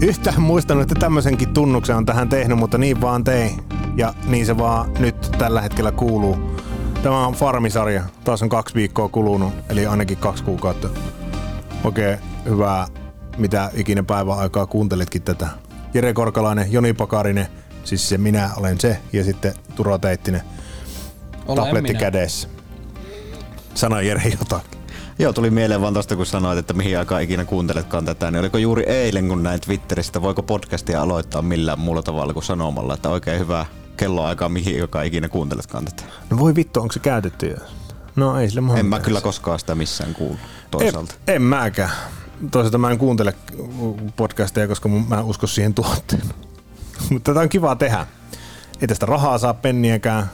yhtään muistanut, että tämmöisenkin tunnuksen on tähän tehnyt, mutta niin vaan tein. Ja niin se vaan nyt tällä hetkellä kuuluu. Tämä on Farmisarja. Taas on kaksi viikkoa kulunut, eli ainakin kaksi kuukautta. Okei, hyvää. Mitä ikinä päivän aikaa kuuntelitkin tätä. Jere Korkalainen, Joni Pakarinen, siis se minä olen se, ja sitten Turo Teittinen. Olen tabletti minä. kädessä. Sano Jere jotakin. Joo, tuli mieleen vaan tosta, kun sanoit, että mihin aikaan ikinä kuunteletkaan tätä, niin oliko juuri eilen, kun näin Twitteristä, voiko podcastia aloittaa millään muulla tavalla kuin sanomalla, että oikein hyvää kelloaikaa, mihin joka ikinä kuunteletkaan tätä. No voi vittu, onko se käytetty jo? No ei sille. En mä kyllä koskaan sitä missään kuulu toisaalta. En, en mäkään. Toisaalta mä en kuuntele podcasteja, koska mä en usko siihen tuotteen. Mutta tätä on kiva tehdä. Ei tästä rahaa saa penniäkään.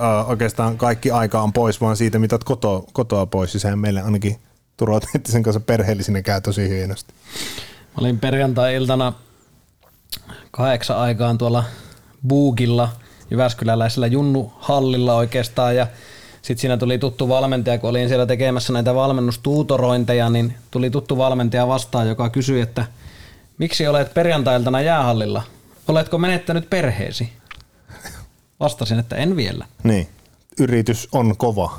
Ö, oikeastaan kaikki aika on pois vaan siitä, mitä kotoa, kotoa pois. Sehän meille ainakin Turo sen kanssa perheellisinä käy tosi hienosti. Mä olin perjantai-iltana kahdeksan aikaan tuolla Buukilla Jyväskyläläisellä Junnu Hallilla oikeastaan ja sitten siinä tuli tuttu valmentaja, kun olin siellä tekemässä näitä valmennustuutorointeja, niin tuli tuttu valmentaja vastaan, joka kysyi, että miksi olet perjantailtana jäähallilla? Oletko menettänyt perheesi? Vastasin, että en vielä. Niin. Yritys on kova.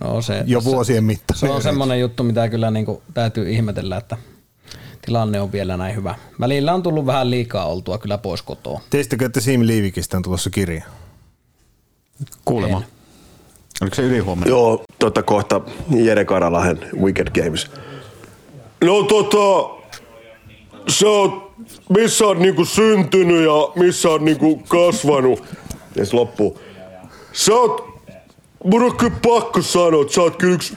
No se, Jo tässä- vuosien mittainen Se on semmoinen juttu, mitä kyllä niin kuin täytyy ihmetellä, että tilanne on vielä näin hyvä. Välillä on tullut vähän liikaa oltua kyllä pois kotoa. Teistikö, että Sim Liivikistä on tulossa kirja? Kuulemma. Oliko se ylihuomenna? Joo, tota kohta Jere Karalahen Wicked Games. No tota, sä oot, missä oot niinku syntynyt ja missä oot niinku kasvanut. Ja se loppuu. Sä oot, mun on kyllä pakko sanoa, että sä oot kyllä yksi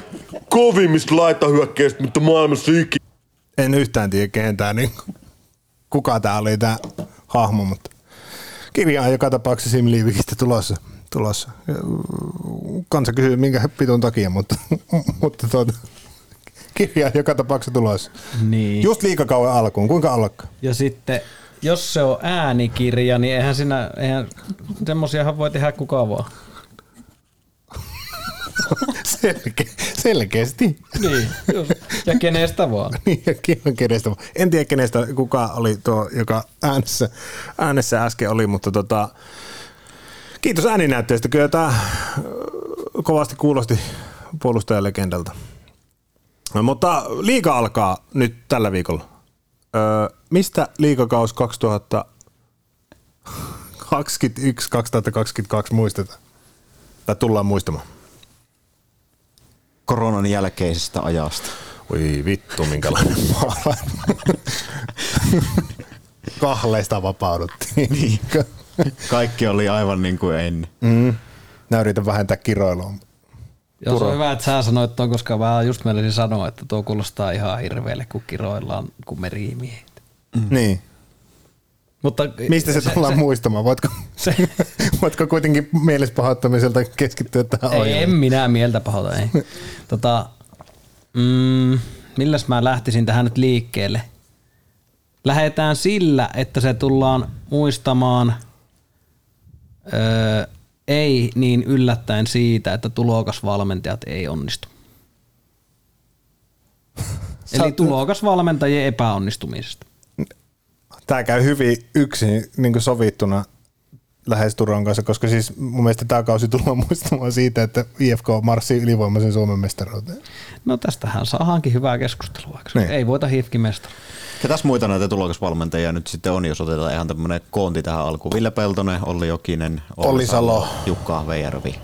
kovimmista laitahyökkäistä, mutta maailmassa ikinä. En yhtään tiedä kentää, niin kuka tää oli tää hahmo, mutta kirja on joka tapauksessa Sim Liivikistä tulossa. tulossa. Kansa kysyy minkä pitun takia, mutta, mutta tuota, kirja on joka tapauksessa tulossa. Niin. Just liikakauden alkuun, kuinka alkaa? Ja sitten, jos se on äänikirja, niin eihän siinä, eihän, semmosiahan voi tehdä kuka vaan. Selke, selkeästi. Niin, just. ja kenestä vaan. Niin, ja kenestä. En tiedä kenestä kuka oli tuo, joka äänessä, äänessä äsken oli, mutta tota, kiitos ääninäytteestä. Kyllä tämä kovasti kuulosti puolustajalegendalta. No, mutta liiga alkaa nyt tällä viikolla. Öö, mistä liigakaus 2021-2022 muistetaan? Tai tullaan muistamaan? Koronan jälkeisestä ajasta. Oi vittu, minkälainen maala. Kahleista vapauduttiin. Niin. Kaikki oli aivan niin kuin ennen. Mm. Mä yritän vähentää kiroilua. Jos Turo. on hyvä, että sä sanoit tuon, koska mä just mielisin sanoa, että tuo kuulostaa ihan hirveelle, kun kiroillaan kuin merimiehet. Mm. Niin. Mutta Mistä se, tullaan muistamaan? Voitko, se, voitko kuitenkin mielespahoittamiselta keskittyä tähän ei, en minä mieltä pahoita, ei. tota, mm, milläs mä lähtisin tähän nyt liikkeelle? Lähdetään sillä, että se tullaan muistamaan öö, ei niin yllättäen siitä, että tulokasvalmentajat ei onnistu. Eli tulokasvalmentajien epäonnistumisesta. Tämä käy hyvin yksin niin sovittuna lähes Turon kanssa, koska siis mun mielestä tämä kausi tullaan muistamaan siitä, että IFK marssii ylivoimaisen Suomen mestaruuteen. No tästähän saadaankin hyvää keskustelua. Niin. Ei voita hifki mestari. Ketäs muita näitä tulokasvalmentajia nyt sitten on, jos otetaan ihan tämmöinen koonti tähän alkuun? Ville Peltonen, Olli Jokinen, Olli Salo. Jukka Ahvejärvi.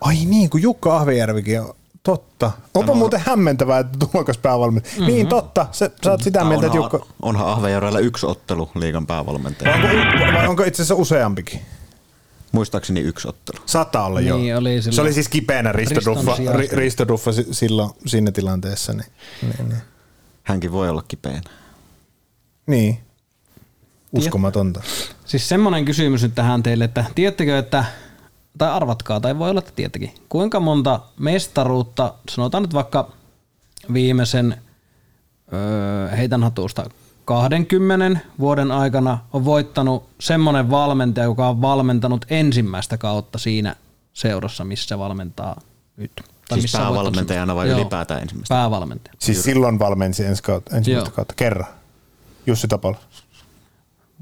Ai niin, kun Jukka Ahvejärvikin on. Totta. Onpa muuten hämmentävää, että tulokas päävalmentaja. Mm-hmm. Niin totta, sä, sä oot sitä mieltä, että onhan, Jukka... onhan Ahvejärvellä yksi ottelu liigan päävalmentaja. Vai onko, vai onko itse asiassa useampikin? Muistaakseni yksi ottelu. Olla joo. Niin, oli se oli siis kipeänä Risto Duffa, Risto Duffa si- silloin siinä tilanteessa. Niin, niin, niin. Hänkin voi olla kipeänä. niin. Uskomatonta. Siis semmoinen kysymys nyt tähän teille, että tiedättekö, että, tai arvatkaa, tai voi olla, että tiettäkin, kuinka monta mestaruutta, sanotaan nyt vaikka viimeisen, öö, heitän hatusta, 20 vuoden aikana on voittanut semmoinen valmentaja, joka on valmentanut ensimmäistä kautta siinä seurassa, missä valmentaa nyt. Tai Siis päävalmentajana vai Joo, ylipäätään ensimmäistä? Päävalmentaja. Siis silloin valmensi ensi kautta, ensimmäistä Joo. kautta kerran. Jussi Tapola.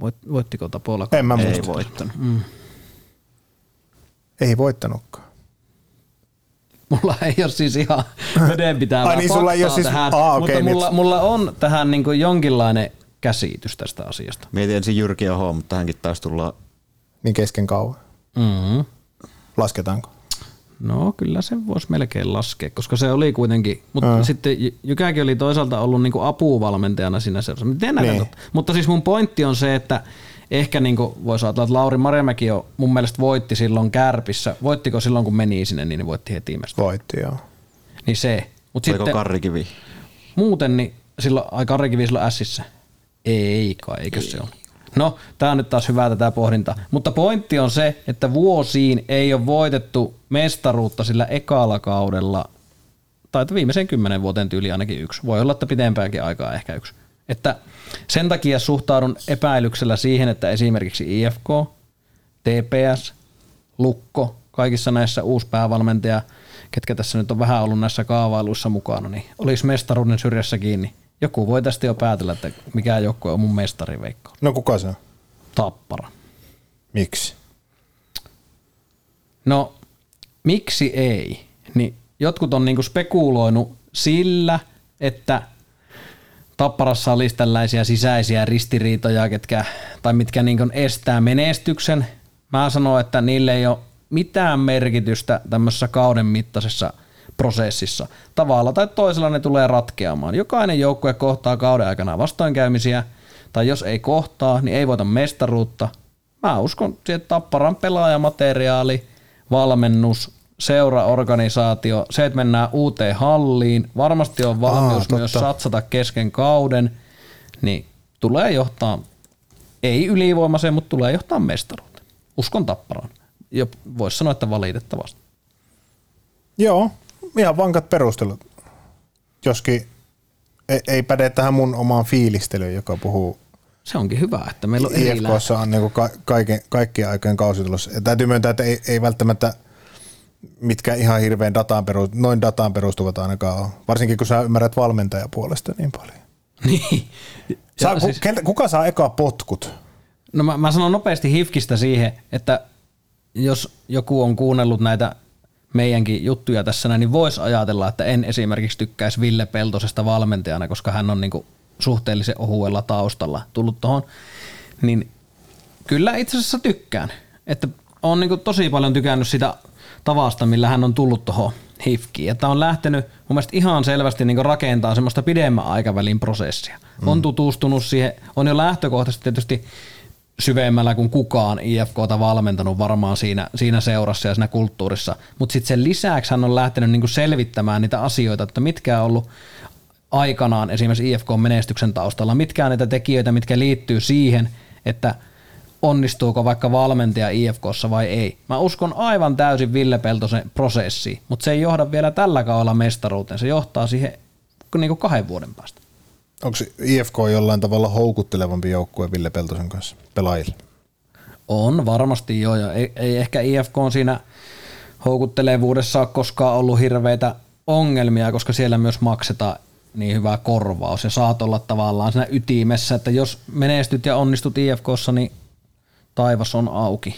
Voit, voittiko Tapola? En mä Ei muista. voittanut. Ei voittanutkaan. Mulla ei ole siis ihan vedenpitävää Ai niin, sulla ei ole siis- tähän, Aa, okei, mutta nyt- mulla, mulla on tähän niin kuin jonkinlainen käsitys tästä asiasta. Mietin ensin Jyrki ja H, mutta tähänkin taisi tulla Niin kesken kauan. Mm-hmm. Lasketaanko? No kyllä se voisi melkein laskea, koska se oli kuitenkin, mutta Ää. sitten Jy- Jykäkin oli toisaalta ollut niinku apuvalmentajana siinä seurassa. Miten Niin. Mutta siis mun pointti on se, että ehkä niinku voisi ajatella, että Lauri Marjamäki jo mun mielestä voitti silloin Kärpissä. Voittiko silloin kun meni sinne, niin ne voitti heti mesta. Voitti, joo. Niin se. Mutta Oliko sitten Karri Kivi? muuten, niin silloin, ai Karrikivi silloin Ässissä. Ei kai, eikö se ole? No, tää on nyt taas hyvää tätä pohdintaa. Mutta pointti on se, että vuosiin ei ole voitettu mestaruutta sillä ekalla kaudella, tai että viimeisen kymmenen vuoteen tyyli ainakin yksi. Voi olla, että pitempäänkin aikaa ehkä yksi. Että sen takia suhtaudun epäilyksellä siihen, että esimerkiksi IFK, TPS, Lukko, kaikissa näissä uusi päävalmentaja, ketkä tässä nyt on vähän ollut näissä kaavailuissa mukana, niin olisi mestaruuden syrjässä kiinni. Joku voi tästä jo päätellä, että mikä joukkue on mun mestari veikko. No kuka se on? Tappara. Miksi? No, miksi ei? Niin jotkut on niinku spekuloinut sillä, että Tapparassa olisi tällaisia sisäisiä ristiriitoja, ketkä, tai mitkä niinku estää menestyksen. Mä sanon, että niille ei ole mitään merkitystä tämmöisessä kauden mittaisessa prosessissa. Tavalla tai toisella ne tulee ratkeamaan. Jokainen joukkue kohtaa kauden aikana vastoinkäymisiä, tai jos ei kohtaa, niin ei voita mestaruutta. Mä uskon että Tapparan pelaajamateriaali, valmennus, seuraorganisaatio, se, että mennään uuteen halliin, varmasti on valmius Aa, myös satsata kesken kauden, niin tulee johtaa, ei ylivoimaiseen, mutta tulee johtaa mestaruuteen. Uskon Tapparaan. Ja voisi sanoa, että valitettavasti. Joo, ihan vankat perustelut. Joskin ei, ei päde tähän mun omaan fiilistelyyn, joka puhuu Se onkin hyvä, että meillä on. IFKssa on niinku ka- kaiken, kaikkien aikojen kausitulos. Ja täytyy myöntää, että ei, ei välttämättä mitkä ihan hirveän dataan peru, noin dataan perustuvat ainakaan ole. Varsinkin kun sä ymmärrät valmentajapuolesta niin paljon. Niin. Saa, siis, keltä, kuka saa eka potkut? No mä, mä sanon nopeasti Hifkistä siihen, että jos joku on kuunnellut näitä meidänkin juttuja tässä, niin voisi ajatella, että en esimerkiksi tykkäisi Ville Peltosesta valmentajana, koska hän on niinku suhteellisen ohuella taustalla tullut tuohon. Niin kyllä itse asiassa tykkään. Että on niinku tosi paljon tykännyt sitä tavasta, millä hän on tullut tuohon hifkiin. Että on lähtenyt mun mielestä ihan selvästi niinku rakentaa semmoista pidemmän aikavälin prosessia. Mm. On tutustunut siihen, on jo lähtökohtaisesti tietysti syvemmällä kuin kukaan IFKta valmentanut varmaan siinä, siinä seurassa ja siinä kulttuurissa. Mutta sitten sen lisäksi hän on lähtenyt niinku selvittämään niitä asioita, että mitkä on ollut aikanaan esimerkiksi IFK-menestyksen taustalla, mitkä on niitä tekijöitä, mitkä liittyy siihen, että onnistuuko vaikka valmentaja IFKssa vai ei. Mä uskon aivan täysin Ville Peltosen prosessiin, mutta se ei johda vielä tällä kaudella mestaruuteen. Se johtaa siihen niin kuin kahden vuoden päästä. Onko IFK jollain tavalla houkuttelevampi joukkue Ville Peltosen kanssa pelaajille? On varmasti jo, ja ei, ei ehkä IFK on siinä houkuttelevuudessa ole koskaan ollut hirveitä ongelmia, koska siellä myös maksetaan niin hyvä korvaus ja saat olla tavallaan siinä ytimessä, että jos menestyt ja onnistut IFKssa, niin taivas on auki.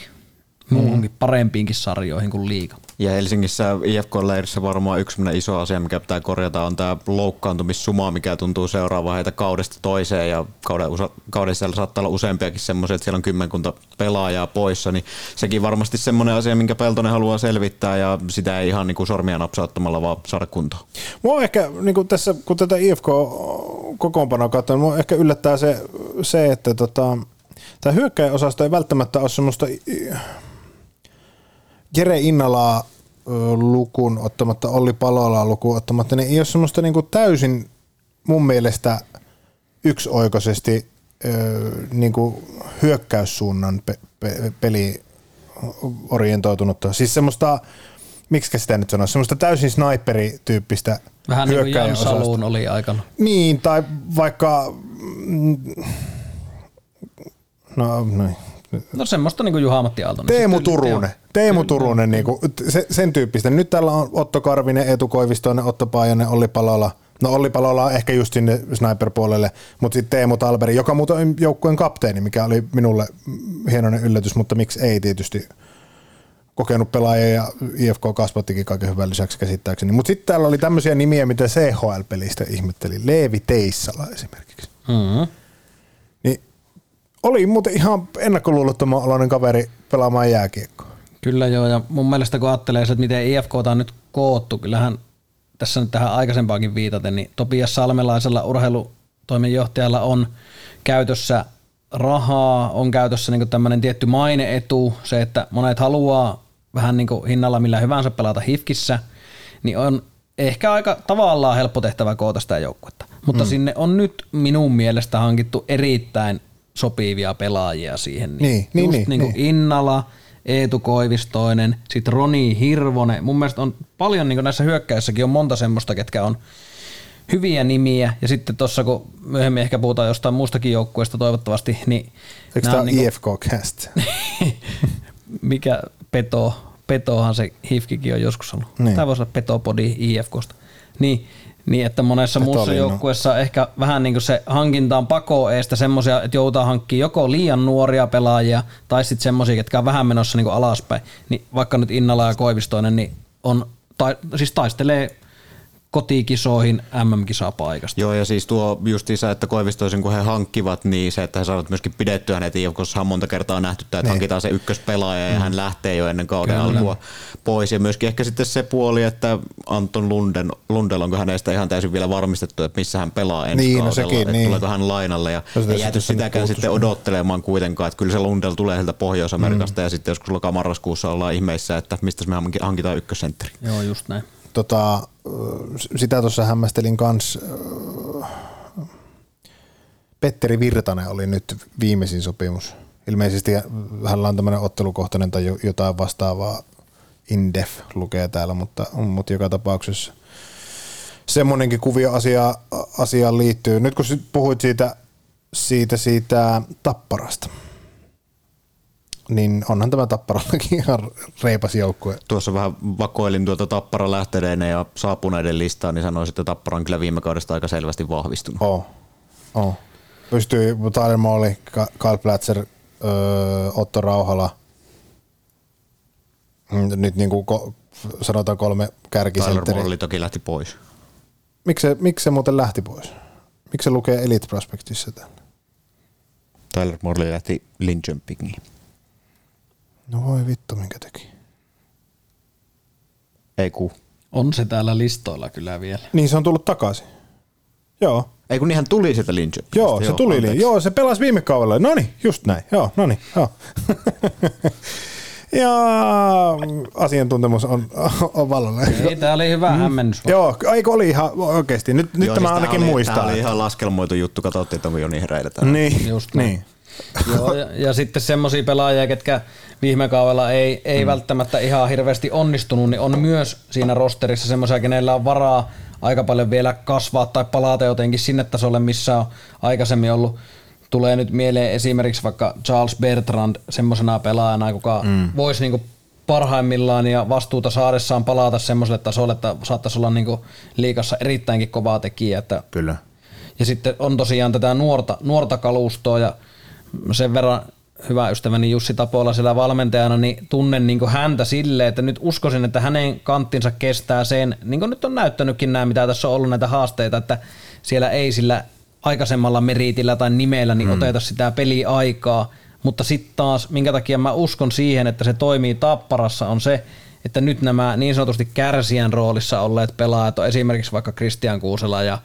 Muuhunkin parempiinkin sarjoihin kuin liiga. Ja Helsingissä IFK-leirissä varmaan yksi iso asia, mikä pitää korjata, on tämä loukkaantumissuma, mikä tuntuu seuraavaan heitä kaudesta toiseen. Ja kauden, kauden siellä saattaa olla useampiakin semmoisia, että siellä on kymmenkunta pelaajaa poissa, niin sekin varmasti semmoinen asia, minkä Peltonen haluaa selvittää. Ja sitä ei ihan niin kuin sormia napsauttamalla vaan saada kuntoon. Mua ehkä niin kuin tässä, kun tätä IFK-kokoonpanoa katson, mua ehkä yllättää se, se että tota, tämä hyökkäjäosasto ei välttämättä ole semmoista i- Jere Innalaa ö, lukuun ottamatta, Olli Palolaa lukuun ottamatta, niin ei ole semmoista niin kuin täysin mun mielestä yksioikoisesti ö, niin kuin hyökkäyssuunnan pe- pe- peli orientoitunutta. Siis semmoista, miksi sitä nyt sanoisi, semmoista täysin sniperityyppistä Vähän niin kuin Jan. Saluun oli aikana. Niin, tai vaikka... No, noin. No semmoista niin kuin Juha-Matti Aaltonen. Teemu Sitten- Turunen. Teemu Turunen, niin kuin, se, sen tyyppistä. Nyt täällä on Otto Karvinen, Eetu Koivistoinen, Otto Paajanen, Olli Palola, No Olli Palola on ehkä just sinne sniper-puolelle, mutta sitten Teemu Talberi, joka muuten on joukkueen kapteeni, mikä oli minulle hienoinen yllätys, mutta miksi ei tietysti kokenut pelaaja ja IFK kasvattikin kaiken hyvän lisäksi käsittääkseni. Mutta sitten täällä oli tämmöisiä nimiä, mitä CHL-pelistä ihmetteli. Leevi Teissala esimerkiksi. Mm-hmm. Oli muuten ihan ennakkoluulottoman oloinen kaveri pelaamaan jääkiekkoa. Kyllä joo, ja mun mielestä kun ajattelee että miten IFK on nyt koottu, kyllähän tässä nyt tähän aikaisempaakin viitaten, niin Topias Salmelaisella urheilutoimenjohtajalla on käytössä rahaa, on käytössä niin tämmöinen tietty maineetu, se, että monet haluaa vähän niin hinnalla millä hyvänsä pelata hifkissä, niin on ehkä aika tavallaan helppo tehtävä koota sitä joukkuetta. Mutta mm. sinne on nyt minun mielestä hankittu erittäin sopivia pelaajia siihen. Niin, niin, Just niin, niin, kuin niin. Innala, Eetu Koivistoinen, sitten Roni Hirvonen. Mun mielestä on paljon niin näissä hyökkäissäkin on monta semmoista, ketkä on hyviä nimiä. Ja sitten tuossa, kun myöhemmin ehkä puhutaan jostain muustakin joukkueesta toivottavasti, niin Eikö tämä on niinku- IFK-cast? mikä peto, petohan se hifkikin on joskus ollut. Niin. Niin. Tämä voisi olla petopodi IFKsta. Niin, niin, että monessa muussa Petoliino. joukkueessa ehkä vähän niin kuin se hankinta on pako eestä semmoisia, että joutaa hankkia joko liian nuoria pelaajia tai sitten semmoisia, ketkä on vähän menossa niin kuin alaspäin. Niin vaikka nyt Innala ja Koivistoinen, niin on, tai, siis taistelee kotikisoihin MM-kisapaikasta. Joo, ja siis tuo justiinsa, että Koivistoisen kun he hankkivat, niin se, että he saavat myöskin pidettyä hänet IFKssa on monta kertaa nähty, että Niin. hankitaan se ykköspelaaja ja hän lähtee jo ennen kauden alkua pois. Ja myöskin ehkä sitten se puoli, että Anton Lunden, Lundell, onko hänestä ihan täysin vielä varmistettu, että missä hän pelaa ensi Niin, no kaudella, sekin, että niin. tuleeko hän lainalle. Ja No ei jääty sitäkään sitten odottelemaan kuitenkaan, että kyllä se Lundell tulee sieltä Pohjois-Amerikasta Mm. ja sitten joskus lokamarraskuussa ollaan ihmeissä, että mistä me hankitaan ykkössentteri. Joo, just näin. tota, sitä tuossa hämmästelin kans. Petteri Virtanen oli nyt viimeisin sopimus. Ilmeisesti hänellä on tämmöinen ottelukohtainen tai jo- jotain vastaavaa. Indef lukee täällä, mutta, mutta joka tapauksessa semmoinenkin kuvio asia, asiaan liittyy. Nyt kun puhuit siitä, siitä, siitä tapparasta, niin onhan tämä tapparallakin ihan reipas joukkue. Tuossa vähän vakoilin tuota Tappara lähteneiden ja saapuneiden listaa, niin sanoisin, että Tappara on kyllä viime kaudesta aika selvästi vahvistunut. Oo. Oo. Pystyy Tyler Morley, Ka- Kyle Platzer, öö, Otto Rauhala. Mm, Nyt niin kuin ko- sanotaan kolme Tyler kärkisentteriä. Morley toki lähti pois. Miksi se, miksi se muuten lähti pois? Miksi se lukee Elite Prospectissa täällä? Tyler Morley lähti Linköpingiin. No voi vittu, minkä teki. Ei ku. On se täällä listoilla kyllä vielä. Niin se on tullut takaisin. Joo. Ei kun niinhän tuli sieltä Linköpingistä. Joo, se tuli. Niin. Joo, se pelasi viime kaudella. No niin, just näin. Joo, no niin. Joo. ja asiantuntemus on, on vallalla. Ei, tää oli hyvä hämmennys. vaan. Joo, eikö oli ihan oikeesti. Nyt, nyt Joo, tämä siis tää ainakin oli, muistaa. Tää oli ihan laskelmoitu juttu, katsottiin, että onko Joni hereillä täällä. Niin, Just näin. niin. Joo, ja, ja sitten semmoisia pelaajia, ketkä viime kaudella ei, ei mm. välttämättä ihan hirveästi onnistunut, niin on myös siinä rosterissa semmoisia, kenellä on varaa aika paljon vielä kasvaa tai palata jotenkin sinne tasolle, missä on aikaisemmin ollut. Tulee nyt mieleen esimerkiksi vaikka Charles Bertrand semmoisena pelaajana, joka mm. voisi niinku parhaimmillaan ja vastuuta saadessaan palata semmoiselle tasolle, että saattaisi olla niinku liikassa erittäinkin kovaa tekijä, että Kyllä. ja sitten on tosiaan tätä nuorta, nuorta kalustoa ja sen verran hyvä ystäväni Jussi Tapola siellä valmentajana, niin tunnen niin häntä silleen, että nyt uskoisin, että hänen kanttinsa kestää sen, niin kuin nyt on näyttänytkin nämä, mitä tässä on ollut näitä haasteita, että siellä ei sillä aikaisemmalla meritillä tai nimellä niin mm. oteta sitä peliaikaa, mutta sitten taas, minkä takia mä uskon siihen, että se toimii tapparassa, on se, että nyt nämä niin sanotusti kärsijän roolissa olleet pelaajat on esimerkiksi vaikka Kristian Kuusela ja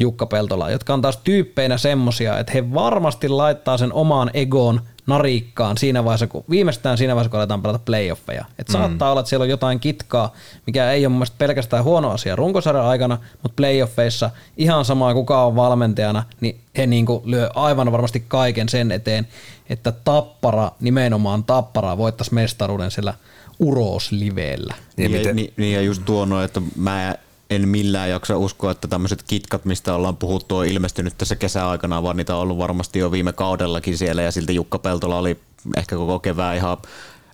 Jukka Peltola, jotka on taas tyyppeinä semmosia, että he varmasti laittaa sen omaan egoon narikkaan siinä vaiheessa, kun, viimeistään siinä vaiheessa, kun aletaan pelata playoffeja. Et saattaa olla, että siellä on jotain kitkaa, mikä ei ole mun mielestä pelkästään huono asia runkosarjan aikana, mutta playoffeissa ihan sama kuka on valmentajana, niin he niinku lyö aivan varmasti kaiken sen eteen, että Tappara, nimenomaan Tappara, voittaisi mestaruuden siellä urosliveellä. Niin, Ja ja, miten- niin, niin, ja just tuo no, että mä en millään jaksa uskoa, että tämmöiset kitkat, mistä ollaan puhuttu, on ilmestynyt tässä kesäaikana, vaan niitä on ollut varmasti jo viime kaudellakin siellä, ja silti Jukka Peltola oli ehkä koko kevää ihan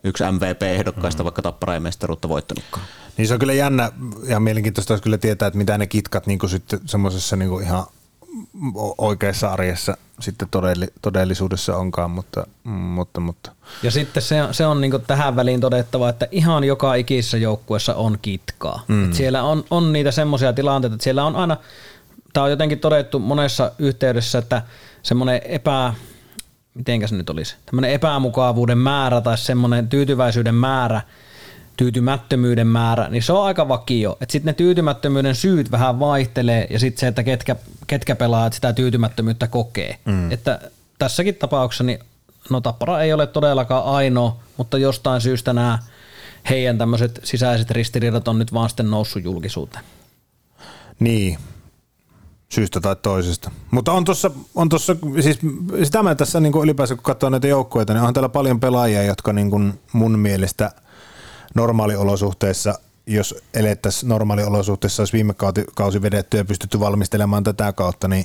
yksi MVP-ehdokkaista, mm. vaikka Tappara ei mestaruutta voittanutkaan. Niin se on kyllä jännä ja mielenkiintoista olisi kyllä tietää, että mitä ne kitkat niin sitten semmoisessa niin ihan oikeassa arjessa sitten todelli, todellisuudessa onkaan, mutta, mutta, mutta. Ja sitten se, se on niin tähän väliin todettava, että ihan joka ikisessä joukkueessa on kitkaa. Mm. Et siellä on, on niitä semmoisia tilanteita, että siellä on aina, tämä on jotenkin todettu monessa yhteydessä, että semmoinen epä, mitenkä se nyt olisi, tämmöinen epämukavuuden määrä tai semmoinen tyytyväisyyden määrä, tyytymättömyyden määrä, niin se on aika vakio. Sitten ne tyytymättömyyden syyt vähän vaihtelee ja sitten se, että ketkä, ketkä pelaajat sitä tyytymättömyyttä kokee. Mm. Että tässäkin tapauksessa niin no Tappara ei ole todellakaan ainoa, mutta jostain syystä nämä heidän tämmöiset sisäiset ristiriidat on nyt vaan sitten noussut julkisuuteen. Niin, syystä tai toisesta. Mutta on tuossa, on tossa, siis sitä mä tässä niin ylipäänsä kun katsoo näitä joukkueita, niin on täällä paljon pelaajia, jotka niin kuin mun mielestä normaaliolosuhteissa, jos elettäisiin normaaliolosuhteissa, olisi viime kausi vedetty ja pystytty valmistelemaan tätä kautta, niin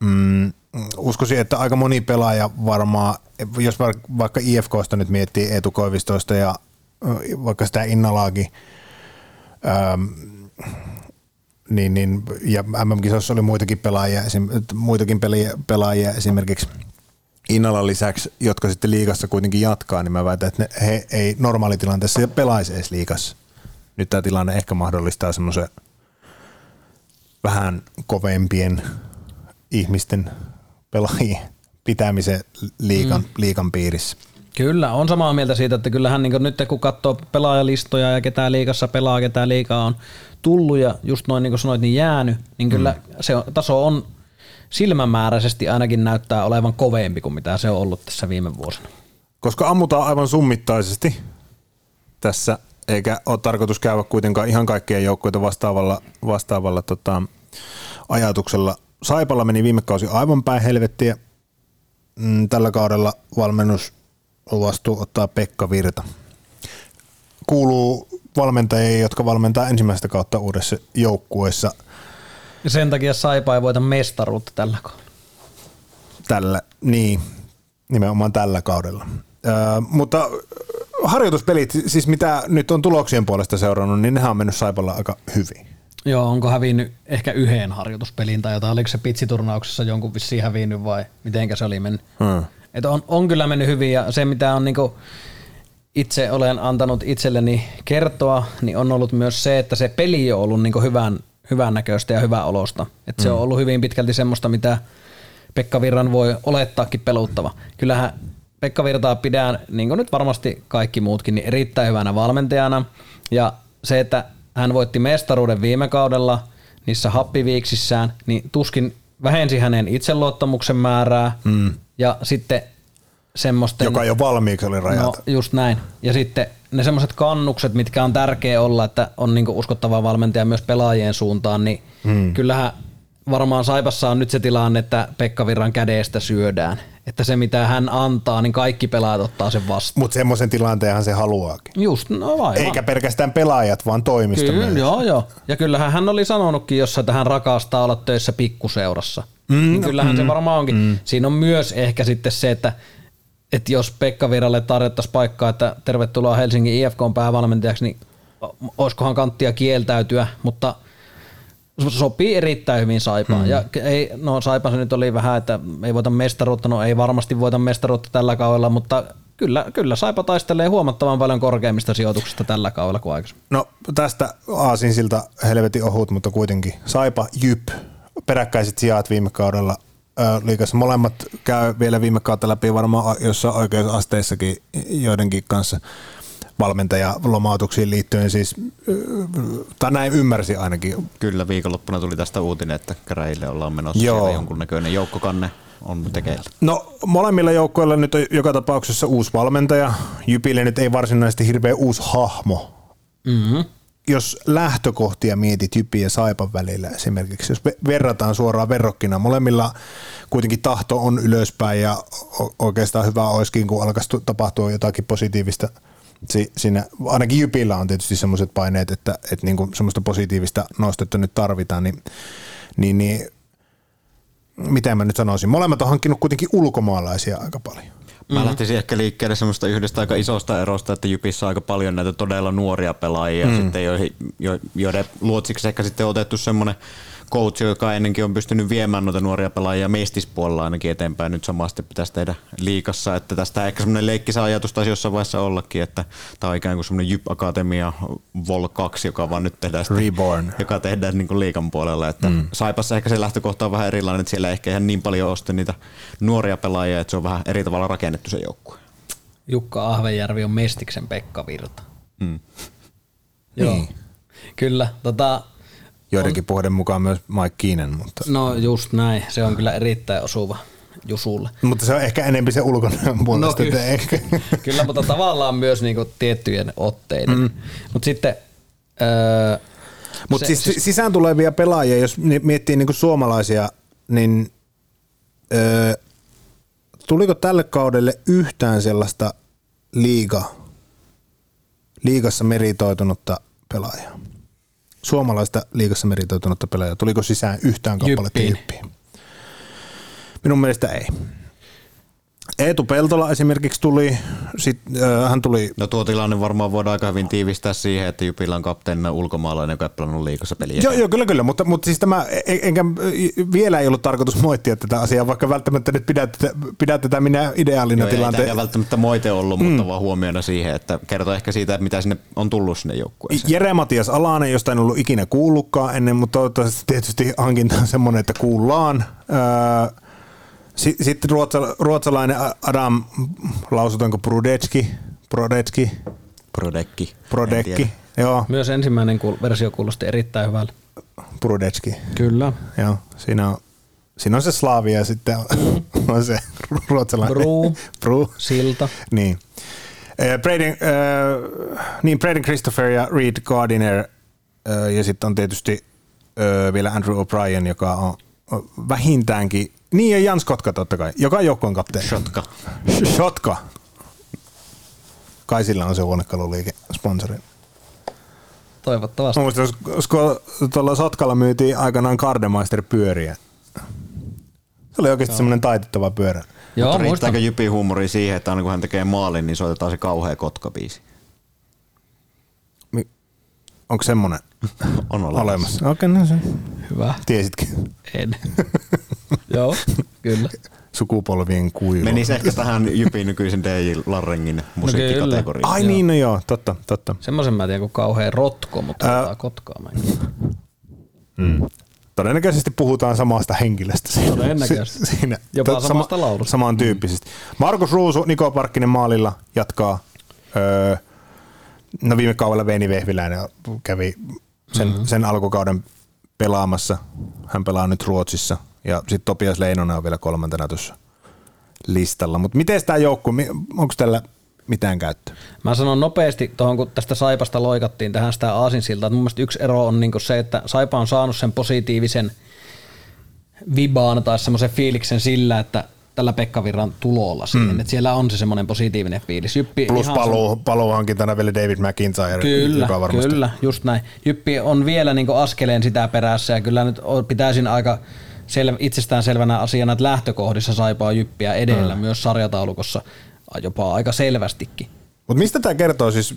mm, uskoisin, että aika moni pelaaja varmaan, jos vaikka IFKsta nyt miettii Eetu Koivistoista ja vaikka sitä Innalaakin, ähm, niin, niin, ja MM-kisossa oli muitakin pelaajia, muitakin pelaajia esimerkiksi Innalan lisäksi, jotka sitten liigassa kuitenkin jatkaa, niin mä väitän, että ne, he ei normaalitilanteessa pelaisi edes liigassa. Nyt tämä tilanne ehkä mahdollistaa semmoisen vähän kovempien ihmisten pelaajien pitämisen liikan, mm. liikan piirissä. Kyllä, on samaa mieltä siitä, että kyllähän niin nyt kun katsoo pelaajalistoja ja ketä liikassa pelaa, ketä liikaa on tullut ja just noin niin kuin sanoit, niin jäänyt, niin kyllä mm. se taso on silmämääräisesti ainakin näyttää olevan kovempi kuin mitä se on ollut tässä viime vuosina. Koska ammutaan aivan summittaisesti tässä, eikä ole tarkoitus käydä kuitenkaan ihan kaikkien joukkoita vastaavalla, vastaavalla tota, ajatuksella. Saipalla meni viime kausi aivan päin helvettiä. Mm, tällä kaudella valmennus vastuu ottaa Pekka Virta. Kuuluu valmentajia, jotka valmentaa ensimmäistä kautta uudessa joukkueessa. Ja sen takia Saipa ei voita mestaruutta tällä kaudella. Tällä, niin, nimenomaan tällä kaudella. Ö, mutta harjoituspelit, siis mitä nyt on tuloksien puolesta seurannut, niin nehän on mennyt Saipalla aika hyvin. Joo, onko hävinnyt ehkä yhden harjoituspelin tai jotain, oliko se pitsiturnauksessa jonkun vissiin hävinnyt vai mitenkä se oli mennyt. Hmm. Et on, on kyllä mennyt hyvin ja se mitä on niinku itse olen antanut itselleni kertoa, niin on ollut myös se, että se peli on ollut niinku hyvän, hyvän näköistä ja hyvän olosta. Et se mm. on ollut hyvin pitkälti semmoista, mitä Pekka Virran voi olettaakin peluttava. Kyllähän Pekka Virtaa pidän, niin kuin nyt varmasti kaikki muutkin, niin erittäin hyvänä valmentajana. Ja se, että hän voitti mestaruuden viime kaudella niissä happiviiksissään, niin tuskin vähensi hänen itseluottamuksen määrää. Mm. Ja sitten semmoisten... Joka jo valmiiksi oli rajat. No, just näin. Ja sitten ne semmoiset kannukset, mitkä on tärkeä olla, että on niinku uskottava valmentaja myös pelaajien suuntaan, niin hmm. kyllähän varmaan Saipassa on nyt se tilanne, että Pekka Virran kädestä syödään. Että se mitä hän antaa, niin kaikki pelaajat ottaa sen vastaan. Mutta semmoisen tilanteenhan se haluaakin. Just, no aivan. Eikä pelkästään pelaajat, vaan toimisto Kyllä, myös. joo, joo. Ja kyllähän hän oli sanonutkin jossain, että hän rakastaa olla töissä pikkuseurassa. Mm, niin no, kyllähän mm, se varmaan onkin. Mm. Siinä on myös ehkä sitten se, että että jos Pekka Viralle tarjottaisiin paikkaa, että tervetuloa Helsingin IFK päävalmentajaksi, niin olisikohan kanttia kieltäytyä, mutta sopii erittäin hyvin Saipaan. Hmm. Ja ei, no Saipa se nyt oli vähän, että ei voita mestaruutta, no ei varmasti voita mestaruutta tällä kaudella, mutta kyllä, kyllä Saipa taistelee huomattavan paljon korkeimmista sijoituksista tällä kaudella kuin aikaisemmin. No tästä Aasinsilta helvetin ohut, mutta kuitenkin Saipa, Jyp, peräkkäiset sijat viime kaudella – liikassa. Molemmat käy vielä viime kautta läpi varmaan jossain oikeusasteissakin joidenkin kanssa valmentaja lomautuksiin liittyen siis, tai näin ymmärsin ainakin. Kyllä, viikonloppuna tuli tästä uutinen, että käräjille ollaan menossa Joo. siellä jonkunnäköinen joukkokanne on tekeillä. No molemmilla joukkoilla nyt on joka tapauksessa uusi valmentaja. Jypille nyt ei varsinaisesti hirveä uusi hahmo. Mm-hmm jos lähtökohtia mietit Jypi ja Saipan välillä esimerkiksi, jos verrataan suoraan verrokkina, molemmilla kuitenkin tahto on ylöspäin ja oikeastaan hyvä olisikin, kun alkaisi tapahtua jotakin positiivista siinä, ainakin Jypillä on tietysti semmoiset paineet, että, että niin semmoista positiivista nostetta nyt tarvitaan, niin, niin, niin miten mä nyt sanoisin, molemmat on hankkinut kuitenkin ulkomaalaisia aika paljon. Mä mm-hmm. lähtisin ehkä liikkeelle semmoista yhdestä aika isosta erosta, että Jypissä on aika paljon näitä todella nuoria pelaajia, mm. sitten joihin, jo, joiden luotsiksi ehkä sitten otettu semmoinen coach, joka ennenkin on pystynyt viemään noita nuoria pelaajia mestispuolella ainakin eteenpäin. Nyt samasti pitäisi tehdä liikassa, että tästä ehkä semmoinen leikkisä ajatus taisi jossain vaiheessa ollakin, että tämä on ikään kuin semmoinen Jyp Akatemia Vol 2, joka vaan nyt tehdään sitten, Reborn. joka tehdään niin kuin liikan puolella. Että mm. Saipassa ehkä se lähtökohta on vähän erilainen, että siellä ehkä ihan niin paljon osti niitä nuoria pelaajia, että se on vähän eri tavalla rakennettu se joukkue. Jukka Ahvenjärvi on Mestiksen Pekka Virta. Mm. Joo. Niin. Kyllä. Tota, Joidenkin puheiden mukaan myös Mike Keenan. Mutta... No just näin, se on kyllä erittäin osuva Jusulle. Mutta se on ehkä enemmän se ulkonäön puolesta. No, kyllä, ehkä. kyllä, mutta tavallaan myös niinku tiettyjen otteiden. Mm. Mutta sitten... Öö, mutta siis, siis sisään tulevia pelaajia, jos miettii niinku suomalaisia, niin öö, tuliko tälle kaudelle yhtään sellaista liiga, liigassa meritoitunutta pelaajaa? Suomalaista liigassa meritoitunutta pelaajaa? Tuliko sisään yhtään kappaletta jyppiin? Minun mielestä ei. Eetu Peltola esimerkiksi tuli, sit, äh, hän tuli... No tuo tilanne varmaan voidaan aika hyvin tiivistää siihen, että Jupilla on kapteenina ulkomaalainen, joka ei pelannut liikassa peliä. Joo, joo, kyllä, kyllä, mutta, mutta siis tämä, enkä, vielä ei ollut tarkoitus moittia tätä asiaa, vaikka välttämättä nyt pidät, pidät tätä minä ideaalina tilanteena. Ei välttämättä moite ollut, mm. mutta vaan huomiona siihen, että kertoo ehkä siitä, että mitä sinne on tullut sinne joukkueeseen. Jere Matias Alanen, josta en ollut ikinä kuullutkaan ennen, mutta toivottavasti tietysti hankinta on semmoinen, että kuullaan. Öö, sitten ruotsalainen Adam, lausutaanko Prudetski? Prodetski? Prodekki. Prodekki, joo. Myös ensimmäinen versio kuulosti erittäin hyvältä. Prudetski. Kyllä. Joo, siinä on, siinä on se Slavia ja sitten on, mm. on se ruotsalainen. Bru. Bru. Silta. Niin. Braden, äh, niin Braden Christopher ja Reed Gardiner äh, ja sitten on tietysti äh, vielä Andrew O'Brien, joka on vähintäänkin niin ja Jans Kotka totta kai, joka on joukkueen kapteeni. Shotka. Shotka. Kai sillä on se huonekaluliike sponsori. Toivottavasti. Mä muistan, olisiko tuolla Sotkalla myytiin aikanaan Kardemeister pyöriä. Se oli oikeasti semmoinen taitettava pyörä. Joo, Mutta riittääkö Jypi huumori siihen, että aina kun hän tekee maalin, niin soitetaan se kauhea kotkabiisi? Onko semmoinen on olemassa? olemassa. Okei, okay, no se. Hyvä. Tiesitkö? En. Joo, kyllä. Sukupolvien kuilu. Menisi ehkä tähän Jypin nykyisen DJ Larrengin musiikkikategoriaan. No Ai niin, no joo, totta, totta. Semmoisen mä tiedän kuin kauhean rotko, mutta Ää... kotkaa mä mm. Todennäköisesti puhutaan samasta henkilöstä siinä. Todennäköisesti. Siinä. Jopa Tot, samasta sama, laulusta. Samantyyppisesti. Markus Ruusu, Niko Parkkinen maalilla jatkaa. Öö, no viime kaudella Veini Vehviläinen kävi sen, mm-hmm. sen alkukauden pelaamassa. Hän pelaa nyt Ruotsissa ja sitten Topias Leinonen on vielä kolmantena tuossa listalla. Mutta miten tämä joukkue, onko tällä mitään käyttöä? Mä sanon nopeasti tuohon, kun tästä Saipasta loikattiin tähän sitä aasinsiltaa, että mun mielestä yksi ero on niinku se, että Saipa on saanut sen positiivisen vibaan tai semmoisen fiiliksen sillä, että tällä Pekka Virran tulolla siihen, mm. että siellä on se semmoinen positiivinen fiilis. Jyppi Plus paluu, sun... paluuhankintana vielä David McIntyre. Kyllä, kyllä, just näin. Jyppi on vielä niin askeleen sitä perässä ja kyllä nyt pitäisin aika sel- itsestään selvänä asiana, että lähtökohdissa saipaa Jyppiä edellä mm. myös sarjataulukossa jopa aika selvästikin. Mutta mistä tämä kertoo siis,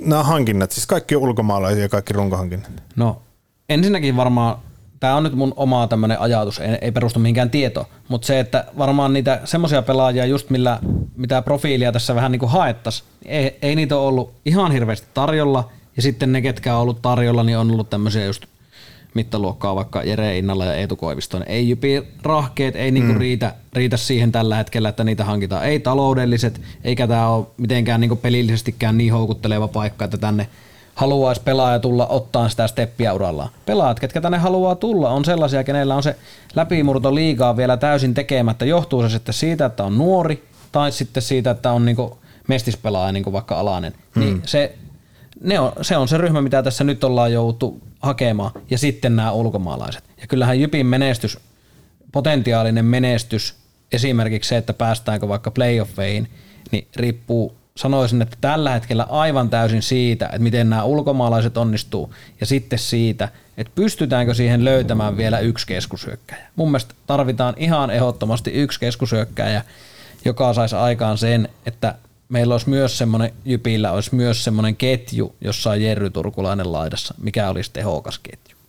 nämä hankinnat, siis kaikki on ulkomaalaisia ja kaikki runkohankinnat? No ensinnäkin varmaan tämä on nyt mun oma tämmöinen ajatus, ei, ei perustu mihinkään tietoon, mutta se, että varmaan niitä semmoisia pelaajia just millä, mitä profiilia tässä vähän niin kuin haettaisiin, ei, ei niitä ole ollut ihan hirveästi tarjolla, ja sitten ne, ketkä on ollut tarjolla, niin on ollut tämmöisiä just mittaluokkaa vaikka Jere Innalla ja Eetu Koivistoinen. Ei jypi rahkeet, ei niinku mm. riitä, riitä siihen tällä hetkellä, että niitä hankitaan. Ei taloudelliset, eikä tämä ole mitenkään niinku pelillisestikään niin houkutteleva paikka, että tänne haluaisi pelaaja tulla ottaa sitä steppiä urallaan. Pelaajat, ketkä tänne haluaa tulla, on sellaisia, kenellä on se läpimurto liigaa vielä täysin tekemättä. Johtuu se sitten siitä, että on nuori, tai sitten siitä, että on niinku mestispelaaja, niin kuin vaikka Alanen. Hmm. Niin se, ne on, se on se ryhmä, mitä tässä nyt ollaan jouttu hakemaan, ja sitten nämä ulkomaalaiset. Ja kyllähän Jypin menestys, potentiaalinen menestys, esimerkiksi se, että päästäänkö vaikka playoffeihin, niin riippuu sanoisin, että tällä hetkellä aivan täysin siitä, että miten nämä ulkomaalaiset onnistuu, ja sitten siitä, että pystytäänkö siihen löytämään vielä yksi keskushyökkäjä. Mun mielestä tarvitaan ihan ehdottomasti yksi keskushyökkäjä, joka saisi aikaan sen, että meillä olisi myös semmoinen, Jypillä olisi myös semmoinen ketju, jossa on Jerry Turkulainen laidassa, mikä olisi tehokas ketju.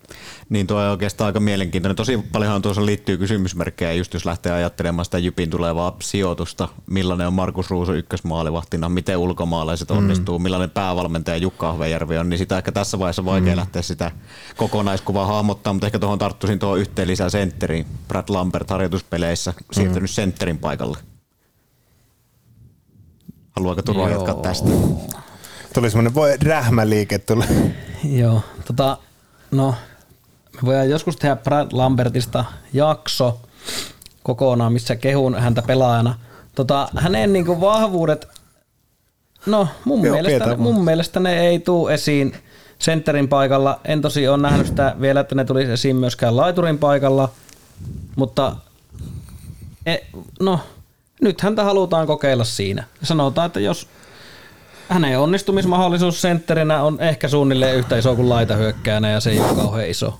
Niin tuo on oikeastaan aika mielenkiintoinen. Tosi paljonhan tuossa liittyy kysymysmerkkejä, just jos lähtee ajattelemaan sitä Jypin tulevaa sijoitusta, millainen on Markus Ruusu ykkösmaalivahtina, miten ulkomaalaiset mm. onnistuu, millainen päävalmentaja Jukka Ahvejärvi on, niin sitä ehkä tässä vaiheessa vaikea mm. lähteä sitä kokonaiskuvaa hahmottaa, mutta ehkä tuohon tarttuisin tuohon yhteen lisää sentteriin. Brad Lambert harjoituspeleissä siirtynyt mm. sentterin paikalle. Haluaako Turo jatkaa tästä? Tuli semmoinen voi rähmäliike tuli. Joo, tota, no me voidaan joskus tehdä Brad Lambertista jakso kokonaan, missä kehun häntä pelaajana. Tota, hänen niinku vahvuudet, no mun, Joo, mielestä, mun mielestä ne ei tule esiin sentterin paikalla. En tosi ole nähnyt sitä vielä, että ne tulisi esiin myöskään laiturin paikalla, mutta e, no, nyt häntä halutaan kokeilla siinä. Sanotaan, että jos hänen onnistumismahdollisuus sentterinä on ehkä suunnilleen yhtä iso kuin laitahyökkäänä ja se ei ole kauhean iso.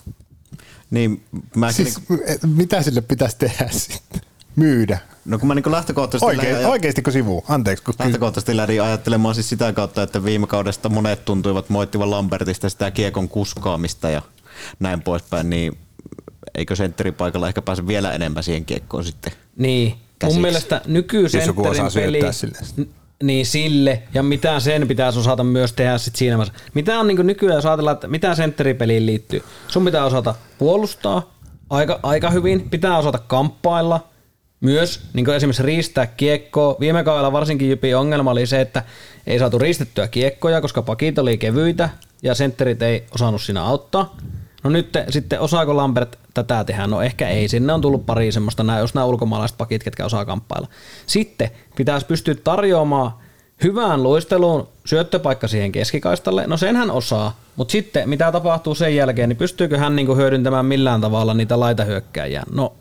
Niin, mä siis, niin, mitä sille pitäisi tehdä sitten? Myydä? No kun mä niin lähtökohtaisesti... Oikein, lähdin, oikeistiko sivu? Anteeksi. Kun lähtökohtaisesti lähdin ajattelemaan siis sitä kautta, että viime kaudesta monet tuntuivat moittivan Lambertista sitä kiekon kuskaamista ja näin poispäin, niin eikö sentterin paikalla ehkä pääse vielä enemmän siihen kiekkoon sitten? Niin, käsiksi. mun mielestä nykysentterin peli, niin sille, ja mitä sen pitäisi osata myös tehdä sit siinä vaiheessa. Mitä on niin nykyään, jos ajatellaan, että mitä sentteripeliin liittyy? Sun pitää osata puolustaa aika, aika hyvin, pitää osata kamppailla, myös niin esimerkiksi riistää kiekkoa. Viime kaudella varsinkin Jypi ongelma oli se, että ei saatu riistettyä kiekkoja, koska pakit oli kevyitä ja sentterit ei osannut siinä auttaa. No nyt sitten osaako Lambert tätä tehdä? No ehkä ei. Sinne on tullut pari semmoista, nämä, jos nämä ulkomaalaiset pakit, ketkä osaa kamppailla. Sitten pitäisi pystyä tarjoamaan hyvään luisteluun syöttöpaikka siihen keskikaistalle. No sen hän osaa, mutta sitten mitä tapahtuu sen jälkeen, niin pystyykö hän niinku hyödyntämään millään tavalla niitä laitahyökkäjiä? No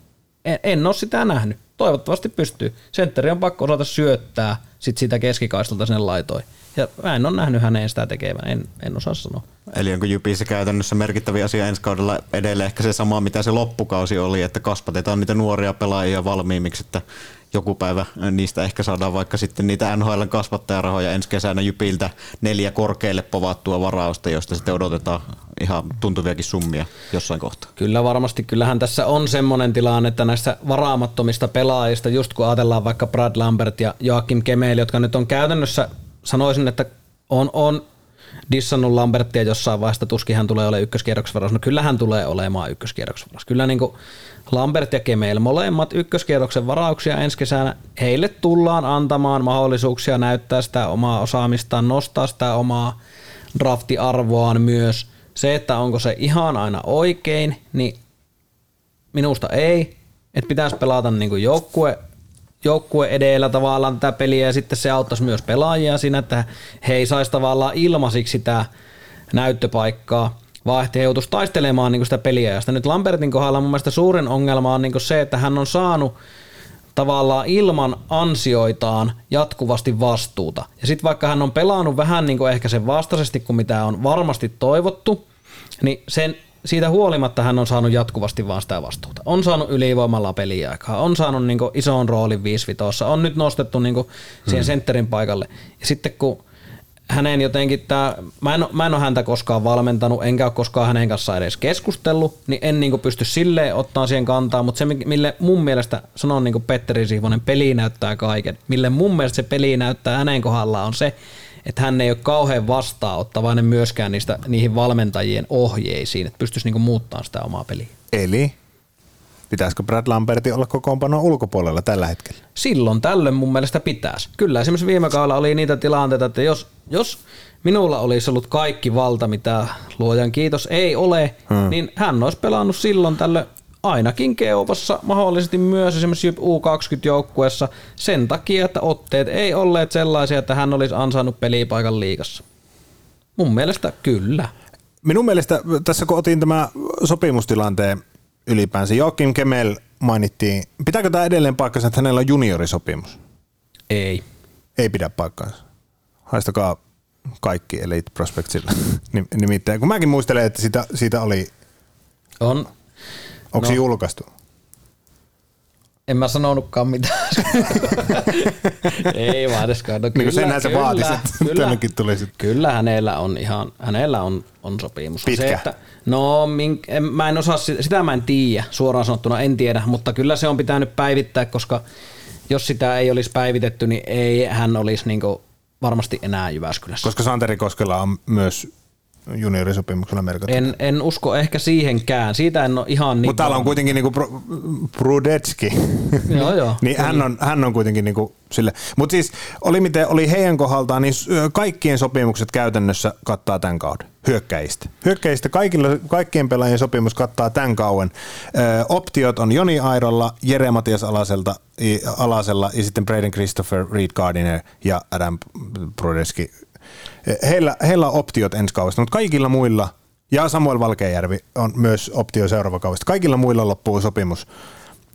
en, en ole sitä nähnyt. Toivottavasti pystyy. Sentteri on pakko osata syöttää sit sitä keskikaistalta sen laitoin. Ja mä en ole nähnyt hänen sitä tekevän, en, en osaa sanoa. Eli onko Jypissä käytännössä merkittäviä asia ensi kaudella edelleen ehkä se sama, mitä se loppukausi oli, että kasvatetaan niitä nuoria pelaajia valmiimmiksi, että joku päivä niistä ehkä saadaan vaikka sitten niitä NHL kasvattajarahoja ensi kesänä Jypiltä neljä korkealle povattua varausta, joista sitten odotetaan ihan tuntuviakin summia jossain kohtaa. Kyllä varmasti. Kyllähän tässä on semmoinen tilanne, että näistä varaamattomista pelaajista, just kun ajatellaan vaikka Brad Lambert ja Joakim Kemel, jotka nyt on käytännössä sanoisin, että on, on dissannut Lambertia jossain vaiheessa, tuskin hän tulee olemaan ykköskierroksen varas. No kyllä hän tulee olemaan ykköskierroksen varas. Kyllä niin kuin Lambert ja Kemel, molemmat ykköskierroksen varauksia ensi kesänä, heille tullaan antamaan mahdollisuuksia näyttää sitä omaa osaamistaan, nostaa sitä omaa draftiarvoaan myös. Se, että onko se ihan aina oikein, niin minusta ei. Että pitäisi pelata niin kuin joukkue joukkue edellä tavallaan tätä peliä ja sitten se auttaisi myös pelaajia siinä, että he ei saisi tavallaan ilmaisiksi sitä näyttöpaikkaa, vaan että he joutuisi taistelemaan niin sitä peliä. Ja nyt Lambertin kohdalla mun mielestä suurin ongelma on niin se, että hän on saanut tavallaan ilman ansioitaan jatkuvasti vastuuta. Ja sitten vaikka hän on pelannut vähän niin ehkä sen vastaisesti kuin mitä on varmasti toivottu, niin sen siitä huolimatta hän on saanut jatkuvasti vaan sitä vastuuta. On saanut ylivoimalla peliaikaa, on saanut niin ison roolin 5 on nyt nostettu niin siihen hmm. sentterin paikalle. Ja sitten kun hänen jotenkin tämä, mä en, mä en ole häntä koskaan valmentanut, enkä ole koskaan hänen kanssaan edes keskustellut, niin en niin pysty silleen ottaa siihen kantaa, mutta se mille mun mielestä, sanon niin Petteri Siivonen, peli näyttää kaiken, mille mun mielestä se peli näyttää hänen kohdallaan on se, että hän ei ole kauhean vastaanottavainen myöskään niistä, niihin valmentajien ohjeisiin, että pystyisi niinku muuttamaan sitä omaa peliä. Eli pitäisikö Brad Lambertin olla kokoonpano ulkopuolella tällä hetkellä? Silloin tällöin mun mielestä pitäisi. Kyllä esimerkiksi viime kaudella oli niitä tilanteita, että jos, jos minulla olisi ollut kaikki valta, mitä luojan kiitos ei ole, hmm. niin hän olisi pelannut silloin tällöin ainakin Keopassa, mahdollisesti myös esimerkiksi U20-joukkueessa sen takia, että otteet ei olleet sellaisia, että hän olisi ansainnut pelipaikan liigassa. Mun mielestä kyllä. Minun mielestä tässä kun otin tämä sopimustilanteen ylipäänsä, Joakim Kemel mainittiin. Pitääkö tämä edelleen paikkansa, että hänellä on juniorisopimus? Ei. Ei pidä paikkaansa. Haistakaa kaikki Elite Prospectsilla. Nimittäin, kun mäkin muistelen, että siitä, siitä oli... On, Onko no, se julkaistu? En mä sanonutkaan mitään. Ei vaan edes No, niin senhän se vaatisi, että kyllä, tuli sit. Kyllä hänellä on ihan, hänellä on, on sopimus. Pitkä. Se, että, no mink, en, mä en osaa, sitä mä en tiedä, suoraan sanottuna en tiedä, mutta kyllä se on pitänyt päivittää, koska jos sitä ei olisi päivitetty, niin ei hän olisi niinku varmasti enää Jyväskylässä. Koska Santeri Koskela on myös juniorisopimuksella merkattu. En, en usko ehkä siihenkään. Siitä en ole ihan niin Mutta täällä on kuitenkin niinku Brudetski. joo, joo. niin hän on, hän on kuitenkin niinku sille. Mutta siis oli miten oli heidän kohdaltaan, niin kaikkien sopimukset käytännössä kattaa tämän kauden. Hyökkäistä. Hyökkäistä kaikilla, kaikkien pelaajien sopimus kattaa tämän kauden. Ö, optiot on Joni Airolla, Jere Matias Alaselta, Alasella ja sitten Braden Christopher, Reed Gardiner ja Adam Brodeski heillä, heillä on optiot ensi kaudesta, mutta kaikilla muilla, ja Samuel Valkeajärvi on myös optio seuraava kaudesta, kaikilla muilla loppuu sopimus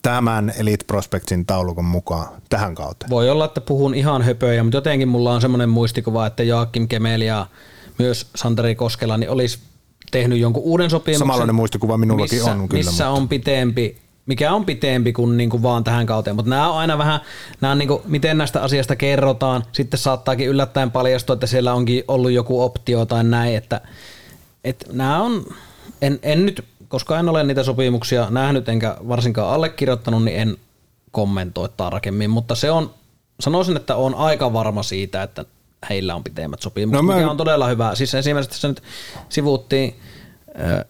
tämän Elite Prospectsin taulukon mukaan tähän kautta. Voi olla, että puhun ihan höpöjä, mutta jotenkin mulla on semmoinen muistikuva, että Joakim Kemel ja myös Santeri Koskela niin olisi tehnyt jonkun uuden sopimuksen. Samanlainen muistikuva minullakin missä, on kyllä. Missä mutta... on pitempi mikä on pitempi kuin, niin kuin vaan tähän kauteen, mutta nämä on aina vähän, nämä on niin kuin, miten näistä asiasta kerrotaan, sitten saattaakin yllättäen paljastua, että siellä onkin ollut joku optio tai näin, että, että nämä on, en, en nyt, koska en ole niitä sopimuksia nähnyt enkä varsinkaan allekirjoittanut, niin en kommentoi tarkemmin, mutta se on, sanoisin, että on aika varma siitä, että heillä on pitemmät sopimukset, no mä... mikä on todella hyvä. Siis esimerkiksi tässä nyt sivuuttiin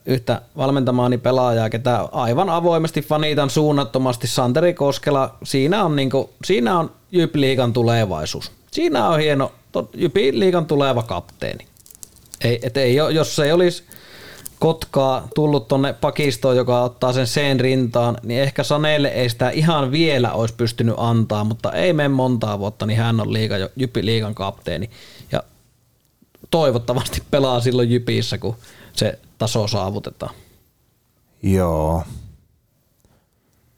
yhtä valmentamaani pelaajaa, ketä aivan avoimesti fanitan suunnattomasti, Santeri Koskela, siinä on, niinku, siinä on Jyp-liigan tulevaisuus. Siinä on hieno Jyp-liigan tuleva kapteeni. Ei, et ei, jos se ei olisi Kotkaa tullut tonne pakistoon, joka ottaa sen sen rintaan, niin ehkä Sanelle ei sitä ihan vielä olisi pystynyt antaa, mutta ei mene montaa vuotta, niin hän on liiga, Jypi liigan kapteeni. Toivottavasti pelaa silloin Jypissä, kun se taso saavutetaan. Joo.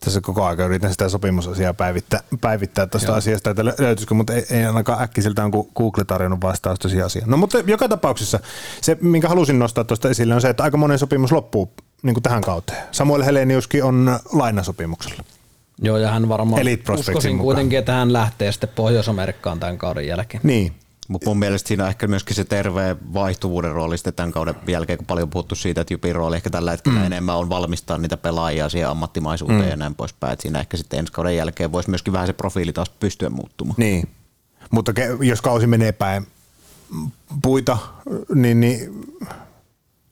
Tässä koko ajan yritän sitä sopimusasiaa päivittää, päivittää tuosta asiasta, että löytyisikö, mutta ei, ei ainakaan äkkiseltään kun Google tarjonnut vastaus tosiaan asiaan. No mutta joka tapauksessa se, minkä halusin nostaa tuosta esille, on se, että aika monen sopimus loppuu niin kuin tähän kauteen. Samuel Heleniuskin on lainasopimuksella. Joo, ja hän varmaan uskoisin mukaan. kuitenkin, että hän lähtee sitten Pohjois-Amerikkaan tämän kauden jälkeen. Niin, mutta mun mielestä siinä on ehkä myöskin se terve vaihtuvuuden rooli sitten tämän kauden jälkeen, kun paljon puhuttu siitä, että Jupin rooli ehkä tällä hetkellä mm. enemmän on valmistaa niitä pelaajia siihen ammattimaisuuteen mm. ja näin poispäin. Et siinä ehkä sitten ensi kauden jälkeen voisi myöskin vähän se profiili taas pystyä muuttumaan. Niin, mutta jos kausi menee päin puita, niin, niin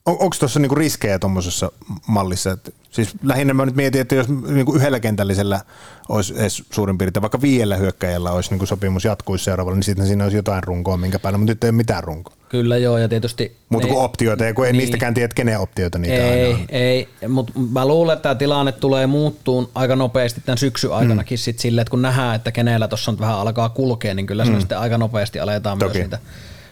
on, onko tuossa niinku riskejä tuommoisessa mallissa? Et, siis lähinnä mä nyt mietin, että jos niinku yhdellä kentällisellä olisi edes suurin piirtein, vaikka viidellä hyökkäjällä olisi niinku sopimus jatkuisi seuraavalla, niin sitten siinä olisi jotain runkoa, minkä päällä, mutta nyt ei ole mitään runkoa. Kyllä joo, ja tietysti... Mutta kuin optioita, ja kun ei niin, niistäkään tiedä, kenen optioita niitä ei, on. Ei, mutta mä luulen, että tämä tilanne tulee muuttuun aika nopeasti tämän syksyn aikanakin mm. sit sille, että kun nähdään, että kenellä tuossa nyt vähän alkaa kulkea, niin kyllä se mm. sitten aika nopeasti aletaan Toki. myös niitä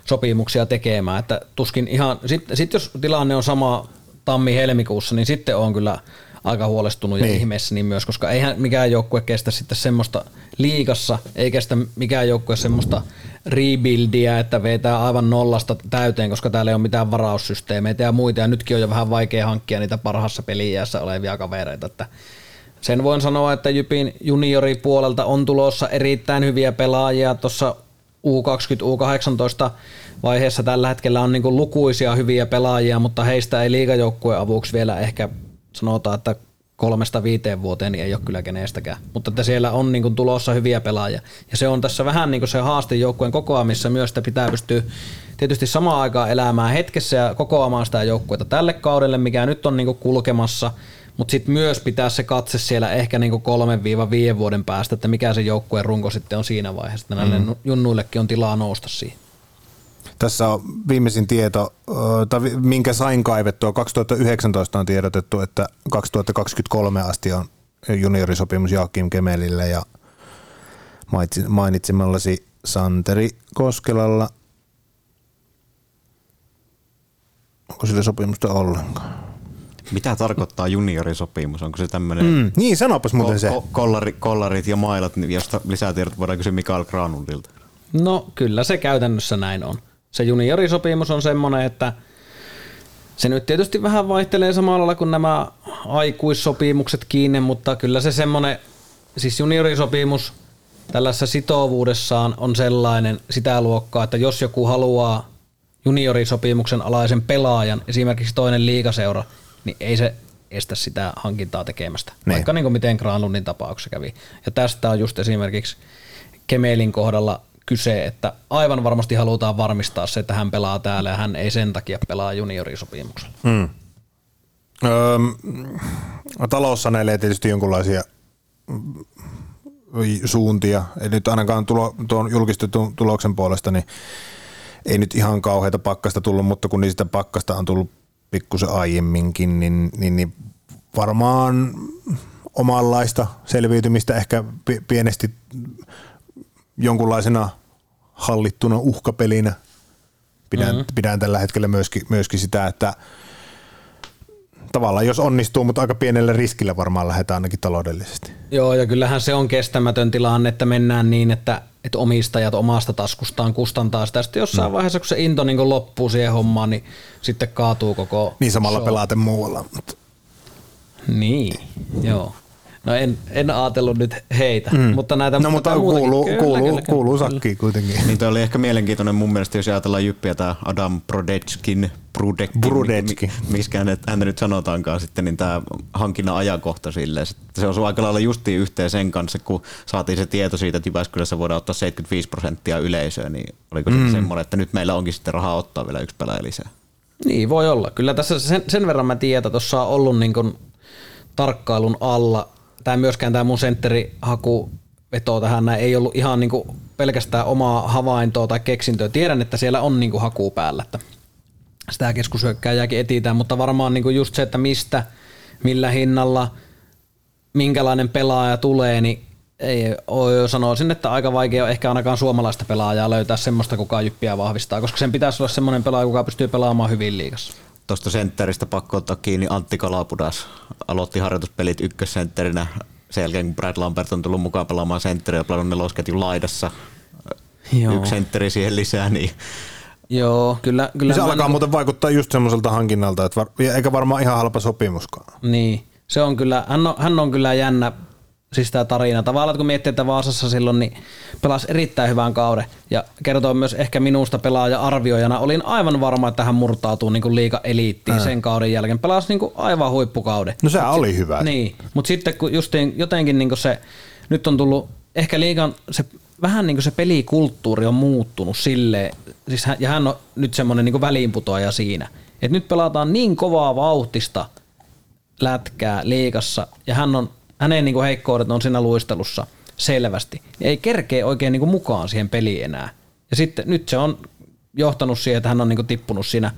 sopimuksia tekemään. Että tuskin ihan, sitten sit jos tilanne on sama tammi-helmikuussa, niin sitten on kyllä aika huolestunut ja niin. ihmeessä niin myös, koska eihän mikään joukkue kestä sitten semmoista liikassa, ei kestä mikään joukkue semmoista rebuildia, että vetää aivan nollasta täyteen, koska täällä ei ole mitään varaussysteemeitä ja muita, ja nytkin on jo vähän vaikea hankkia niitä parhaassa peliässä olevia kavereita, että sen voin sanoa, että Jypin junioripuolelta on tulossa erittäin hyviä pelaajia. Tuossa U20, U18 vaiheessa tällä hetkellä on niin lukuisia hyviä pelaajia, mutta heistä ei liigajoukkueen avuksi vielä ehkä sanotaan, että kolmesta viiteen vuoteen niin ei ole kyllä kenestäkään. Mutta että siellä on niin kuin tulossa hyviä pelaajia. Ja se on tässä vähän niin kuin se haaste joukkueen kokoamissa myös, että pitää pystyä tietysti samaan aikaan elämään hetkessä ja kokoamaan sitä joukkuetta tälle kaudelle, mikä nyt on niin kuin kulkemassa – mutta sitten myös pitää se katse siellä ehkä niinku 3-5 vuoden päästä, että mikä se joukkueen runko sitten on siinä vaiheessa, että näille mm. junnuillekin on tilaa nousta siihen. Tässä on viimeisin tieto, tai minkä sain kaivettua, 2019 on tiedotettu, että 2023 asti on juniorisopimus Jaakim Kemelille ja mainitsemallasi Santeri Koskelalla. Onko sillä sopimusta ollenkaan? Mitä tarkoittaa juniorisopimus? Onko se tämmöinen... Mm, niin, sanopas muuten ko- se. Ko- kollari, kollarit ja mailat, josta lisätiedot voidaan kysyä Mikael Granundilta. No kyllä se käytännössä näin on. Se juniorisopimus on semmoinen, että se nyt tietysti vähän vaihtelee samalla kuin nämä aikuissopimukset kiinni, mutta kyllä se semmoinen siis juniorisopimus tällaisessa sitovuudessaan on sellainen sitä luokkaa, että jos joku haluaa juniorisopimuksen alaisen pelaajan, esimerkiksi toinen liikaseura, niin ei se estä sitä hankintaa tekemästä. Niin. Vaikka niin kuin miten Granlundin tapauksessa kävi. Ja tästä on just esimerkiksi Kemelin kohdalla kyse, että aivan varmasti halutaan varmistaa se, että hän pelaa täällä ja hän ei sen takia pelaa juniorisopimuksella. Mm. Öö, talous sanelee tietysti jonkinlaisia suuntia. Eli nyt ainakaan tulo, tuon julkistetun tuloksen puolesta, niin ei nyt ihan kauheita pakkasta tullut, mutta kun niistä pakkasta on tullut pikkusen aiemminkin, niin, niin, niin varmaan omanlaista selviytymistä ehkä pienesti jonkunlaisena hallittuna uhkapelinä. Pidän, mm-hmm. pidän tällä hetkellä myöskin, myöskin sitä, että tavallaan jos onnistuu, mutta aika pienellä riskillä varmaan lähdetään ainakin taloudellisesti. Joo, ja kyllähän se on kestämätön tilanne, että mennään niin, että, että omistajat omasta taskustaan kustantaa sitä. Sitten jossain mm. vaiheessa, kun se into niin loppuu siihen hommaan, niin sitten kaatuu koko Niin samalla show. pelaaten muualla. Mutta. Niin, joo. No en, en ajatellut nyt heitä, mm. mutta näitä No mutta kuuluu, kyllä, kuuluu, kyllä, kuuluu kyllä. sakkiin kuitenkin. Niin toi oli ehkä mielenkiintoinen mun mielestä, jos ajatellaan Jyppiä tämä Adam Brodetskin, Brudekin, Brudetski. miksi häntä nyt sanotaankaan sitten, niin tämä hankinnan ajankohta silleen. Se on aika lailla justiin yhteen sen kanssa, kun saatiin se tieto siitä, että Jyväskylässä voidaan ottaa 75 prosenttia yleisöä, niin oliko mm. se semmoinen, että nyt meillä onkin sitten rahaa ottaa vielä yksi pelaaja lisää? Niin, voi olla. Kyllä tässä sen, sen verran mä tiedän, että tuossa on ollut niin kuin tarkkailun alla tämä myöskään tämä mun sentterihaku veto tähän näin ei ollut ihan niinku pelkästään omaa havaintoa tai keksintöä. Tiedän, että siellä on niinku haku päällä, että sitä keskushyökkääjääkin etitään, mutta varmaan niinku just se, että mistä, millä hinnalla, minkälainen pelaaja tulee, niin ei ole, sanoisin, että aika vaikea on ehkä ainakaan suomalaista pelaajaa löytää semmoista, kuka jyppiä vahvistaa, koska sen pitäisi olla semmoinen pelaaja, kuka pystyy pelaamaan hyvin liigassa. Tuosta sentteristä pakko ottaa kiinni Antti Kalapudas. Aloitti harjoituspelit ykkössentterinä sen jälkeen, kun Brad Lambert on tullut mukaan pelaamaan sentteriä ja pelannut nelosketjun laidassa. Joo. Yksi sentteri siihen lisää, niin Joo, kyllä. kyllä se alkaa niin... muuten vaikuttaa just semmoiselta hankinnalta, että var, eikä varmaan ihan halpa sopimuskaan. Niin, se on kyllä, hän on, hän on kyllä jännä siis tämä tarina. Tavallaan kun miettii, että Vaasassa silloin niin pelasi erittäin hyvän kauden ja kertoo myös ehkä minusta pelaaja-arvioijana. Olin aivan varma, että hän murtautuu niin kuin liika eliittiin sen kauden jälkeen. Pelasi niin kuin aivan huippukauden. No se oli hyvä. Niin, mutta sitten kun justiin jotenkin niin kuin se, nyt on tullut ehkä liikan se vähän niin kuin se pelikulttuuri on muuttunut silleen, siis hän, ja hän on nyt semmoinen niin väliinputoaja siinä, että nyt pelataan niin kovaa vauhtista lätkää liikassa, ja hän on hänen niin kuin heikkoudet on siinä luistelussa selvästi. Ei kerkee oikein niin kuin mukaan siihen peliin enää. Ja sitten nyt se on johtanut siihen, että hän on niin kuin tippunut siinä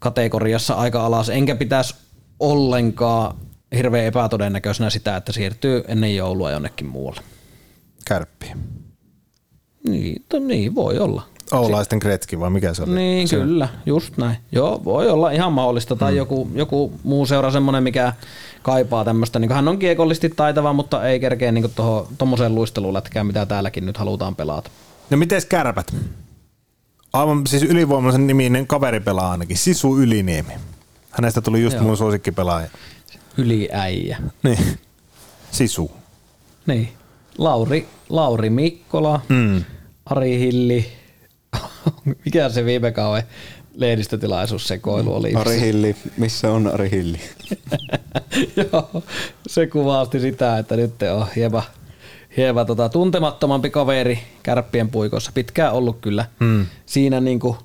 kategoriassa aika alas. Enkä pitäisi ollenkaan hirveän epätodennäköisenä sitä, että siirtyy ennen joulua jonnekin muualle. Kärppi. Niin, to, niin voi olla. Oulaisten kretski vai mikä se oli? Niin, se... kyllä, just näin. Joo, voi olla ihan mahdollista. Tai mm. joku, joku muu seura semmoinen, mikä kaipaa tämmöistä. Niin hän on kiekollisesti taitava, mutta ei kerkeä niin tuommoiseen luistelulätkään, mitä täälläkin nyt halutaan pelata. No miten kärpät? Aivan siis ylivoimaisen niminen kaveri pelaa ainakin, Sisu Yliniemi. Hänestä tuli just Joo. mun suosikkipelaaja. Yliäijä. Niin, Sisu. Niin, Lauri, Lauri Mikkola, mm. Ari Hilli, mikä se viime kauan lehdistötilaisuussekoilu oli. Ari Hilli, missä on Ari Hilli? Joo, se kuvasti sitä, että nyt on hieman, hieman tota, tuntemattomampi kaveri kärppien puikossa. Pitkään ollut kyllä hmm. siinä niin kuin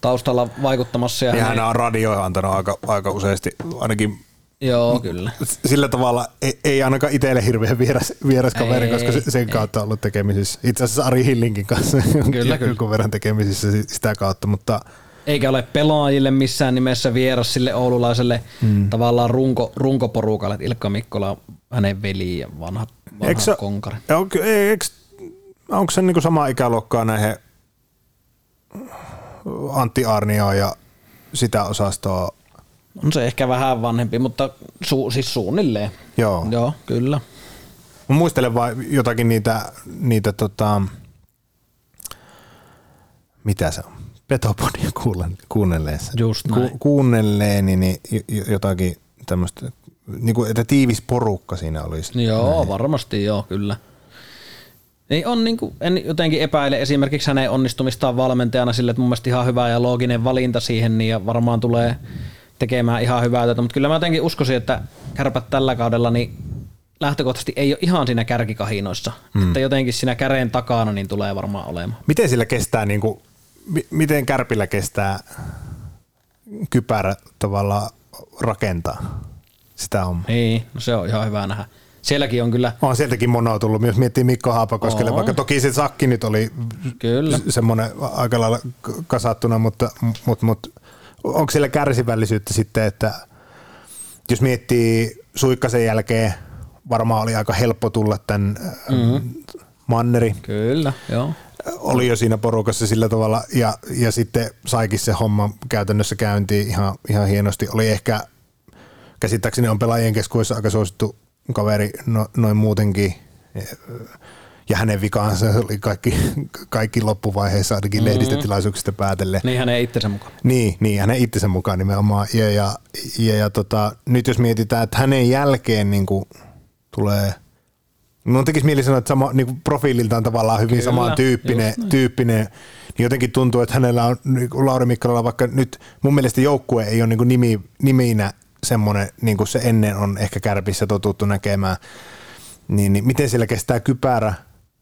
taustalla vaikuttamassa. Ja, ja hän on radioihin antanut aika, aika useasti, ainakin Joo, kyllä. Sillä tavalla ei, ei ainakaan itselle hirveän vieras, vieras kaveri, ei, koska ei, sen kautta on ollut tekemisissä. Itse asiassa Ari Hillinkin kanssa kyllä, jonkun verran tekemisissä sitä kautta, mutta – eikä ole pelaajille missään nimessä vieras sille oululaiselle hmm. tavallaan runko, runkoporukalle. Ilkka Mikkola hänen veli ja vanha, vanha eikö, konkari. Onko, eikö, onko se niin sama ikäluokkaa näihin Antti Arnio ja sitä osastoa? On se ehkä vähän vanhempi, mutta su, siis suunnilleen. Joo. Joo, kyllä. Mä muistelen vain jotakin niitä, niitä tota, mitä se on? Petopodia kuunnelleessa. Just näin. Ku, kuunnelleeni niin jotakin tämmöistä niin kuin, että tiivis porukka siinä olisi. Joo, Näin. varmasti joo, kyllä. Ei on niin kuin, en jotenkin epäile esimerkiksi hänen onnistumistaan valmentajana sille, että mun mielestä ihan hyvä ja looginen valinta siihen, niin ja varmaan tulee tekemään ihan hyvää työtä, mutta kyllä mä jotenkin uskoisin, että kärpät tällä kaudella niin lähtökohtaisesti ei ole ihan siinä kärkikahinoissa, mm. että jotenkin siinä käreen takana niin tulee varmaan olemaan. Miten sillä kestää, niin kuin, miten kärpillä kestää kypärä tavallaan rakentaa sitä on. Niin, no se on ihan hyvä nähdä. Sielläkin on kyllä... On sieltäkin monoa tullut, jos miettii Mikko Haapakoskelle, vaikka toki se sakki nyt oli kyllä. semmoinen aika lailla kasattuna, mutta, mutta, mutta onko siellä kärsivällisyyttä sitten, että jos miettii Suikkasen jälkeen, varmaan oli aika helppo tulla tämän mm-hmm. Manneri. Kyllä, joo. Oli jo siinä porukassa sillä tavalla ja, ja sitten saikin se homma käytännössä käyntiin ihan, ihan hienosti. Oli ehkä, käsittääkseni on pelaajien keskuudessa aika suosittu kaveri no, noin muutenkin ja hänen vikaansa oli kaikki, kaikki loppuvaiheessa ainakin mm-hmm. lehdistötilaisuuksista päätelle. Niin hänen itsensä mukaan. Niin, niin hänen itsensä mukaan nimenomaan. Ja, ja, ja, ja tota, nyt jos mietitään, että hänen jälkeen niin kuin tulee, mun tekisi mieli sanoa, että sama, niin kuin profiililtaan tavallaan hyvin Kyllä, samantyyppinen, tyyppinen, niin jotenkin tuntuu, että hänellä on, niin Lauri Mikkolalla vaikka nyt mun mielestä joukkue ei ole niin kuin nimi, niminä semmoinen, niin kuin se ennen on ehkä kärpissä totuttu näkemään, niin, niin miten siellä kestää kypärä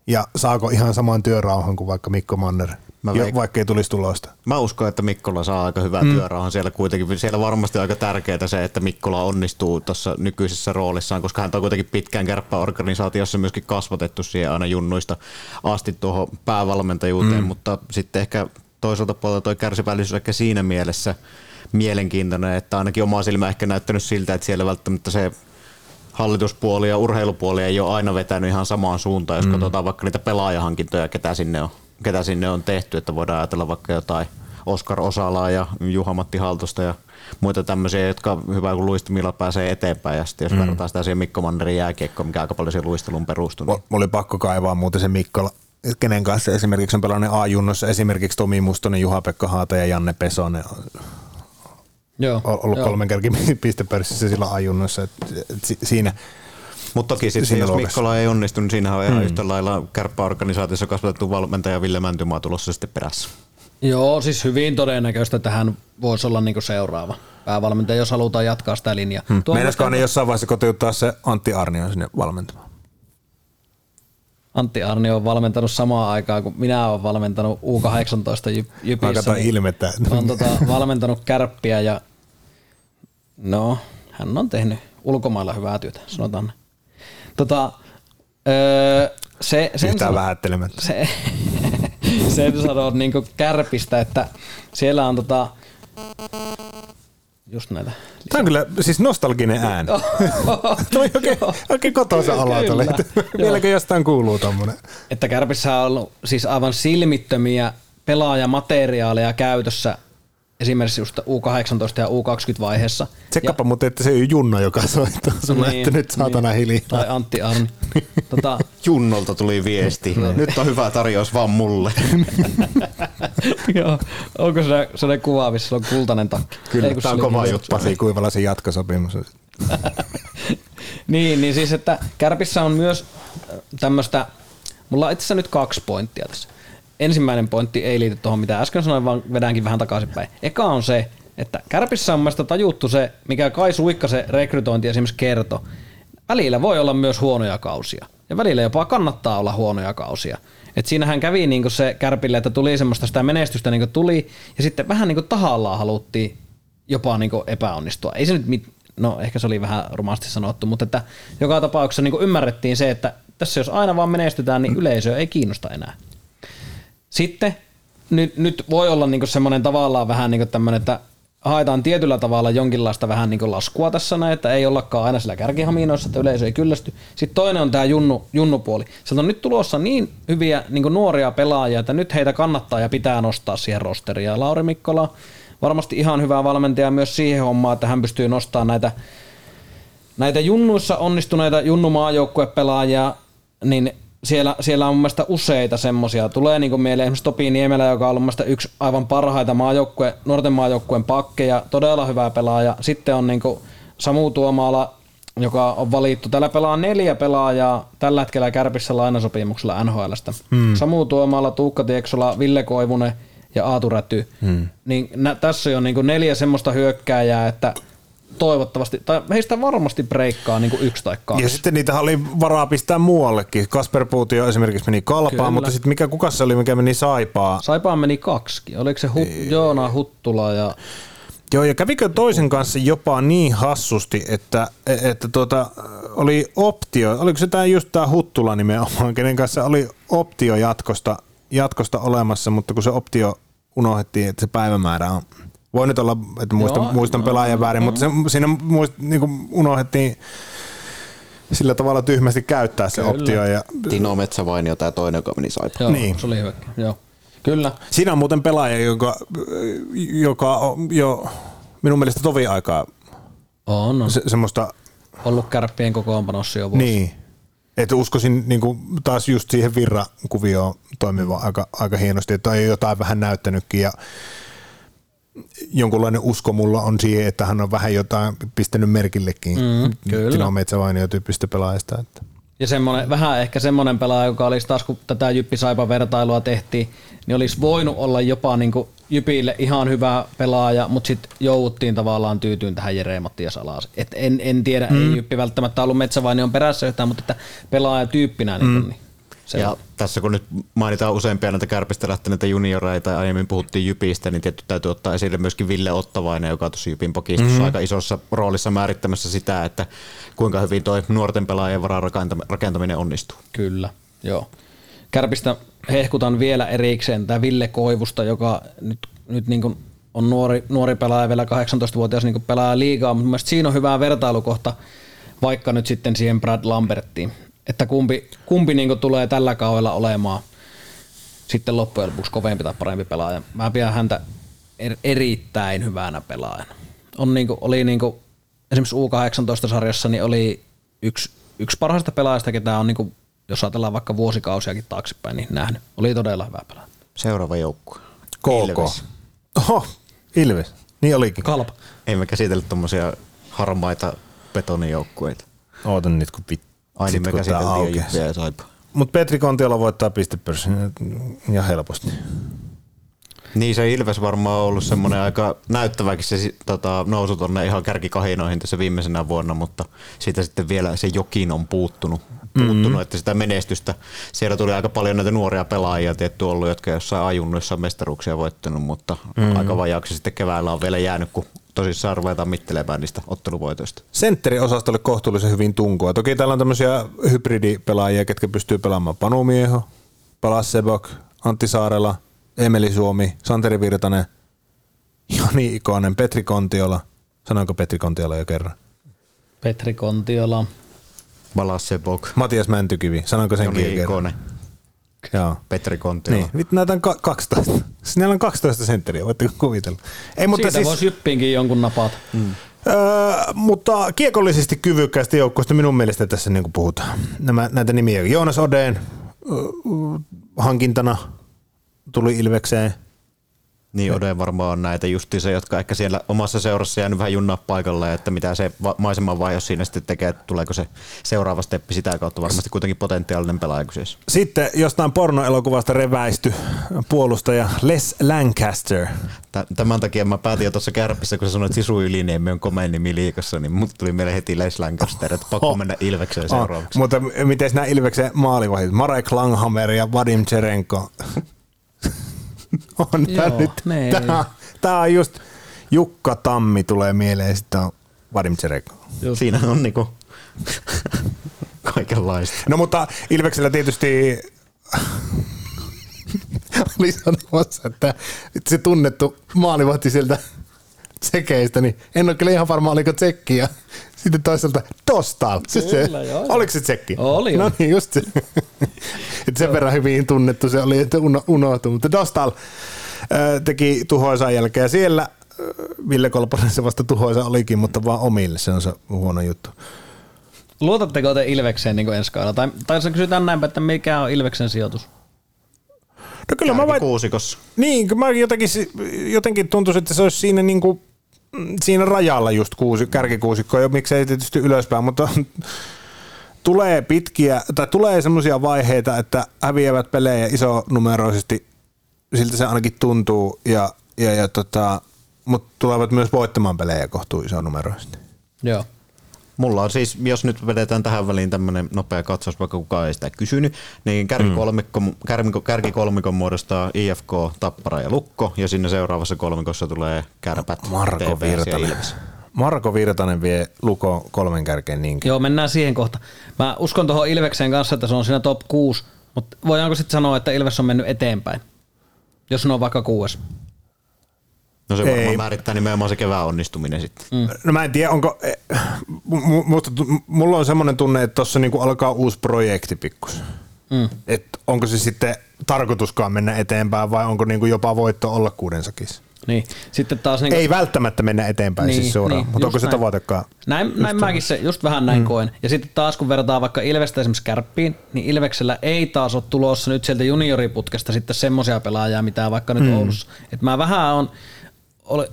ja saako ihan saman työrauhan kuin vaikka Mikko Manner, Mä veik- vaikka ei tulisi tulosta? Mä uskon, että Mikkola saa aika hyvän mm. työrauhan siellä kuitenkin. Siellä varmasti aika tärkeää se, että Mikkola onnistuu tuossa nykyisessä roolissaan, koska hän on kuitenkin pitkään kärppäorganisaatiossa myöskin kasvatettu siihen aina junnuista asti tuohon päävalmentajuuteen, mm. mutta sitten ehkä toisaalta puolelta toi kärsivällisyys ehkä siinä mielessä mielenkiintoinen, että ainakin oma silmä ehkä näyttänyt siltä, että siellä välttämättä se hallituspuoli ja urheilupuoli ei ole aina vetänyt ihan samaan suuntaan, jos mm. katsotaan vaikka niitä pelaajahankintoja, ketä sinne on, ketä sinne on tehty, että voidaan ajatella vaikka jotain Oskar Osalaa ja Juha-Matti Haltosta ja muita tämmöisiä, jotka hyvä kun luistimilla pääsee eteenpäin ja sitten jos mm. verrataan sitä siihen Mikko Mannerin jääkiekkoon, mikä aika paljon siihen luisteluun perustuu. Niin. Mulla oli pakko kaivaa muuten se Mikko, kenen kanssa esimerkiksi on pelannut A-junnossa, esimerkiksi Tomi Mustonen, Juha-Pekka Haata ja Janne Pesonen Joo, ollut joo. kolmen kärki pistepörssissä sillä ajunnossa. siinä, mutta toki sitten jos luokassa. Mikkola ei onnistu, niin siinähän on ihan mm. yhtä lailla kärppäorganisaatiossa kasvatettu valmentaja Ville Mäntymaa tulossa sitten perässä. Joo, siis hyvin todennäköistä tähän voisi olla niinku seuraava päävalmentaja, jos halutaan jatkaa sitä linjaa. Hmm. Meinaisiko ne jossain vaiheessa kotiuttaa se Antti Arnio sinne valmentamaan? Antti Arni on valmentanut samaan aikaan, kun minä olen valmentanut U18 Jypissä. Mä niin ilmettä. On tota, valmentanut kärppiä ja no, hän on tehnyt ulkomailla hyvää työtä, sanotaan. Tota, öö, se, sen Yhtään vähättelemättä. Se, sen sanoo niin kärpistä, että siellä on tota, just näitä. Tämä on kyllä siis nostalginen ääni. Toi oikein, oikein kotoisa ala tuli. Vieläkö jostain kuuluu tommonen? Että Kärpissä on ollut siis aivan silmittömiä pelaajamateriaaleja käytössä esimerkiksi just U18 ja U20-vaiheessa. Tsekkapa mutta että se ei ole Junno, joka soittaa sulle, niin, että nyt saatana niin. hiljaa. Tai Antti Arni. tota, Junnolta tuli viesti. No. Nyt on hyvä tarjous vaan mulle. Joo. Onko se sellainen kuva, missä on kultainen takki? Kyllä, Ei, tämä on kova juttu. Pasi Kuivalaisen jatkosopimus. niin, niin siis, että Kärpissä on myös tämmöistä, mulla on itse asiassa nyt kaksi pointtia tässä ensimmäinen pointti ei liity tuohon, mitä äsken sanoin, vaan vedänkin vähän takaisinpäin. Eka on se, että Kärpissä on mielestäni tajuttu se, mikä Kai Suikka se rekrytointi esimerkiksi kertoo. Välillä voi olla myös huonoja kausia. Ja välillä jopa kannattaa olla huonoja kausia. Et siinähän kävi niinku se Kärpille, että tuli semmoista sitä menestystä niinku tuli, ja sitten vähän niinku tahallaan haluttiin jopa niinku epäonnistua. Ei se nyt, mit, no ehkä se oli vähän rumasti sanottu, mutta että joka tapauksessa niinku ymmärrettiin se, että tässä jos aina vaan menestytään, niin yleisö ei kiinnosta enää. Sitten nyt, nyt voi olla niinku semmoinen tavallaan vähän niinku tämmöinen, että haetaan tietyllä tavalla jonkinlaista vähän niin laskua tässä näin, että ei ollakaan aina sillä kärkihaminoissa, että yleisö ei kyllästy. Sitten toinen on tämä junnu, junnupuoli. Sieltä on nyt tulossa niin hyviä niin nuoria pelaajia, että nyt heitä kannattaa ja pitää nostaa siihen rosteriin. Lauri Mikkola varmasti ihan hyvä valmentaja myös siihen hommaan, että hän pystyy nostamaan näitä, näitä junnuissa onnistuneita junnumaajoukkuepelaajia, niin siellä, siellä on mun mielestä useita semmoisia. Tulee niin mieleen esimerkiksi Topi Niemelä, joka on ollut yksi aivan parhaita maajoukkue, nuorten maajoukkueen pakkeja, todella hyvä pelaaja. Sitten on niin Samu Tuomaala, joka on valittu. Täällä pelaa neljä pelaajaa tällä hetkellä Kärpissä lainasopimuksella NHLstä. Hmm. Samu Tuomala, Tuukka Tieksola, Ville Koivunen ja Aatu Räty. Hmm. Niin nä, tässä on niin neljä semmoista hyökkääjää, että toivottavasti, tai heistä varmasti breikkaa niin yksi tai kaksi. Ja sitten niitä oli varaa pistää muuallekin. Kasper Puutio esimerkiksi meni kalpaan, Kyllä. mutta sitten mikä kuka se oli, mikä meni saipaa? Saipaan meni kaksi. Oliko se Hut, Joona Huttula ja Joo, ja kävikö toisen kanssa jopa niin hassusti, että, että tuota, oli optio, oliko se tämä just tämä Huttula nimenomaan, kenen kanssa oli optio jatkosta, jatkosta olemassa, mutta kun se optio unohdettiin, että se päivämäärä on. Voi nyt olla, että muistan, joo, muistan pelaajan väärin, mutta se, siinä muist, niin kuin unohdettiin sillä tavalla tyhmästi käyttää se Kyllä. optio. Ja... Tino Metsävainio tämä toinen, joka meni saipa. Joo, niin. se oli hyvä. Joo. Kyllä. Siinä on muuten pelaaja, joka, joka on jo minun mielestä tovi aikaa on, on. Se, semmoista... Ollut kärppien kokoonpanossa jo vuosi. Niin. Että uskoisin niin kuin, taas just siihen virra-kuvioon toimiva aika, aika hienosti, että on jotain vähän näyttänytkin ja jonkunlainen usko mulla on siihen, että hän on vähän jotain pistänyt merkillekin mm, Tino Metsävainio tyyppistä pelaajista. Että. Ja semmoinen, vähän ehkä semmoinen pelaaja, joka olisi taas kun tätä Jyppi Saipa vertailua tehtiin, niin olisi voinut olla jopa niin kuin Jypille ihan hyvä pelaaja, mutta sitten jouduttiin tavallaan tyytyyn tähän Jere Mattias alas. Et en, en tiedä, mm. ei Jyppi välttämättä ollut Metsävainion perässä yhtään, mutta että pelaaja tyyppinä niin, mm. niin se ja on. tässä kun nyt mainitaan useampia näitä kärpistä lähteneitä junioreita ja aiemmin puhuttiin Jypistä, niin tietysti täytyy ottaa esille myöskin Ville Ottavainen, joka on tuossa Jypin pokistossa mm-hmm. aika isossa roolissa määrittämässä sitä, että kuinka hyvin toi nuorten pelaajien varaa rakentaminen onnistuu. Kyllä, joo. Kärpistä hehkutan vielä erikseen tämä Ville Koivusta, joka nyt, nyt niin kuin on nuori, nuori pelaaja, vielä 18-vuotias niin pelaa liigaa, mutta mielestäni siinä on hyvä vertailukohta vaikka nyt sitten siihen Brad Lamberttiin että kumpi, kumpi niin tulee tällä kaudella olemaan sitten loppujen lopuksi kovempi tai parempi pelaaja. Mä pidän häntä er, erittäin hyvänä pelaajana. On niin kuin, oli niin kuin, esimerkiksi U18-sarjassa niin oli yksi, yksi parhaista pelaajista, ketä on, niin kuin, jos ajatellaan vaikka vuosikausiakin taaksepäin, niin nähnyt. Oli todella hyvä pelaaja. Seuraava joukkue. KK. Ilves. Oho, Ilves. Niin olikin. Kalpa. Ei me käsitellyt tuommoisia harmaita betonijoukkueita. Ootan nyt kun pitää. Ai niin me käsiteltiin Jyppiä ja Saipa. Mutta Petri Kontiola voittaa pistepörssin ja helposti. Niin se Ilves varmaan on ollut semmoinen aika näyttäväkin se tota, nousu tuonne ihan kärkikahinoihin tässä viimeisenä vuonna, mutta siitä sitten vielä se jokin on puuttunut, puuttunut mm-hmm. että sitä menestystä. Siellä tuli aika paljon näitä nuoria pelaajia tietty ollut, jotka jossain ajunnut jossain mestaruuksia voittanut, mutta mm-hmm. aika vajaaksi sitten keväällä on vielä jäänyt, kun tosissaan ruvetaan mittelemään niistä otteluvoitoista. Sentteriosastolle kohtuullisen hyvin tunkoa. Toki täällä on tämmöisiä hybridipelaajia, ketkä pystyy pelaamaan Panu Mieho, Palas Sebok, Antti Saarela, Emeli Suomi, Santeri Virtanen, Joni Ikonen, Petri Kontiola. Sanoinko Petri Kontiola jo kerran? Petri Kontiola. Palas Sebok. Matias Mäntykivi. Sanoinko senkin Joni Ikonen. Joo. Petri Kontiola. Niin, vittu näitä on 12. Siis näillä on 12 sentteriä, voitteko kuvitella. Ei, mutta Siitä siis, voisi jyppiinkin jonkun napata. Mm. Öö, mutta kiekollisesti kyvykkäästi joukkoista minun mielestä tässä niin kuin puhutaan. Nämä, näitä nimiä. Joonas Odeen hankintana tuli Ilvekseen. Niin, Ode varmaan on näitä justiinsa, jotka ehkä siellä omassa seurassa jäänyt vähän junnaa paikalle, että mitä se maiseman vaihos siinä sitten tekee, että tuleeko se seuraava steppi sitä kautta varmasti kuitenkin potentiaalinen pelaaja siis. Sitten jostain pornoelokuvasta reväisty puolustaja Les Lancaster. Tämän takia mä päätin jo tuossa kärpissä, kun sä sanoit Sisu Yliniemi on komeen nimi liikassa, niin mut tuli meille heti Les Lancaster, että pakko oh. mennä Ilvekseen seuraavaksi. Oh. Mutta miten nämä Ilveksen maalivahit? Marek Langhammer ja Vadim Cherenko on Joo, nyt. Niin. Tämä, tämä on just Jukka Tammi tulee mieleen, sitten on Vadim Tsereko. Siinä on niinku kaikenlaista. No mutta Ilveksellä tietysti oli sanomassa, että se tunnettu maalivahti sieltä tsekeistä, niin en ole kyllä ihan varma, oliko tsekki ja sitten toisaalta Dostal. Se, kyllä, se, joo, oliko se tsekki? Oli. No niin, just se. Et sen verran hyvin tunnettu se oli, että uno, unohtui. Mutta Dostal teki tuhoisan jälkeen. Siellä Ville Kolponen se vasta tuhoisa olikin, mutta vaan omille. Se on se huono juttu. Luotatteko te Ilvekseen niin ensi kaudella? Tai, tai se kysytään näinpä, että mikä on Ilveksen sijoitus? No kyllä mä vain... Kuusikossa. Niin, mä jotenkin, jotenkin tuntuisi, että se olisi siinä niin kuin siinä rajalla just kuusi, kärkikuusikko, ja miksei tietysti ylöspäin, mutta tulee pitkiä, tai tulee semmoisia vaiheita, että häviävät pelejä isonumeroisesti, siltä se ainakin tuntuu, ja, ja, ja tota, mutta tulevat myös voittamaan pelejä kohtuu isonumeroisesti. Joo. Mulla on siis, jos nyt vedetään tähän väliin tämmöinen nopea katsaus, vaikka kukaan ei sitä kysynyt, niin kärkikolmikko, mm. kärkikolmikon muodostaa IFK, Tappara ja Lukko, ja sinne seuraavassa kolmikossa tulee Kärpät, Marko ja Virtanen. Marko Virtanen vie Luko kolmen kärkeen niinkin. Joo, mennään siihen kohta. Mä uskon tuohon Ilvekseen kanssa, että se on siinä top 6, mutta voidaanko sitten sanoa, että Ilves on mennyt eteenpäin? Jos ne on vaikka kuudes. No se Ei. varmaan määrittää nimenomaan se kevään onnistuminen sitten. Mm. No mä en tiedä, onko, eh, mu- musta, tu- mulla on semmoinen tunne, että tuossa niinku alkaa uusi projekti pikkus. Mm. Et onko se sitten tarkoituskaan mennä eteenpäin vai onko niinku jopa voitto olla kuudensakissa? Niin. Sitten taas niin Ei välttämättä mennä eteenpäin niin, siis suoraan, niin, mutta onko se näin. tavoitekaan? Näin, näin mäkin se just vähän näin mm. koen. Ja sitten taas kun vertaa vaikka Ilvestä esimerkiksi Kärppiin, niin Ilveksellä ei taas ole tulossa nyt sieltä junioriputkesta sitten semmoisia pelaajia, mitä vaikka nyt mm. Oulussa. Et mä vähän on,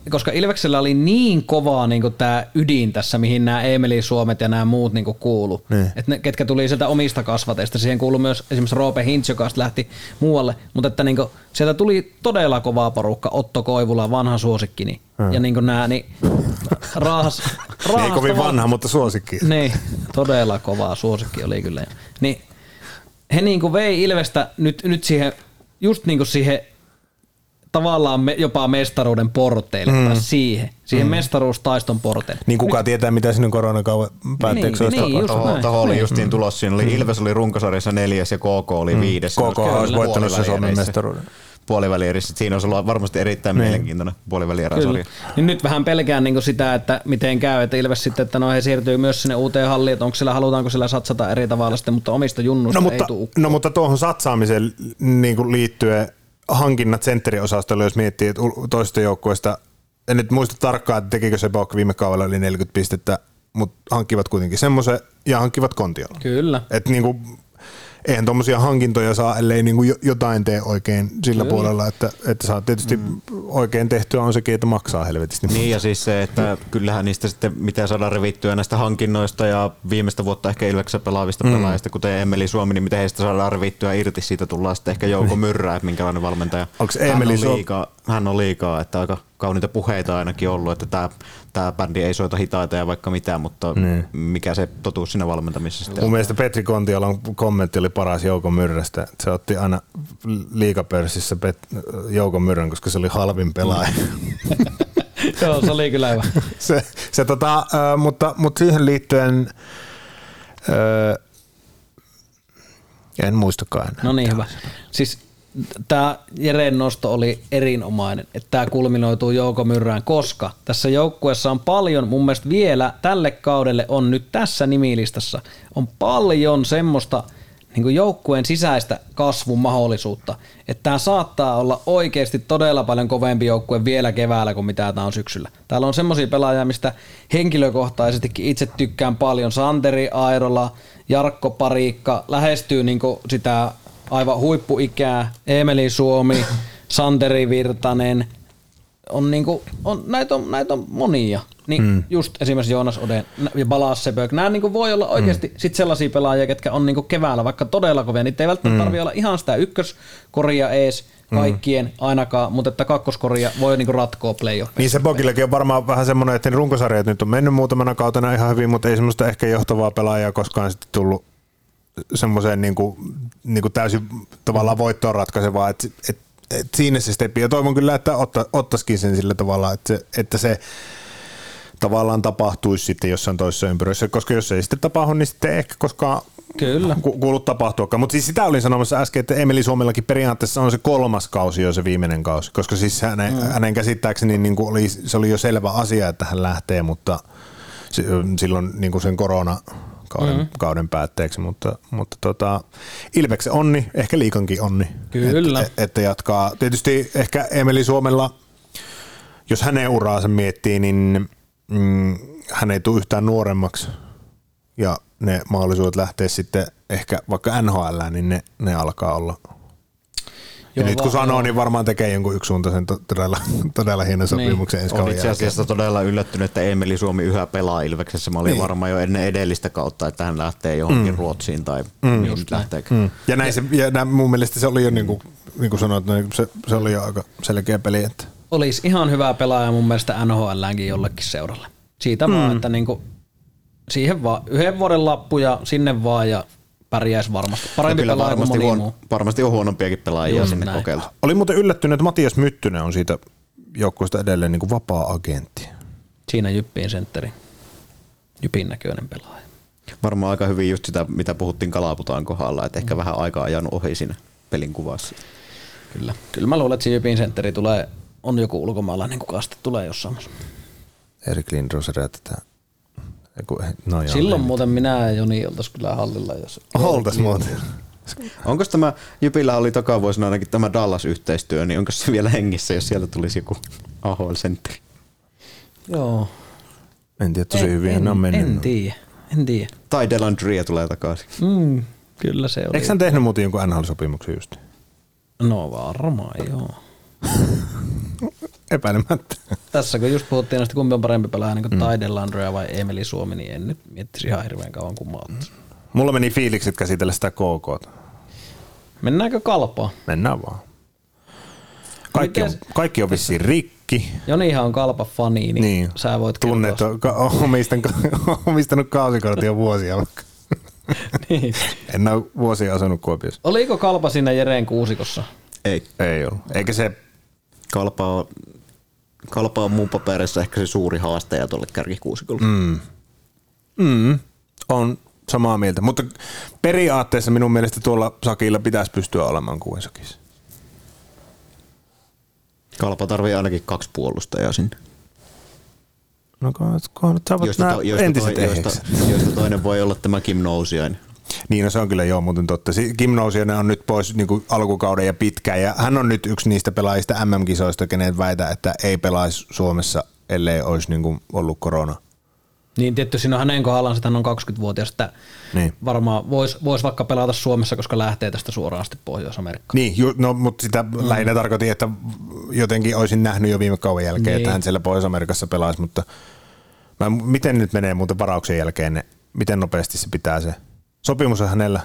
koska Ilveksellä oli niin kovaa niin tämä ydin tässä, mihin nämä Emeli Suomet ja nämä muut niin kuulu. Niin. Että ne, ketkä tuli sieltä omista kasvateista. Siihen kuului myös esimerkiksi Roope Hintz, joka lähti muualle. Mutta että niin sieltä tuli todella kovaa porukka. Otto Koivula, vanha suosikkini. Hmm. Ja niin nämä, niin raahas, raahas Ei kovin vanha, mutta suosikki. niin, todella kovaa suosikki oli kyllä. Niin he niinku vei Ilvestä nyt, nyt siihen, just niinku siihen tavallaan me, jopa mestaruuden porteille mm. tai siihen, siihen mm. mestaruustaiston porteille. Niin kuka tietää, mitä sinne koronakauan päätteeksi Niin, olisi niin, Tuohon, tuohon oli Niin. justiin tulos, siinä oli Ilves oli runkosarjassa neljäs ja KK oli viides. KK olisi voittanut sen Suomen mestaruuden. Puolivälierissä. Siinä olisi ollut varmasti erittäin Niin. mielenkiintoinen puolivälierä-sarja. Niin nyt vähän pelkään niin sitä, että miten käy, että Ilves sitten, että no he siirtyy myös sinne uuteen halliin, että onko sillä, halutaanko sillä satsata eri tavalla sitten, mutta omista junnusta No ei mutta, tule no mutta tuohon satsaamiseen niin kuin liittyen hankinnat sentteriosastolle, jos miettii että toisesta joukkueesta, en nyt muista tarkkaan, että tekikö se Bok viime kaudella eli 40 pistettä, mutta hankkivat kuitenkin semmoisen ja hankkivat Kontiolla. Kyllä. Et niin kuin, eihän tuommoisia hankintoja saa, ellei niin kuin jotain tee oikein sillä Kyllä. puolella, että, että saa tietysti mm. oikein tehtyä on sekin, että maksaa helvetisti. Niin ja siis se, että kyllähän niistä sitten mitä saadaan revittyä näistä hankinnoista ja viimeistä vuotta ehkä Ilveksessä pelaavista mm. pelaajista, kuten Emeli Suomi, niin miten heistä saadaan revittyä irti, siitä tullaan sitten ehkä Jouko Myrrää, että minkälainen valmentaja. Hän, Emeli on Suom- liikaa, hän on liikaa, että aika kauniita puheita ainakin ollut, että tämä, tämä bändi ei soita hitaita ja vaikka mitään, mutta Niin. mikä se totuus siinä valmentamisessa sitten Mun mielestä Petri Kontiolan kommentti oli paras Jouko Myrrästä. Se otti aina liikapörssissä Pet- Jouko Myrrän, koska se oli halvin pelaaja. Joo, se oli kyllä hyvä. se, se tota, mutta, mutta siihen liittyen ö, en muistakaan. No niin, hyvä. Siis tämä Jeren nosto oli erinomainen, että tämä kulminoituu Jouko Myrrään, koska tässä joukkueessa on paljon, mun mielestä vielä tälle kaudelle on nyt tässä nimilistassa, on paljon semmoista niin joukkueen sisäistä kasvun mahdollisuutta, että tämä saattaa olla oikeasti todella paljon kovempi joukkue vielä keväällä kuin mitä tämä on syksyllä. Täällä on semmoisia pelaajia, mistä henkilökohtaisestikin itse tykkään paljon. Santeri Airola, Jarkko Parikka lähestyy niin sitä aivan huippuikää, Emeli Suomi, Santeri Virtanen, on niinku, on, näitä, on, näitä on monia. Niin mm. just esimerkiksi Joonas Oden ja Balas Sebök, nämä niinku voi olla oikeasti mm. sit sellaisia pelaajia, ketkä on niinku keväällä vaikka todella kovia. Niitä ei välttämättä mm. tarvitse olla ihan sitä ykköskoria ees kaikkien mm. ainakaan, mutta että kakkoskoria voi niinku ratkoa playoff. Niin se Bogillakin on varmaan vähän semmoinen, että runkosarjat nyt on mennyt muutamana kautena ihan hyvin, mutta ei semmoista ehkä johtavaa pelaajaa koskaan sitten tullut semmoiseen niin kuin, niin kuin täysin tavallaan voittoon ratkaisevaa, että, että, että siinä se steppi. Ja toivon kyllä, että otta, ottaisikin sen sillä tavalla, että se, että se tavallaan tapahtuisi sitten jossain toisessa ympyröissä, koska jos ei sitten tapahdu, niin sitten ei ehkä koskaan Kyllä. ku- kuulu tapahtuakaan. Mutta siis sitä olin sanomassa äsken, että Emeli Suomellakin periaatteessa on se kolmas kausi jo se viimeinen kausi, koska siis hänen, mm. hänen käsittääkseni niin kuin oli, se oli jo selvä asia, että hän lähtee, mutta silloin niin kuin sen korona kauden, mm. kauden päätteeksi, mutta, mutta tota, Ilveksen onni, ehkä liikankin onni, Kyllä. Että, että jatkaa. Tietysti ehkä Emeli Suomella, jos hänen uraansa miettii, niin mm, hän ei tule yhtään nuoremmaksi ja ne mahdollisuudet lähteä sitten ehkä vaikka NHL, niin ne, ne alkaa olla Ja Joo, nyt kun sanoo, joo. niin varmaan tekee jonkun yksisuuntaisen to- todella, todella hienon sopimuksen ensi On kauden itse asiassa todella yllättynyt, että Emeli Suomi yhä pelaa Ilveksessä. Mä olin Niin. varmaan jo ennen edellistä kautta, että hän lähtee johonkin mm. Ruotsiin tai mm. Just näin. lähtee. Mm. Ja, näin se, ja näin, mun mielestä se oli jo, niin kuin, niin kuin sanoit, niin se, se oli jo aika selkeä peli. Että. Olisi ihan hyvä pelaaja mun mielestä NHLäänkin jollekin seuralle. Siitä mm. vaan, että niinku, siihen vaan yhden vuoden lappu ja sinne vaan ja pärjäisi varmasti. Parempi kyllä pelaaja kuin varmasti, moni huon, varmasti on huonompiakin pelaajia Just sinne näin. kokeiltu. Oli muuten yllättynyt, että Matias Myttynen on siitä joukkueesta edelleen niin kuin vapaa-agentti. Siinä Jyppiin sentteri. Jypin näköinen pelaaja. Varmaan aika hyvin just sitä, mitä puhuttiin Kalaputaan kohdalla, että ehkä vähän aikaa ajanut ohi siinä pelin kuvassa. Kyllä. Kyllä mä luulen, että se Jypin sentteri tulee, on joku ulkomaalainen, kuka sitten tulee jossain. Erik Lindros rätetään. Eiku, no joo, Silloin ei muuten minä ja Joni oltais kyllä hallilla, jos... Oltais muuten. Onko tämä, Jypillä oli takavuosina ainakin tämä Dallas-yhteistyö, niin onko se vielä hengissä, jos sieltä tulisi joku AHL-sentteri? Joo. En tiedä, tosi En- hyvin en, ne on mennyt. En tiedä. En tiedä. Tai Delandria tulee takaisin. Mm, kyllä se oli. Eikö hän tehnyt muuten jonkun NHL-sopimuksen just? No varmaan, joo. Epäilemättä. Tässä kun just puhuttiin näistä kumpi on parempi pelaaja, niin kuin mm. Landrea vai Emeli Suomi, niin en nyt miettisi ihan hirveän kauan kuin mä ottaisin. Mulla meni fiilikset käsitellä sitä KK. Mennäänkö kalpaa? Mennään vaan. Kaikki on, kaikki on vissiin rikki. Jonihan on kalpa fani, niin, Niin. sä voit Tunnet, kertoa. on, ka- on omistanut, omistanut kausikortin jo vuosia. vaikka. niin. En ole vuosia asunut Kuopiossa. Oliko kalpa siinä Jereen kuusikossa? Ei. Ei ollut. Eikä se, Kalpa on, kalpa on mun paperissa ehkä se suuri haastaja tuolle kärkikuusikolle. Mm. mm, on samaa mieltä. Mutta periaatteessa minun mielestä tuolla sakilla pitäisi pystyä olemaan kuisakissa. Kalpa tarvii ainakin kaksi puolustajaa sinne. No kun, kun saavat Joista, to, joista, entiset toi, joista, joista toinen voi olla tämä Kim Nousiainen. Niin, no se on kyllä joo muuten totta. Kim Nousiainen on nyt pois niin kuin alkukauden ja pitkään, ja hän on nyt yksi niistä pelaajista MM-kisoista, kenen väitä, että ei pelaisi Suomessa, ellei olisi niin kuin ollut korona. Niin tietty siinä on hänen kohdallaan, että hän on 20-vuotias, että Niin. varmaan voisi vois vaikka pelata Suomessa, koska lähtee tästä suoraan sitten Pohjois-Amerikkaan. Niin, ju, no, mutta sitä mm. lähinnä tarkoitin, että jotenkin olisin nähnyt jo viime kauden jälkeen, niin. Niin. että hän siellä Pohjois-Amerikassa pelaisi, mutta mä, miten nyt menee muuten varauksen jälkeen, ne, miten nopeasti se pitää se? Sopimus on hänellä.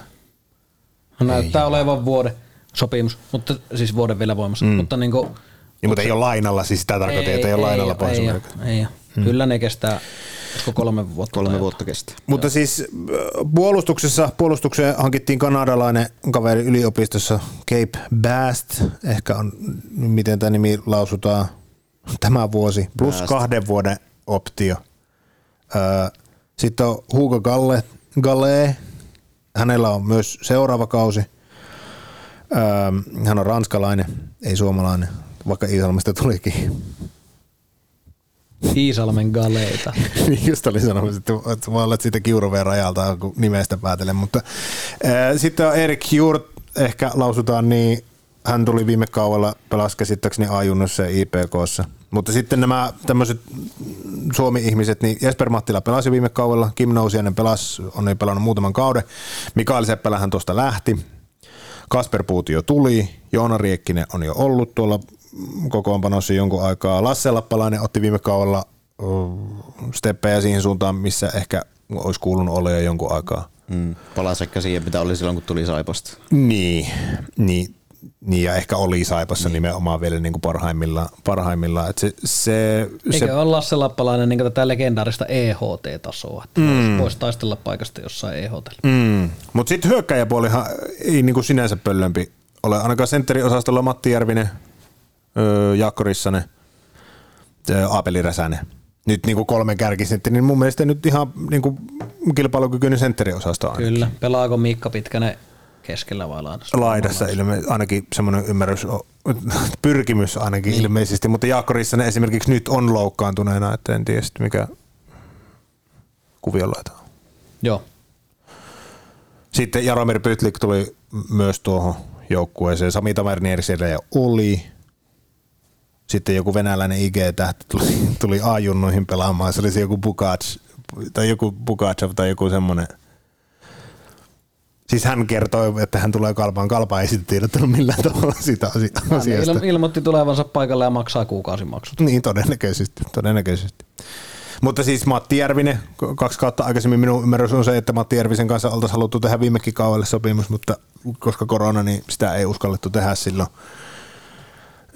Hän näyttää olevan vuoden sopimus, mutta siis vuoden vielä voimassa. Mm. Mutta niin kuin, Niin, mutta ei ole lainalla, siis sitä tarkoitin, että ei ole lainalla ei, pohjois ei, ole, ei ole. Hmm. Kyllä ne kestää kolme vuotta. Kolme vuotta kestää. Mutta siis äh, puolustuksessa, puolustukseen hankittiin kanadalainen kaveri yliopistossa, Cape Bast, ehkä on, miten tämä nimi lausutaan, tämä vuosi, plus Bast. kahden vuoden optio. Ö, Sitten on Hugo Galle, Galle, hänellä on myös seuraava kausi. Hän on ranskalainen, ei suomalainen, vaikka Iisalmesta tulikin. Iisalmen galeita. Niin just oli sanomassa, että voi olla, että siitä Kiuruveen rajalta nimestä päätellen. Mutta, ää, sitten on Erik Jurt, ehkä lausutaan niin, hän tuli viime kaudella, pelasi käsittääkseni A-junnossa ja IPKssa. Mutta sitten nämä tämmöiset Suomi-ihmiset, niin Jesper Mattila pelasi viime kaudella, Kim Nousiainen pelasi, on jo pelannut muutaman kauden, Mikael Seppälähän tuosta lähti, Kasper Puutio tuli, Joona Riekkinen on jo ollut tuolla kokoonpanossa jonkun aikaa. Lasse Lappalainen otti viime kaudella steppejä siihen suuntaan, missä ehkä olisi kuulunut olla jo jonkun aikaa. Mm. Palasi ehkä siihen, mitä oli silloin, kun tuli Saipasta. Niin, niin, niin ja ehkä oli Saipassa niin. nimenomaan vielä niin kuin parhaimmillaan. parhaimmillaan. Et se, se, Eikö se, ole Lasse Lappalainen niin tätä legendaarista EHT-tasoa, että mm. voisi taistella paikasta jossain EHT. mm. Mutta sitten hyökkäjäpuolihan ei niin kuin sinänsä pöllömpi ole. Ainakaan sentteriosastolla Matti Järvinen, öö, Jaakko Rissanen, öö, Aapeli Räsänen. Nyt niin kuin kolme kärkisentti, niin mun mielestä nyt ihan niin kuin kilpailukykyinen sentteriosasto on. Kyllä. Pelaako Miikka Pitkänen keskellä vai laidassa? laidassa ilme, ainakin semmoinen ymmärrys, pyrkimys ainakin niin. ilmeisesti, mutta Jaakko Rissanen esimerkiksi nyt on loukkaantuneena, että en tiedä sitten mikä kuvion laita on. Joo. Sitten Jaromir Pytlik tuli myös tuohon joukkueeseen. Sami Tavernieri siellä jo oli. Sitten joku venäläinen IG-tähti tuli, tuli A-junnuihin pelaamaan. Se oli se joku Bukac, tai joku Bukacev tai joku semmoinen. Siis hän kertoi, että hän tulee kalpaan. Kalpa ei sitten tiedottanut millään tavalla sitä asia- Hän asiasta. il- ilmoitti tulevansa paikalle ja maksaa kuukausimaksut. Niin, todennäköisesti. todennäköisesti. Mutta siis Matti Järvinen, kaksi kautta aikaisemmin minun ymmärrys on se, että Matti Järvisen kanssa oltaisiin haluttu tehdä viimekin kaudelle sopimus, mutta koska korona, niin sitä ei uskallettu tehdä silloin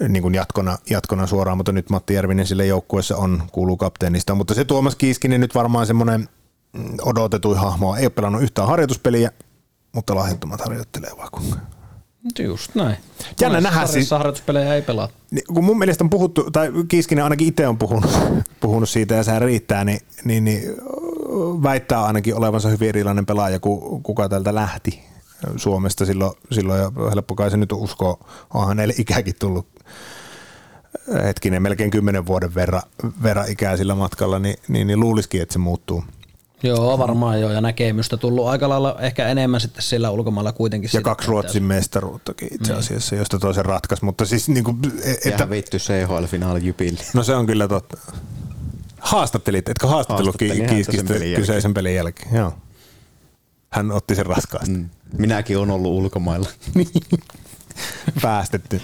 niin kuin jatkona, jatkona suoraan, mutta nyt Matti Järvinen sille joukkueessa on, kuuluu kapteenista. Mutta se Tuomas Kiiskinen nyt varmaan semmoinen mm, odotetui hahmo. Ei ole pelannut yhtään harjoituspeliä, mutta lahjattomat harjoittelee vaan kuinka. Just näin. Jännä nähdä siis- harjoituspelejä ei pelaa. Niin, kun mun mielestä on puhuttu, tai Kiiskinen ainakin itse on puhunut, puhunut siitä ja sehän riittää, niin, niin, niin väittää ainakin olevansa hyvin erilainen pelaaja kuin kuka täältä lähti Suomesta silloin, silloin ja helppo kai se nyt uskoo, onhan hänelle ikäkin tullut hetkinen, melkein kymmenen vuoden verran, verran ikää sillä matkalla, niin, niin, niin luulisikin, että se muuttuu. Joo, varmaan joo, ja näkemystä tullut aika lailla ehkä enemmän sitten siellä ulkomailla kuitenkin. Ja kaksi Ruotsin mestaruuttakin itse asiassa, josta toisen ratkaisi, mutta siis niin kuin, Että... että, Ja vittu CHL-finaali Jypille. No se on kyllä totta. Haastattelit, etkö Haastattelin Ki- Kiiskistä kyseisen pelin jälkeen? Joo. Hän otti sen raskaasti. Mm. Minäkin on ollut ulkomailla. Päästetty.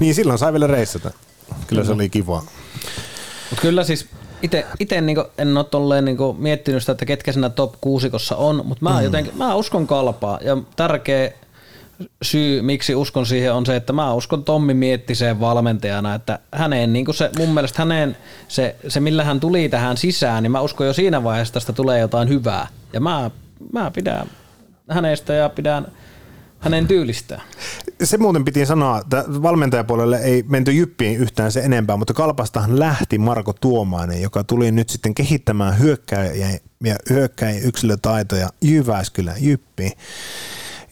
niin silloin sai vielä reissata. Kyllä se oli kiva. Mutta kyllä siis ite, ite niinku, en ole tolleen niinku miettinyt sitä, että ketkä siinä top kuusikossa on, mutta mä, mm. jotenkin, mä uskon kalpaa ja tärkeä syy, miksi uskon siihen on se, että mä uskon Tommi Miettiseen valmentajana, että häneen, niin se, mun mielestä häneen, se, se millä hän tuli tähän sisään, niin mä uskon jo siinä vaiheessa tästä tulee jotain hyvää. Ja mä, mä pidän hänestä ja pidän hänen tyylistään. Se muuten piti sanoa, että valmentajapuolelle ei menty jyppiin yhtään se enempää, mutta Kalpastahan lähti Marko Tuomainen, joka tuli nyt sitten kehittämään hyökkäjien ja hyökkäjien yksilötaitoja Jyväskylän jyppiin.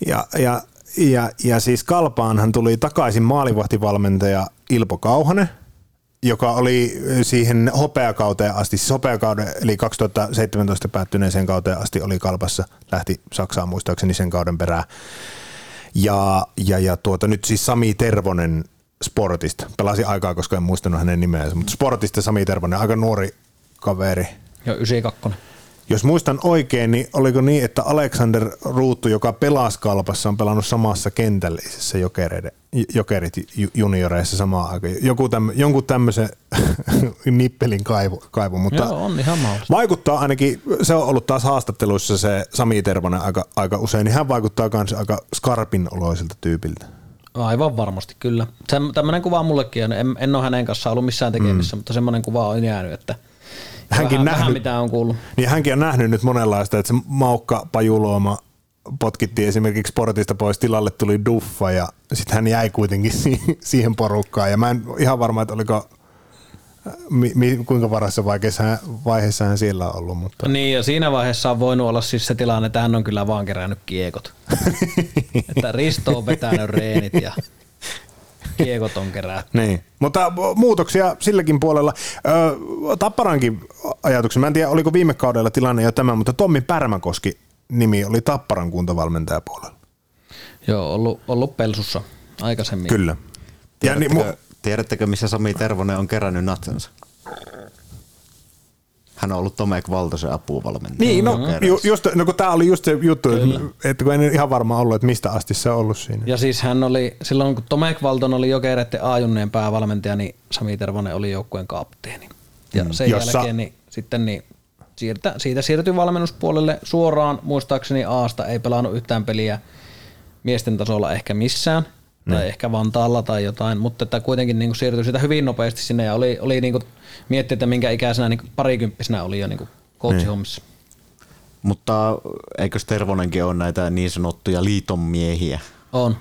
Ja, ja, ja, ja siis Kalpaanhan tuli takaisin maalivahtivalmentaja Ilpo Kauhanen, joka oli siihen hopeakauteen asti, siis hopeakauden, eli 2017 päättyneeseen kauteen asti oli Kalpassa, lähti Saksaan muistaakseni sen kauden perään. Ja, ja, ja tuota, nyt siis Sami Tervonen Sportista, pelasi aikaa, koska en muistanut hänen nimeänsä, mutta Sportista Sami Tervonen, aika nuori kaveri. Jo 92. Jos muistan oikein, niin oliko niin, että Alexander Ruuttu, joka pelasi kalpassa, on pelannut samassa kentällisessä jokereiden, jokerit ju- junioreissa samaan aikaan. Joku tämmö, jonkun tämmöisen nippelin kaivu, kaivu mutta Joo, on ihan mahdollista. vaikuttaa ainakin, se on ollut taas haastatteluissa se Sami Tervonen aika, aika usein, niin hän vaikuttaa myös aika skarpin oloiselta tyypiltä. Aivan varmasti, kyllä. Tämmöinen kuva mullekin on. En, en ole hänen kanssaan ollut missään tekemissä, mm. mutta semmoinen kuva on jäänyt, että Hänkin vähän, vähän nähnyt- mitä on kuullut. Niin hänkin on nähnyt nyt monenlaista, että se Maukka Pajulooma potkittiin esimerkiksi sportista pois, tilalle tuli Duffa ja sitten hän jäi kuitenkin si- siihen porukkaan. Ja mä en ihan varma, että oliko, mi- mi- kuinka varassa vaiheessa hän, vaiheessa hän siellä on ollut. Mutta. Niin, ja siinä vaiheessa on voinut olla siis se tilanne, että hän on kyllä vaan kerännyt kiekot. että Risto on vetänyt reenit ja kiekot on kerätty. Niin. Mutta muutoksia silläkin puolella. Ö, Tapparankin ajatuksen, mä en tiedä oliko viime kaudella tilanne jo tämä, mutta Tommi Pärmäkoski nimi oli Tapparan kuntavalmentajapuolella. Joo, ollut, ollut pelsussa aikaisemmin. Kyllä. Ja niin, Tiedättekö, mu- tiedättekö, missä Sami Tervonen on kerännyt natsansa? Hän on ollut Tomek Valtosen apuvalmentaja. Niin, no, ju, just, no kun tämä oli just se juttu, että, että kun en ihan varma ollut, että mistä asti se on ollut siinä. Ja siis hän oli, silloin kun Tomek Valton oli Jokereiden A-junneen päävalmentaja, niin Sami Tervonen oli joukkueen kapteeni. Ja sen Jossa- jälkeen niin, sitten niin siirtä, siitä siirtyi valmennuspuolelle suoraan, muistaakseni Aasta ei pelannut yhtään peliä miesten tasolla ehkä missään, tai ehkä Vantaalla tai jotain, mutta että kuitenkin niin kuin siirtyi sitä hyvin nopeasti sinne ja oli, oli niin kuin, mietti, että minkä ikäisenä niin kuin parikymppisenä oli jo niin kuin coachihommissa. Mutta eikö Tervonenkin ole näitä niin sanottuja liitonmiehiä? On.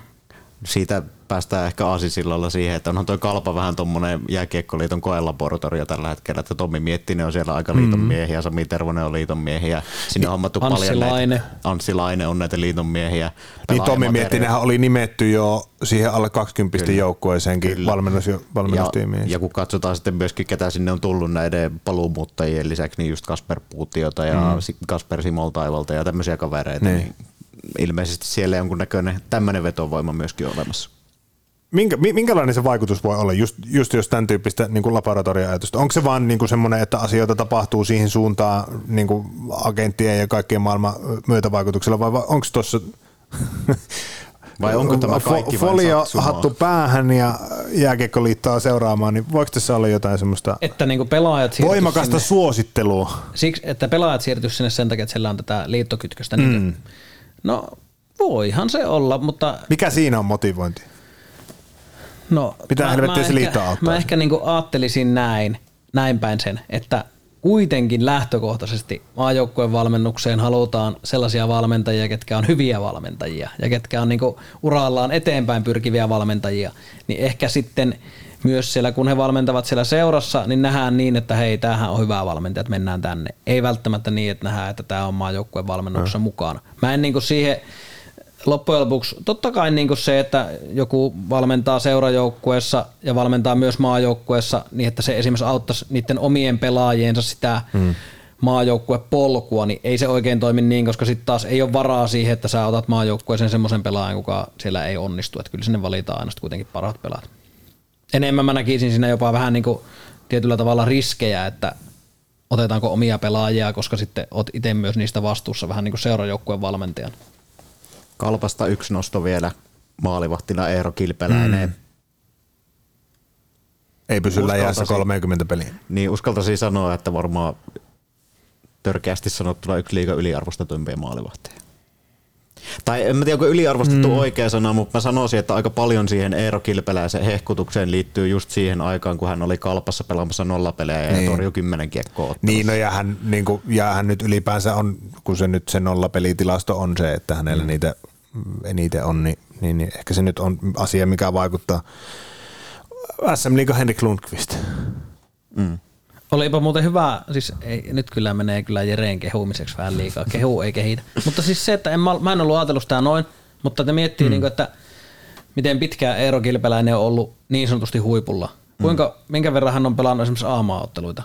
Siitä päästään ehkä aasisillalla siihen, että onhan toi Kalpa vähän tommonen jääkiekkoliiton koelaboratorio tällä hetkellä, että Tommi Miettinen on siellä aika liiton miehiä, Sami Tervonen on liiton miehiä. Sinne on hommattu Anssi paljon Laine. näitä. Anssi Laine on näitä liiton miehiä. Niin Tommi Miettinenhän oli nimetty jo siihen alle 20 joukkueeseenkin valmennus, ja, valmennustiimiin. ja kun katsotaan sitten myöskin, ketä sinne on tullut näiden paluumuuttajien lisäksi, niin just Kasper Puutiota ja mm. Kasper Simoltaivalta ja tämmöisiä kavereita, Niin. niin. niin ilmeisesti siellä jonkunnäköinen tämmöinen vetovoima myöskin on olemassa. Minkä, minkälainen se vaikutus voi olla, just, just jos tämän tyyppistä niin kuin laboratorioajatusta? Onko se vaan niin kuin semmoinen, että asioita tapahtuu siihen suuntaan niin kuin agenttien ja kaikkien maailman myötävaikutuksella, vai onko tuossa vai onko tämä kaikki Folio hattu päähän ja jääkiekkoliittoa seuraamaan, niin voiko tässä olla jotain semmoista että niin pelaajat voimakasta sinne, suosittelua? Siksi, että pelaajat siirtyisivät sinne sen takia, että siellä on tätä liittokytköstä. Niin mm. No voihan se olla, mutta... Mikä siinä on motivointi? No, Pitää helvettiä se liitto auttaa. Mä ehkä niinku ajattelisin näin, näin päin sen, että kuitenkin lähtökohtaisesti maajoukkueen valmennukseen halutaan sellaisia valmentajia, ketkä on hyviä valmentajia ja ketkä on niinku urallaan eteenpäin pyrkiviä valmentajia, niin ehkä sitten myös siellä, kun he valmentavat siellä seurassa, niin nähdään niin, että hei, tämähän on hyvä valmentaja, että mennään tänne. Ei välttämättä niin, että nähdään, että tämä on maajoukkueen valmennuksessa mm. mukana. Mä en niinku siihen loppujen lopuksi totta kai niin se, että joku valmentaa seurajoukkueessa ja valmentaa myös maajoukkueessa, niin että se esimerkiksi auttaisi niiden omien pelaajiensa sitä mm. maajoukkuepolkua, niin ei se oikein toimi niin, koska sitten taas ei ole varaa siihen, että sä otat maajoukkueeseen semmoisen pelaajan, kuka siellä ei onnistu. Että kyllä sinne valitaan aina kuitenkin parhaat pelaat. Enemmän mä näkisin siinä jopa vähän niin kuin tietyllä tavalla riskejä, että otetaanko omia pelaajia, koska sitten oot itse myös niistä vastuussa vähän niin kuin seurajoukkueen valmentajana. Kalpasta yksi nosto vielä maalivahtina Eero Kilpeläinen. Mm. Ei pysy läjässä 30 peliä. Niin uskaltaisin sanoa, että varmaan törkeästi sanottuna yksi liiga yliarvostetuimpia maalivahteja. Tai en mä tiedä, onko yliarvostettu mm. oikea sana, mutta mä sanoisin, että aika paljon siihen Eero Kilpeläisen hehkutukseen liittyy just siihen aikaan, kun hän oli kalpassa pelaamassa nollapelejä niin. ja torjui kymmenen kiekkoa Niin, no ja hän, niin kuin, ja hän nyt ylipäänsä on, kun se nyt se nollapelitilasto on se, että hänellä mm. niitä eniten on, niin, niin, niin, ehkä se nyt on asia, mikä vaikuttaa. SM Liiga Henrik Lundqvist. Mm. Olipa muuten hyvä, siis ei, nyt kyllä menee kyllä Jereen kehumiseksi vähän liikaa, kehu ei kehitä. mutta siis se, että en, mä, mä en ollut ajatellut sitä noin, mutta te miettii, mm. niin kuin, että miten pitkään Eero Kilpeläinen on ollut niin sanotusti huipulla. Kuinka, mm. minkä verran hän on pelannut esimerkiksi aamaotteluita?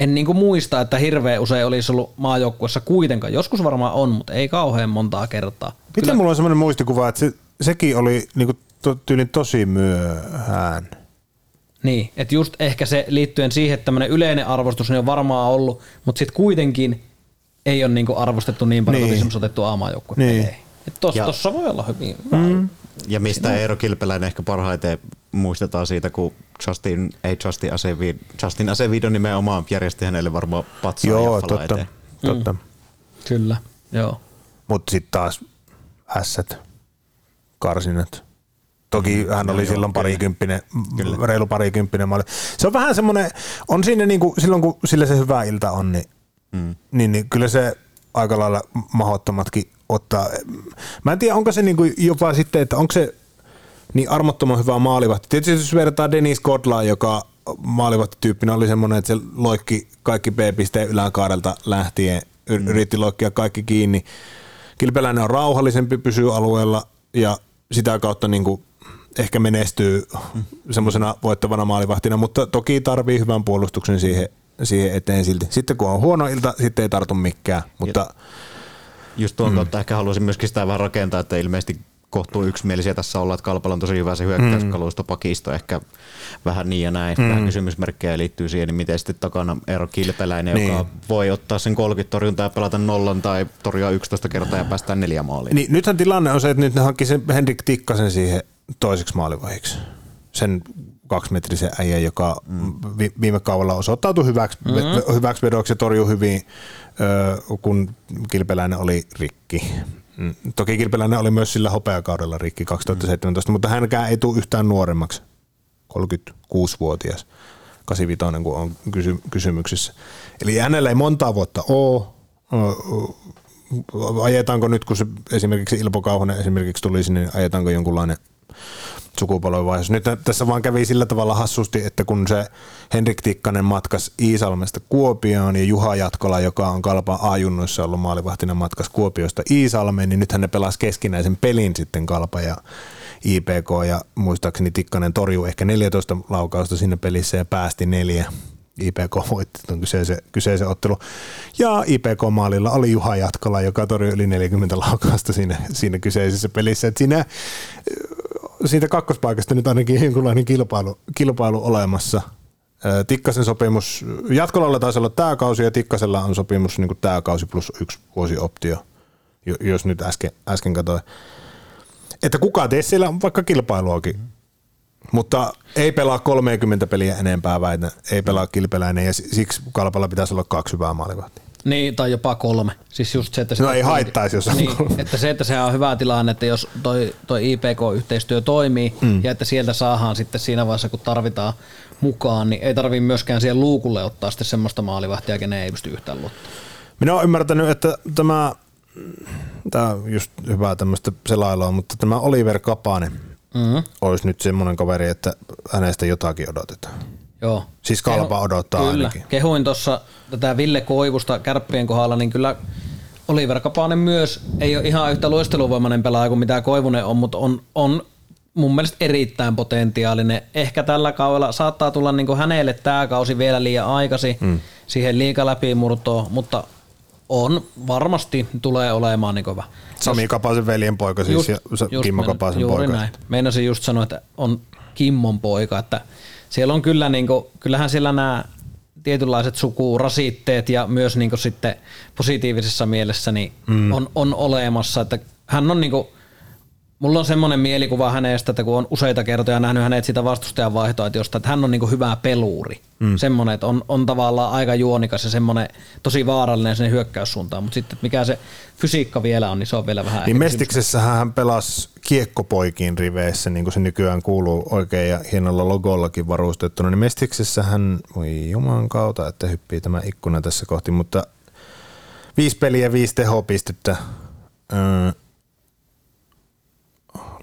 En niin kuin muista, että hirveän usein olisi ollut maajoukkuessa kuitenkaan. Joskus varmaan on, mutta ei kauhean montaa kertaa. Miten Kyllä. mulla on sellainen muistikuva, että se, sekin oli niin kuin to, tyyli tosi myöhään? Niin, että just ehkä se liittyen siihen, että tämmöinen yleinen arvostus niin on varmaan ollut, mutta sitten kuitenkin ei ole niinku arvostettu niin paljon, niin. kuin otettu aamajoukkue. Niin. Tossa, tossa voi olla hyvin. Mm. Ja mistä Eero Kilpeläinen ehkä parhaiten muistetaan siitä, kun Justin, ei Justin Asevid, Justin Asevid on nimenomaan järjesti hänelle varmaan patsaa Joo, totta, eteen. totta. Mm. Kyllä, joo. Mutta sitten taas ässät, karsinat. Toki mm, hän oli joo, silloin parikymppinen, kyllä. reilu parikymppinen maali. Se on vähän semmoinen, on siinä niinku, silloin kun sillä se hyvä ilta on, niin, mm. niin, niin kyllä se aika lailla mahdottomatkin ottaa. Mä en tiedä, onko se niinku jopa sitten, että onko se niin armottoman hyvä maalivahti. Tietysti jos vertaa Dennis Godlaa, joka maalivahtityyppinä oli semmoinen, että se loikki kaikki B-pisteen yläkaarelta lähtien, mm. yritti loikkia kaikki kiinni. Kilpeläinen on rauhallisempi, pysyy alueella ja sitä kautta niin kuin ehkä menestyy mm. semmoisena voittavana maalivahtina, mutta toki tarvii hyvän puolustuksen siihen, siihen eteen silti. Sitten kun on huono ilta, sitten ei tartu mikään, mutta... Just tuon mm. kautta ehkä haluaisin myöskin sitä vähän rakentaa, että ilmeisesti kohtuu yksimielisiä tässä olla, että Kalpalla on tosi hyvä se hyökkäyskalusto, mm. pakisto ehkä vähän niin ja näin. Mm. Vähän kysymysmerkkejä liittyy siihen, niin miten sitten takana Eero Kilpeläinen, niin. joka voi ottaa sen 30 torjuntaa ja pelata nollan tai torjua 11 kertaa ja päästään neljä maaliin. Niin, nythän tilanne on se, että nyt ne hankki sen Henrik Tikkasen siihen toiseksi maalivahiksi. Sen kaksimetrisen äijän, joka mm. viime kaudella osoittautui hyväksi, mm. hyväksi vedoksi ja torjui hyvin, kun Kilpeläinen oli rikki. Mm. Toki Kilpeläinen oli myös sillä hopeakaudella rikki 2017, mm. mutta hänkään ei tule yhtään nuoremmaksi, 36-vuotias, 85 kun on kysy- kysymyksissä. Eli hänellä ei montaa vuotta ole. Ajetaanko nyt, kun se esimerkiksi Ilpo Kauhonen esimerkiksi tuli sinne, niin ajetaanko jonkunlainen – sukupolvenvaihdos. Nyt tässä vaan kävi sillä tavalla hassusti, että kun se Henrik Tikkanen matkas Iisalmesta Kuopioon ja Juha Jatkola, joka on Kalpan A-junnoissa ollut maalivahtina matkas Kuopiosta Iisalmeen, niin nythän ne pelasi keskinäisen pelin sitten Kalpa ja IPK ja muistaakseni Tikkanen torjui ehkä 14 laukausta sinne pelissä ja päästi neljä. IPK voitti tuon kyseisen, kyseisen ottelu. Ja IPK-maalilla oli Juha Jatkola, joka torjui yli 40 laukausta siinä, siinä kyseisessä pelissä. Et siinä siitä kakkospaikasta nyt ainakin jonkunlainen kilpailu, kilpailu olemassa. Tikkasen sopimus, jatkolla taisi olla tämä kausi ja Tikkasella on sopimus niin tämä kausi plus yksi vuosi optio, jo- jos nyt äsken, äsken katsoin. Että kukaan tee siellä vaikka kilpailuakin, mutta ei pelaa 30 peliä enempää väitän, ei pelaa kilpeläinen ja si- siksi Kalpalla pitäisi olla kaksi hyvää maalivahtia. Niin, tai jopa kolme. Siis just se, että No ei haittaisi, jos on niin, kolme. että se, että se on hyvä tilanne, että jos toi, toi IPK-yhteistyö toimii mm. ja että sieltä saadaan sitten siinä vaiheessa, kun tarvitaan mukaan, niin ei tarvii myöskään siihen luukulle ottaa sitten semmoista maalivahtia, kenen ei pysty yhtään luottamaan. Minä olen ymmärtänyt, että tämä, tämä on just hyvää tämmöistä selailua, mutta tämä Oliver Kapanen Mm-hmm. olisi nyt semmoinen kaveri, että hänestä jotakin odotetaan. Joo. Siis Kalpa odottaa kyllä. ainakin. Kehuin tuossa tätä Ville Koivusta kärppien kohdalla, niin kyllä Oliver Kapanen myös ei ole ihan yhtä luisteluvoimainen pelaaja kuin mitä Koivunen on, mutta on, on mun mielestä erittäin potentiaalinen. Ehkä tällä kaudella saattaa tulla niin hänelle tämä kausi vielä liian aikaisin mm. siihen liika läpimurtoon, mutta on varmasti tulee olemaan niin kova. Sami Kapasen veljen poika siis ja se Kimmo Kapasen juuri poika. Näin. Meinasin just sanoa, että on Kimmon poika, että siellä on kyllä, niin kuin, kyllähän siellä nämä tietynlaiset sukurasitteet ja myös niin sitten positiivisessa mielessä niin mm. on, on olemassa, että hän on niin kuin, Mulla on semmoinen mielikuva hänestä, että kun on useita kertoja nähnyt hänet sitä vastustajan vaihtoehtoista, että hän on niin hyvä peluuri. Mm. Semmoinen, että on, on tavallaan aika juonikas ja semmoinen tosi vaarallinen sinne hyökkäyssuuntaan, mutta sitten että mikä se fysiikka vielä on, niin se on vielä vähän Niin ehkä Mestiksessähän hän pelasi kiekkopoikin riveissä, niin kuin se nykyään kuuluu oikein ja hienolla logollakin varustettuna. Niin Mestiksessähän, voi juman kautta, että hyppii tämä ikkuna tässä kohti, mutta viisi peliä, viisi tehopistettä. Öö,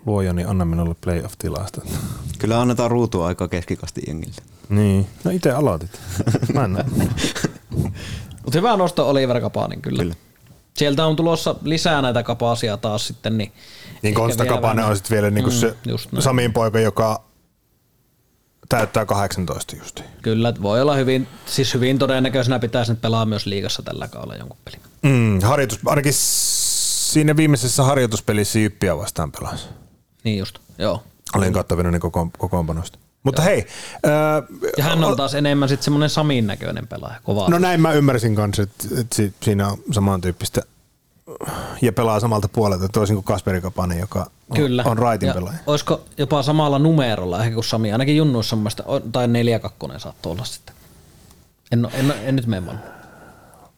luojani, anna minulle playoff-tilasta. Kyllä annetaan ruutuaikaa keskikasti jengille. Niin, no itse aloitit. Mä en Mutta hyvä nosto Oliver Kapanen kyllä. Kyllä. Sieltä on tulossa lisää näitä kapasia taas sitten. Niin, Niin Konsta Kapanen on sitten vielä niin kuin Mm, se. Samin poika, joka täyttää 18 justiin. Kyllä, voi olla hyvin, siis hyvin todennäköisenä pitäisi nyt pelaa myös liigassa tällä kaudella jonkun pelin. Mm, harjoitus, ainakin siinä viimeisessä harjoituspelissä Jyppiä vastaan pelasi. Niin just, joo. Olin kattavina ne koko, kokoonpanosta. Mutta hei, ää, Ja hän on taas enemmän sitten semmoinen Samin näköinen pelaaja, kova. no näin mä ymmärsin kanssa, että, että si- siinä on samantyyppistä ja pelaa samalta puolelta toisin kuin Kasperi Kapanen, joka on, Kyllä. on raitin Ja pelaaja. Olisiko jopa samalla numerolla ehkä kuin Sami, ainakin junnuissa mielestä, tai 4-2 saattoi olla sitten. En, en, oo- en nyt mene vaan.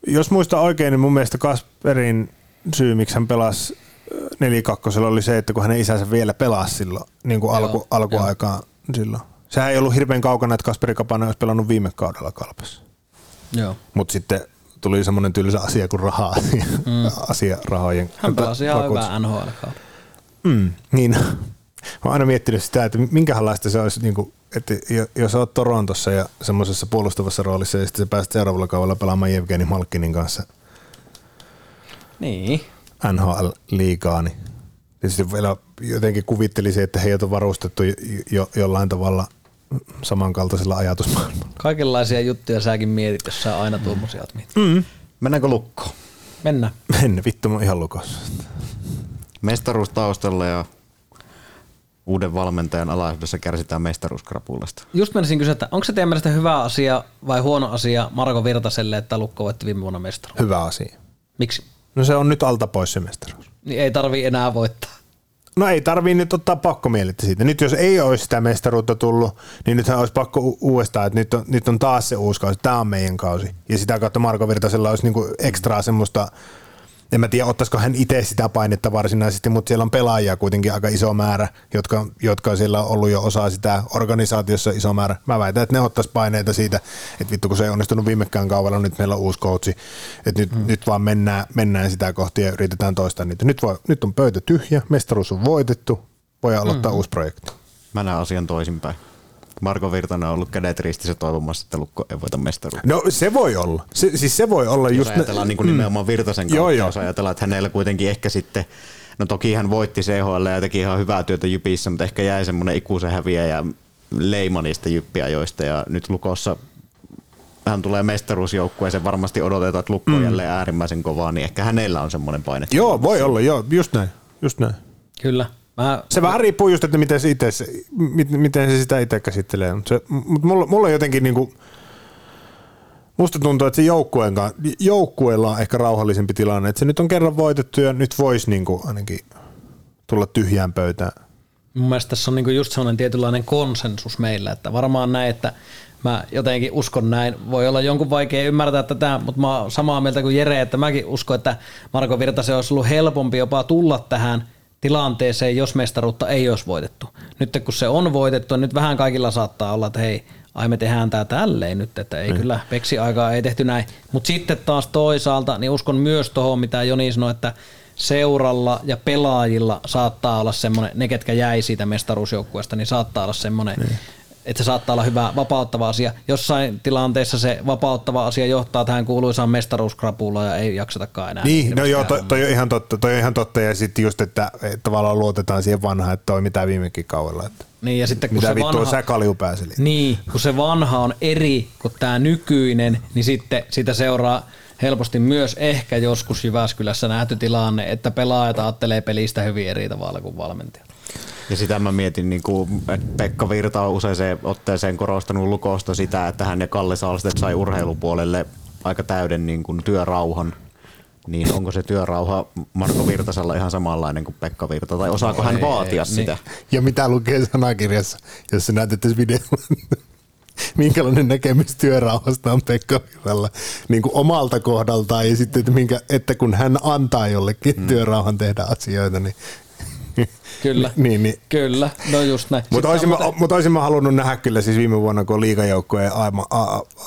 Jos muista oikein, niin mun mielestä Kasperin syy, miksi hän pelasi 4 oli se, että kun hänen isänsä vielä pelasi silloin, niin kuin Joo, alku, alkuaikaan silloin. Sehän ei ollut hirveän kaukana, että Kasperi Kapanen olisi pelannut viime kaudella kalpassa. Joo. Mutta sitten tuli semmoinen tylsä asia kuin rahaa. Mm. asia rahojen. Hän pelasi ihan hyvää nhl. Mm, niin. Mä oon aina miettinyt sitä, että minkälaista se olisi, niin kuin, että jo- jos olet Torontossa ja semmoisessa puolustavassa roolissa ja sitten sä pääset seuraavalla kaudella pelaamaan Jevgeni Malkkinin kanssa Niin. NHL-liigaa, niin tietysti vielä jotenkin kuvittelisin, että heidät on varustettu jo, jo, jollain tavalla samankaltaisella ajatusmaailmalla. Kaikenlaisia juttuja säkin mietit, jos sä aina tuommoisia oot mietit. Mm. Mennäänkö lukkoon? Mennään. Mennä, vittu mä ihan lukossa. Mestaruus taustalla ja uuden valmentajan alaisuudessa kärsitään mestaruuskrapulasta. Just menisin kysyä, että onko se teidän mielestä hyvä asia vai huono asia Marko Virtaselle, että Lukko voitti viime vuonna mestaruus? Hyvä asia. Miksi? No se on nyt alta pois se mestaruus. Niin ei tarvi enää voittaa. No ei tarvii nyt ottaa pakkomielettä siitä. Nyt jos ei olisi sitä mestaruutta tullut, niin nythän olisi pakko u- uudestaan, että nyt on, nyt on taas se uusi kausi. Tämä on meidän kausi. Ja sitä kautta Marko Virtasella olisi niinku ekstraa semmoista, en mä tiedä ottaisiko hän itse sitä painetta varsinaisesti, mutta siellä on pelaajia kuitenkin aika iso määrä, jotka, jotka siellä on ollut jo osa sitä organisaatiossa iso määrä. Mä väitän, että ne ottaisi paineita siitä, että vittu kun se ei onnistunut viimekään kaudella, nyt meillä on uusi coachi, että nyt, hmm. nyt vaan mennään, mennään sitä kohti ja yritetään toistaa niitä. Nyt, voi, nyt on pöytä tyhjä, mestaruus on voitettu, voi aloittaa hmm. uusi projekti. Mä näen asian toisinpäin. Marko Virtanen on ollut kädet ristissä toivomassa, että Lukko ei voita mestaruutta. No se voi olla. Se, siis se voi olla Jos just... ajatellaan niin kuin nimenomaan Virtasen kautta, Joo, joo. jos ajatellaan, että hänellä kuitenkin ehkä sitten, no toki hän voitti CHL ja teki ihan hyvää työtä Jypissä, mutta ehkä jäi semmoinen ikuisen häviä ja leima niistä Jyppiajoista ja nyt Lukossa hän tulee mestaruusjoukkueeseen, varmasti odotetaan, että Lukko on jälleen äärimmäisen kovaa, niin ehkä hänellä on semmoinen paine. Joo, voi olla, joo, just näin. Just näin. Kyllä. Mä, Se vähän riippuu just, että miten se, ite, miten se sitä itse käsittelee. Mutta mut mulla, mulla on jotenkin niinku, musta tuntuu, että se joukkueen, joukkueella on ehkä rauhallisempi tilanne. Että se nyt on kerran voitettu ja nyt voisi niinku ainakin tulla tyhjään pöytään. mun mielestä tässä on niinku just sellainen tietynlainen konsensus meillä, että varmaan näin, että mä jotenkin uskon näin. Voi olla jonkun vaikea ymmärtää tätä, mutta mä oon samaa mieltä kuin Jere, että mäkin uskon, että Marko Virtasen olisi ollut helpompi jopa tulla tähän tilanteeseen, jos mestaruutta ei olisi voitettu. Nyt kun se on voitettu, niin nyt vähän kaikilla saattaa olla, että hei, ai me tehdään tää tälleen nyt, että ei kyllä peksi aikaa ei tehty näin. Mutta sitten taas toisaalta, niin uskon myös tuohon, mitä Joni sanoi, että seuralla ja pelaajilla saattaa olla semmoinen, ne ketkä jäi siitä mestaruusjoukkueesta, niin saattaa olla semmoinen, että se saattaa olla hyvä vapauttava asia. Jossain tilanteessa se vapauttava asia johtaa tähän kuuluisaan mestaruuskrapulaan ja ei jaksetakaan enää. Niin, no joo, toi, toi, on ihan totta, toi on ihan totta. Ja sitten just, että, että tavallaan luotetaan siihen vanhaan, että toi mitä viimekin kaudella. Että Niin, ja sitten kun mitä se vittua vanha, sä. Niin, kun se vanha on eri kuin tämä nykyinen, niin sitten sitä seuraa helposti myös ehkä joskus Jyväskylässä nähty tilanne, että pelaajat ajattelee pelistä hyvin eri tavalla kuin valmentajat. Ja sitä mä mietin, niin kuin, että Pekka Virta on usein otteeseen korostanut lukosta sitä, että hän ja Kalle Saalstedt sai urheilupuolelle aika täyden niin kuin, työrauhan. Niin onko se työrauha Marko Virtasella ihan samanlainen kuin Pekka Virta, tai osaako hän vaatia sitä? Ja mitä lukee sanakirjassa, jos sä näytettäisiin videolla, minkälainen näkemys työrauhasta on Pekka Virralla niin kuin omalta kohdaltaan ja sitten, että, minkä, että kun hän antaa jollekin mm. työrauhan tehdä asioita, niin Kyllä, niin, niin. kyllä, no just näin. Mutta olisin, muuten- mut olisin mä halunnut nähdä kyllä siis viime vuonna, kun liigajoukkueen,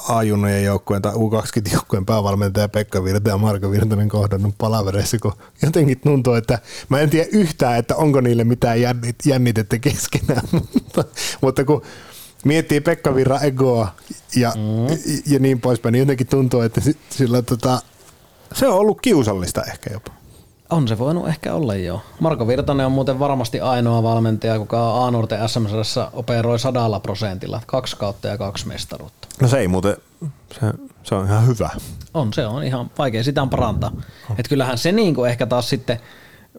A-junnojen joukkueen tai U20-joukkueen päävalmentaja Pekka Virta ja Marko Virtanen kohdannut palavereissa, kun jotenkin tuntuu, että mä en tiedä yhtään, että onko niille mitään jännit, jännitettä keskenään, mutta, mutta kun miettii Pekka Virra egoa ja, mm. ja niin poispäin, niin jotenkin tuntuu, että si- sillä tota, se on ollut kiusallista ehkä jopa. On se voinut ehkä olla joo. Marko Virtanen on muuten varmasti ainoa valmentaja, kuka A-nuorten sm operoi sadalla prosentilla. Kaksi kautta ja kaksi mestaruutta. No se ei muuten, se, se on ihan hyvä. On, se on ihan vaikea sitä parantaa. Et kyllähän se niinku ehkä taas sitten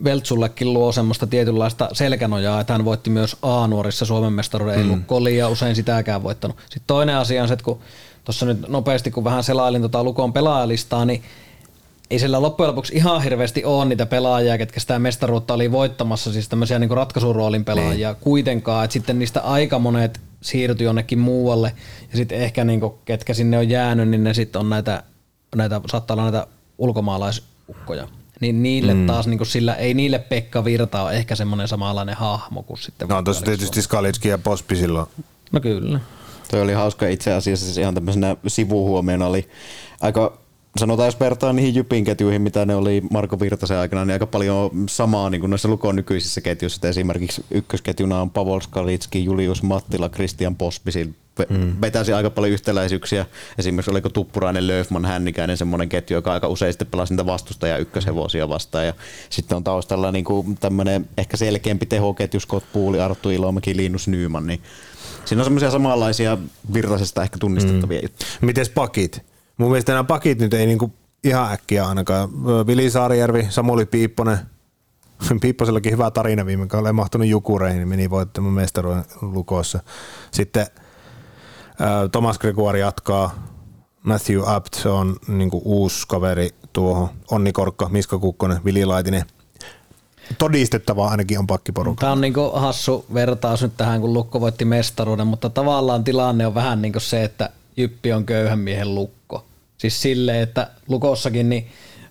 Veltsullekin luo semmoista tietynlaista selkänojaa, että hän voitti myös A-nuorissa Suomen mestaruuden, ei ollut kolia usein sitäkään voittanut. Sitten toinen asia on se, että kun tuossa nyt nopeasti, kun vähän selailin tota Lukon pelaajalistaa, niin ei sillä loppujen lopuksi ihan hirveästi ole niitä pelaajia, ketkä sitä mestaruutta oli voittamassa, siis tämmöisiä niin ratkaisuroolin pelaajia niin. kuitenkaan, että sitten niistä aika monet siirtyi jonnekin muualle, ja sitten ehkä niin kuin, ketkä sinne on jäänyt, niin ne sitten on näitä, näitä, saattaa olla näitä ulkomaalaisukkoja. Niin niille mm. taas, niin kuin sillä, ei niille Pekka Virta ole ehkä semmoinen samanlainen hahmo kuin sitten. No tuossa tietysti Skalitski ja Pospi silloin. No kyllä. Toi oli hauska itse asiassa, siis ihan tämmöisenä sivuhuomiona oli aika sanotaan, jos vertaa niihin Jypin ketjuihin, mitä ne oli Marko Virtasen aikana, niin aika paljon samaa niin kuin noissa Lukon nykyisissä ketjuissa. Että esimerkiksi ykkösketjuna on Pavol Skalitski, Julius Mattila, Christian Pospisil. Mm. Vetäisi aika paljon yhtäläisyyksiä. Esimerkiksi oliko Tuppurainen, Löfman, Hännikäinen semmoinen ketju, joka aika usein sitten pelasi niitä vastustaja ykköshevosia vastaan. Ja sitten on taustalla niin kuin tämmöinen ehkä selkeämpi tehoketju, Scott Pooli, Arttu Ilomäki, Linus Nyman. Niin siinä on semmoisia samanlaisia virtaisesta ehkä tunnistettavia mm. juttuja. Mites pakit? Mun mielestä nämä pakit nyt ei niinku ihan äkkiä ainakaan. Vili Saarijärvi, Samuli Piipponen. Piipposellakin hyvä tarina viime kaudella. Ei mahtunut Jukureihin, niin meni voittamaan mestaruuden lukossa. Sitten Thomas Gregoire jatkaa. Matthew Abt, se on niinku uusi kaveri tuohon. Onni Korkka, Miska Kukkonen, Vili Laitinen. Todistettavaa ainakin on pakkiporukka. Tämä on niinku hassu vertaus nyt tähän, kun Lukko voitti mestaruuden, mutta tavallaan tilanne on vähän niin kuin se, että Jyppi on köyhän miehen lukko. Siis silleen, että Lukossakin niin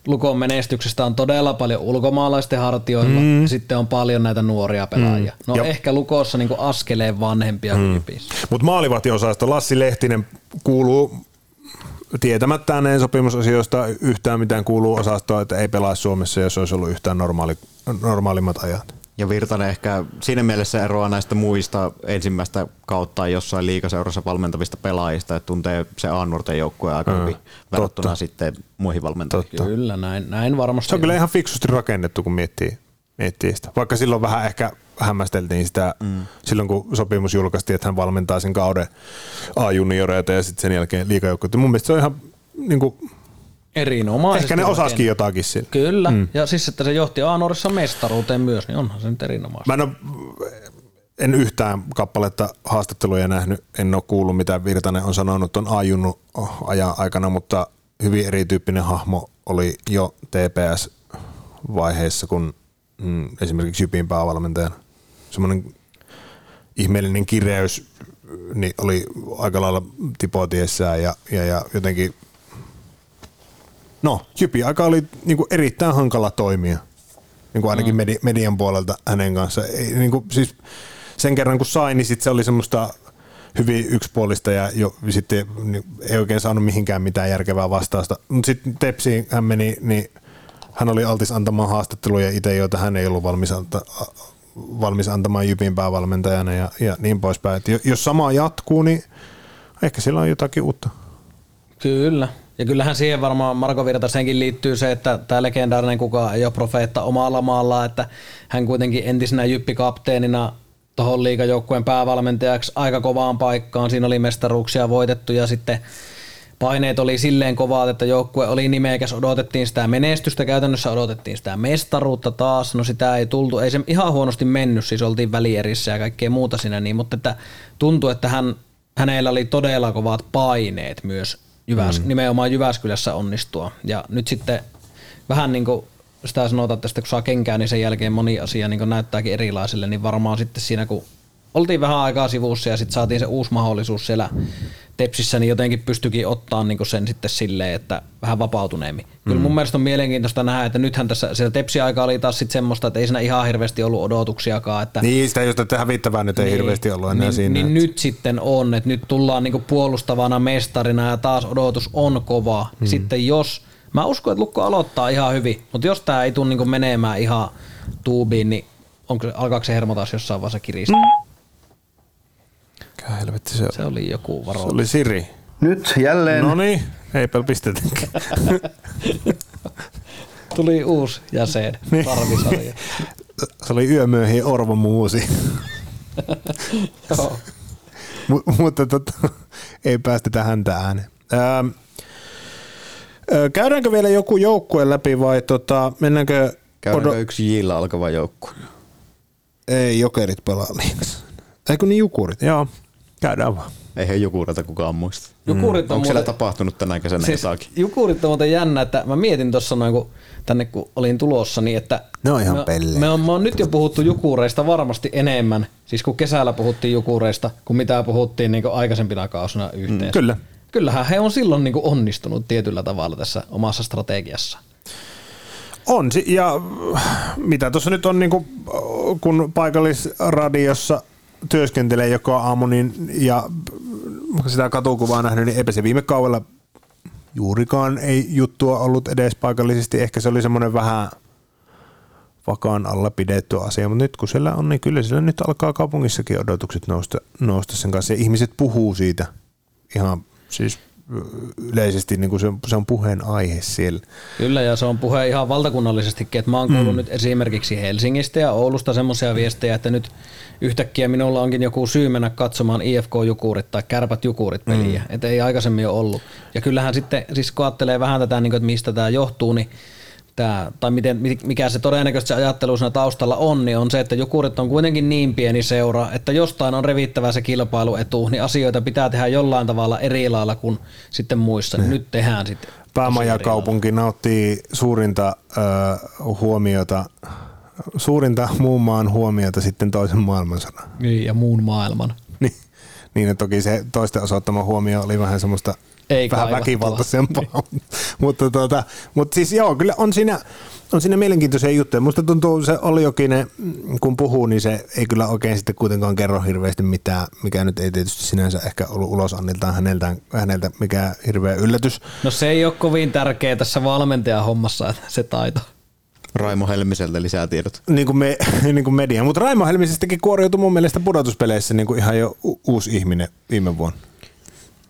Lukon menestyksestä on todella paljon ulkomaalaisten hartioilla mm. ja sitten on paljon näitä nuoria pelaajia. Mm. No Ja- ehkä Lukossa niin askeleen vanhempia mm. Mutta maalivahtiosasto Lassi Lehtinen kuuluu tietämättä hänen sopimusasioista yhtään mitään kuuluu osastoa, että ei pelaa Suomessa, jos olisi ollut yhtään normaali, normaalimmat ajat. Ja Virtanen ehkä siinä mielessä eroaa näistä muista ensimmäistä kautta jossain liikaseurassa valmentavista pelaajista, että tuntee se A-nuorten joukkueen aika hyvin verrattuna totta. sitten muihin valmentajiin. Totta. Kyllä, näin, näin varmasti. Se on kyllä ihan fiksusti rakennettu, kun miettii, miettii sitä. Vaikka silloin vähän ehkä hämmästeltiin sitä mm. silloin, kun sopimus julkaistiin, että hän valmentaa sen kauden A-junioreita ja sitten sen jälkeen liikajoukkueita. Mun mielestä se on ihan niin kuin, Erinomaisesti. Ehkä ne osaskin jotakin sillä. Kyllä, mm. ja siis että se johti A-nuorissa mestaruuteen myös, niin onhan se nyt erinomaista. Mä en, ole, en yhtään kappaletta haastatteluja nähnyt, en ole kuullut mitä Virtanen on sanonut tuon ajunut ajan aikana, mutta hyvin erityyppinen hahmo oli jo TPS-vaiheessa, kun mm, esimerkiksi Jypin päävalmentajana. Semmoinen ihmeellinen kireys niin oli aika lailla tipotiessään ja, ja, ja jotenkin No, Jypi aika oli niin kuin erittäin hankala toimia, niin kuin ainakin medi- median puolelta hänen kanssa. Ei, niin kuin, siis sen kerran kun sai, niin sit se oli semmoista hyvin yksipuolista ja jo, sitten niin, ei oikein saanut mihinkään mitään järkevää vastausta. Mutta sitten Tepsiin hän meni, niin hän oli altis antamaan haastatteluja itse, joita hän ei ollut valmis, anta, valmis antamaan Jypin päävalmentajana ja, ja niin poispäin. Et jo- jos sama jatkuu, niin ehkä sillä on jotakin uutta. Kyllä. Ja kyllähän siihen varmaan Marko Virtasenkin liittyy se, että tämä legendaarinen kuka ei ole profeetta omalla maalla, että hän kuitenkin entisenä jyppikapteenina tuohon liikajoukkueen päävalmentajaksi aika kovaan paikkaan. Siinä oli mestaruuksia voitettu ja sitten paineet oli silleen kovat, että joukkue oli nimekäs, odotettiin sitä menestystä, käytännössä odotettiin sitä mestaruutta taas, no sitä ei tultu, ei se ihan huonosti mennyt, siis oltiin välierissä ja kaikkea muuta siinä, niin, mutta että tuntui, että hän, hänellä oli todella kovat paineet myös Jyväs, mm. nimenomaan Jyväskylässä onnistua. Ja nyt sitten vähän niin kuin sitä sanotaan, että kun saa kenkää, niin sen jälkeen moni asia niin näyttääkin erilaiselle, niin varmaan sitten siinä kun oltiin vähän aikaa sivussa ja sitten saatiin se uusi mahdollisuus siellä Tepsissä, niin jotenkin pystyikin ottaa niin sen sitten silleen, että vähän vapautuneemmin. Kyllä mun mielestä on mielenkiintoista nähdä, että nythän tässä siellä Tepsi-aika oli taas sitten semmoista, että ei siinä ihan hirveästi ollut odotuksiakaan. Että Niin, sitä just, että hävittävää nyt ei niin, hirveästi ollut enää niin, siinä. Niin että- nyt sitten on, että nyt tullaan niinku puolustavana mestarina ja taas odotus on kova. Hmm. Sitten jos, mä uskon, että Lukko aloittaa ihan hyvin, mutta jos tämä ei tule niinku menemään ihan tuubiin, niin onko, alkaako se hermo taas jossain vaiheessa kiristää? Mikä helvetti se, oli? Se oli joku varo. Se oli Siri. Nyt jälleen No niin, eipä pistetä. Tuli uusi jäsen, Niin. Se oli yömyöhin Orvo Muusi. Joo. M- mutta tota, ei päästetä häntä ääneen. Ähm, ö, käydäänkö vielä joku joukkue läpi vai tota, mennäänkö... Käydäänkö odo- yksi Jillä alkava joukkue? Ei, jokerit pelaa liigassa. Eikö niin jukurit? Joo, käydään vaan. Eihän Jukurata kukaan muista. Jukurit on Onko siellä muuten- tapahtunut tänä kesänä Siis jotakin? Jukurit on muuten jännä, että mä mietin tuossa noin, kun tänne kun olin tulossa, niin että Ne on ihan me, me, on, me on nyt jo puhuttu jukureista varmasti enemmän, siis kun kesällä puhuttiin jukureista, kuin mitä puhuttiin niin aikaisempina kausina yhteensä. Mm, kyllä. Kyllähän he on silloin niin onnistunut tietyllä tavalla tässä omassa strategiassa. On, si- ja mitä tuossa nyt on, niin kuin, kun paikallisradiossa työskentelee joka aamu niin, ja sitä katukuvaa nähnyt, niin eipä se viime kaudella juurikaan ei juttua ollut edes paikallisesti. Ehkä se oli semmoinen vähän vakaan alla pidetty asia, mutta nyt kun siellä on, niin kyllä siellä nyt alkaa kaupungissakin odotukset nousta, nousta sen kanssa. Ja ihmiset puhuu siitä ihan siis yleisesti, niin kuin se, on- se on puheen aihe siellä. Kyllä, ja se on puhe ihan valtakunnallisestikin, että mä oon kuullut mm. nyt esimerkiksi Helsingistä ja Oulusta semmoisia viestejä, että nyt yhtäkkiä minulla onkin joku syy mennä katsomaan IFK-jukurit tai Kärpät-jukurit peliä, mm. että ei aikaisemmin ole ollut. Ja kyllähän sitten, siis kun ajattelee vähän tätä, niin kuin, että mistä tämä johtuu, niin tämä, tai miten, mikä se todennäköisesti se ajattelu siinä taustalla on, niin on se, että Jukurit on kuitenkin niin pieni seura, että jostain on revittävä se kilpailuetu, niin asioita pitää tehdä jollain tavalla eri lailla kuin sitten muissa. Niin nyt tehdään sitten. Päämajakaupunki nauttii suurinta ö, huomiota, suurinta muun maan huomiota sitten toisen maailmansodan. Niin, ja muun maailman. Niin, niin toki se toisten osoittama huomio oli vähän semmoista Ei vähän kaivattua. väkivaltaisempaa. mutta, tuota, mutta siis joo, kyllä on siinä, on siinä mielenkiintoisia juttuja. Musta tuntuu se oli jokinen, kun puhuu, niin se ei kyllä oikein sitten kuitenkaan kerro hirveästi mitään, mikä nyt ei tietysti sinänsä ehkä ollut ulos Anniltaan häneltä, häneltä mikä hirveä yllätys. No se ei ole kovin tärkeä tässä valmentajan hommassa, että se taito. Raimo Helmiseltä lisää tiedot. niin kuin, me, niin kuin media. Mutta Raimo Helmisistäkin kuoriutui mun mielestä pudotuspeleissä niin kuin ihan jo u- uusi ihminen viime vuonna.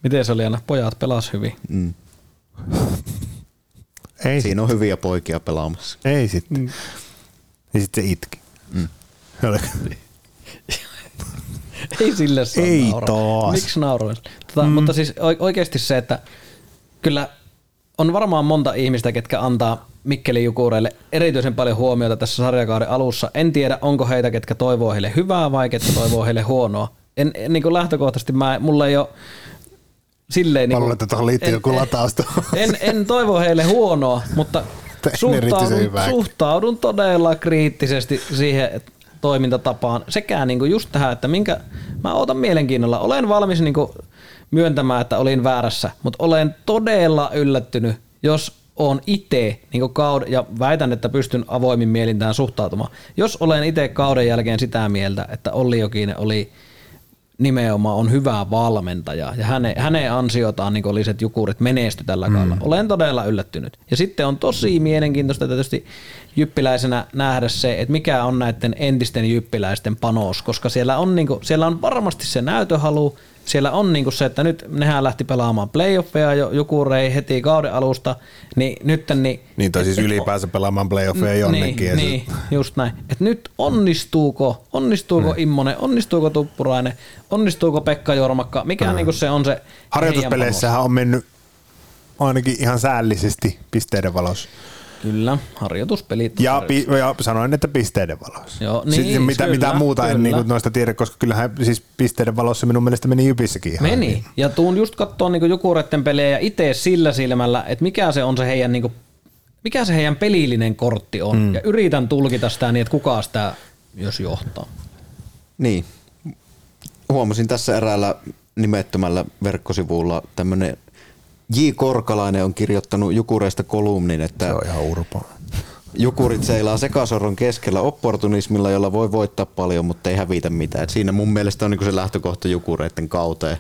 Miten se oli aina? Pojat pelas hyvin. Mm. Ei, Siinä on hyviä poikia pelaamassa. ei sitten. Mm. Ja sitten se itki. Mm. Ei sille saa Ei nauraa. taas. Miksi nauroin? Tota, mm. Mutta siis oikeasti se, että kyllä on varmaan monta ihmistä, ketkä antaa Mikkeli Jukureille erityisen paljon huomiota tässä sarjakauden alussa. En tiedä, onko heitä, ketkä toivoo heille hyvää vai ketkä toivoo heille huonoa. En, en niin kuin lähtökohtaisesti mä, mulla ei ole silleen... Mä niin luulen, että tuohon liittyy joku lataus en, en toivo heille huonoa, mutta suhtaudun, suhtaudun todella kriittisesti siihen toimintatapaan sekä niinku just tähän, että minkä mä otan mielenkiinnolla. Olen valmis niinku myöntämään, että olin väärässä, mutta olen todella yllättynyt, jos on itse niin kauden, ja väitän, että pystyn avoimin mielin tähän suhtautumaan. Jos olen itse kauden jälkeen sitä mieltä, että Olli Jokinen oli nimenomaan on hyvä valmentaja ja hänen, hänen ansiotaan niin oliset jukurit menesty tällä kaudella. Olen todella yllättynyt. Ja sitten on tosi mielenkiintoista tietysti jyppiläisenä nähdä se, että mikä on näiden entisten jyppiläisten panos, koska siellä on, niin kuin, siellä on varmasti se näytöhalu, siellä on niin kuin se, että nyt nehän lähti pelaamaan playoffeja jo Jukurei heti kauden alusta, niin nyt niin, Niin, tai siis et- ylipäänsä pelaamaan playoffeja jonnekin. ja niin, se- niin, just näin. Et nyt onnistuuko, onnistuuko Niin. Immonen, onnistuuko Tuppurainen, onnistuuko Pekka Jormakka, mikä niinku se on se Harjoituspeleissähän on mennyt ainakin ihan säällisesti pisteiden valossa. Kyllä, harjoituspelit. Ja, pi, ja sanoin, että pisteiden valossa. Joo, Sitten niin, mitä, kyllä, mitä muuta en kyllä. niin kuin noista tiedä, koska kyllähän siis pisteiden valossa minun mielestä meni Jypissäkin ihan Meni. hyvin. Ja tuun just katsoa niinku Jukureiden pelejä ja itse sillä silmällä, että mikä se on se heidän niinku, mikä se heidän pelillinen kortti on. Mm. Ja yritän tulkita sitä niin, että kuka sitä jos johtaa. Niin. Huomasin tässä eräällä nimettömällä verkkosivulla tämmönen J. Korkalainen on kirjoittanut Jukureista kolumnin, että Se on ihan urpoa. Jukurit seilaa sekasorron keskellä opportunismilla, jolla voi voittaa paljon, mutta ei hävitä mitään. Et siinä mun mielestä on niinku se lähtökohta Jukureiden kauteen.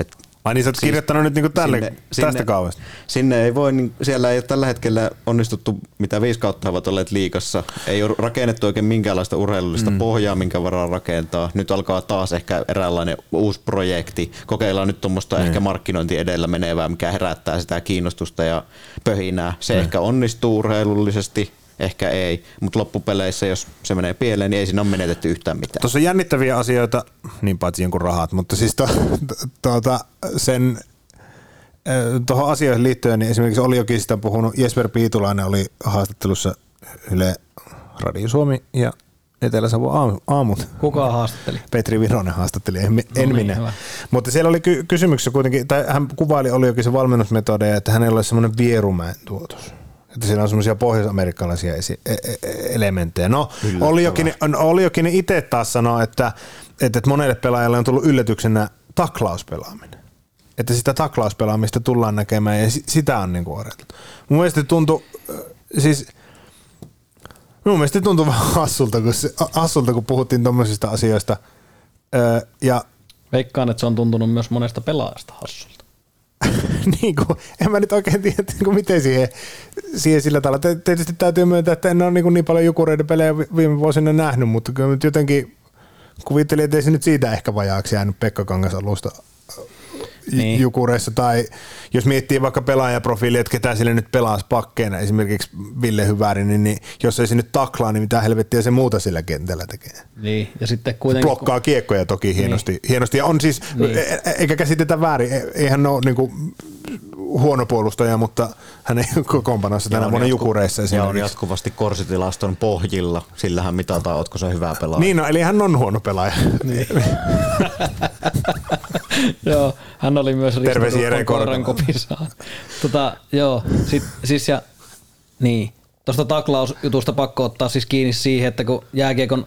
Et Ai niin sä oot kirjoittanut nyt niinku tälle, tästä kaudesta. Sinne ei voi, niin siellä ei ole tällä hetkellä onnistuttu, mitä viisi kautta ovat olleet liikassa. Ei ole rakennettu oikein minkäänlaista urheilullista mm. pohjaa, minkä varaa rakentaa. Nyt alkaa taas ehkä eräänlainen uusi projekti. Kokeillaan nyt tuommoista Niin. ehkä markkinointi edellä menevää, mikä herättää sitä kiinnostusta ja pöhinää. Niin. Se ehkä onnistuu urheilullisesti, ehkä ei. Mutta loppupeleissä, jos se menee pieleen, niin ei siinä ole menetetty yhtään mitään. Tuossa on jännittäviä asioita, niin paitsi jonkun rahat, mutta siis to, to, tuota, sen tuohon asioihin liittyen, niin esimerkiksi Oli Jokisista on puhunut, Jesper Piitulainen oli haastattelussa Yle Radio Suomi ja Etelä-Savon aamu- aamut. Kuka haastatteli? Petri Vironen haastatteli, en, en niin, minä. hyvä. Mutta siellä oli ky- kysymyksessä kuitenkin, tai hän kuvaili Oli Jokisen valmennusmetodeja, että hänellä olisi semmoinen vierumäen tuotos. Että siinä on semmoisia pohjois-amerikkalaisia esi- e- e- elementtejä. No, Oli Jokinen, Oli Jokinen itse taas sanoo, että, että, että monelle pelaajalle on tullut yllätyksenä taklauspelaaminen. Että sitä taklauspelaamista tullaan näkemään ja si- sitä on niin odotettu. Mun mielestä tuntui, äh, siis Mun mielestä tuntui vähän hassulta, kun, se, hassulta, kun puhuttiin tuommoisista asioista. Öö, ja Veikkaan, että se on tuntunut myös monesta pelaajasta hassulta. niin kuin, en mä nyt oikein tiedä, niin kuin miten siihen, siihen sillä tavalla. Tietysti täytyy myöntää, että en ole niin, niin paljon jukureiden pelejä vi- viime vuosina nähnyt, mutta kyllä nyt jotenkin kuvittelin, että ei se nyt siitä ehkä vajaaksi jäänyt Pekka Kangasalusta Niin. Niin. jukureissa. Tai jos miettii vaikka pelaajaprofiilia, että ketä sille nyt pelaa pakkeena, esimerkiksi Ville Hyvääri, niin, niin jos ei se nyt taklaa, niin mitä helvettiä se muuta sillä kentällä tekee. Niin, ja sitten kuitenkin... blokkaa kiekkoja toki hienosti. Niin. hienosti. Ja on siis, niin. eikä käsitetä väärin, e- eihän ole niinku huono puolustaja, mutta hän ei kokoonpanossa tänä on vuonna jatku- jukureissa Ja on esimerkiksi. jatkuvasti korsitilaston pohjilla. Sillähän mitataan, ootko se hyvä pelaaja. Niin, no, eli hän on huono pelaaja. Niin. joo, hän oli myös Risto Korkala. kopissaan. tota, joo, sit, siis ja, niin, tuosta taklausjutusta pakko ottaa siis kiinni siihen, että kun jääkiekon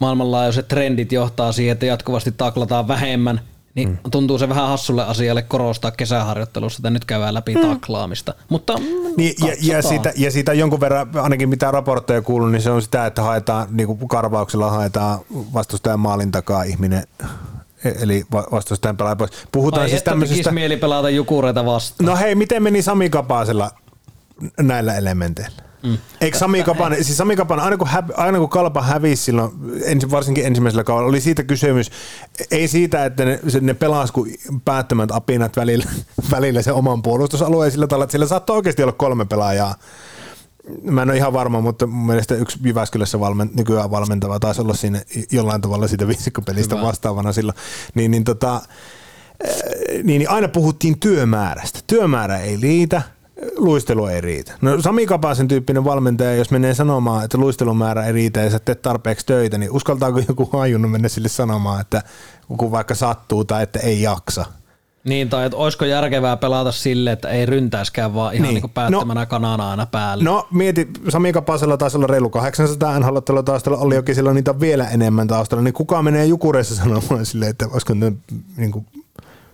maailmanlaajuiset trendit johtaa siihen, että jatkuvasti taklataan vähemmän, niin mm. tuntuu se vähän hassulle asialle korostaa kesäharjoittelussa, että nyt käydään läpi mm. taklaamista. Mutta mm, Niin, ja, ja, siitä, ja siitä jonkun verran, ainakin mitä raportteja kuuluu, niin se on sitä, että haetaan, niin kuin karvauksella haetaan vastustajan maalin takaa ihminen, e- eli va- vastustajan pelaaja pois. Puhutaan Ai siis että tämmöisestä... mieli pelata jukureita vastaan. No hei, miten meni Sami Kapaasella näillä elementeillä? Mm. Eikö Sami Kapan, siis Sami Kapan, aina kun, hä, aina kun Kalpa hävisi silloin, ensi, varsinkin ensimmäisellä kaudella, oli siitä kysymys, ei siitä, että ne, ne pelas kuin päättömät apinat välillä, välillä se oman puolustusalueen sillä tavalla, että sillä saattoi oikeasti olla kolme pelaajaa. Mä en ole ihan varma, mutta mun mielestä yksi Jyväskylässä valmen, nykyään valmentava taisi olla siinä jollain tavalla siitä viisikkopelistä vastaavana silloin. Niin, niin tota, niin, niin aina puhuttiin työmäärästä. Työmäärä ei liitä, luistelu ei riitä. No Sami Kapasen tyyppinen valmentaja, jos menee sanomaan, että luistelumäärä ei riitä ja sä teet tarpeeksi töitä, niin uskaltaako joku hajunnut mennä sille sanomaan, että kun vaikka sattuu tai että ei jaksa? Niin, tai että olisiko järkevää pelata sille, että ei ryntäiskään vaan ihan Niin. niin. päättämänä no, kanana aina päälle. No mieti, Sami Kapasella taisi olla reilu 800 nhl taustalla, oli jokin silloin niitä vielä enemmän taustalla, niin kuka menee Jukureissa sanomaan silleen, että olisiko ne niin kuin,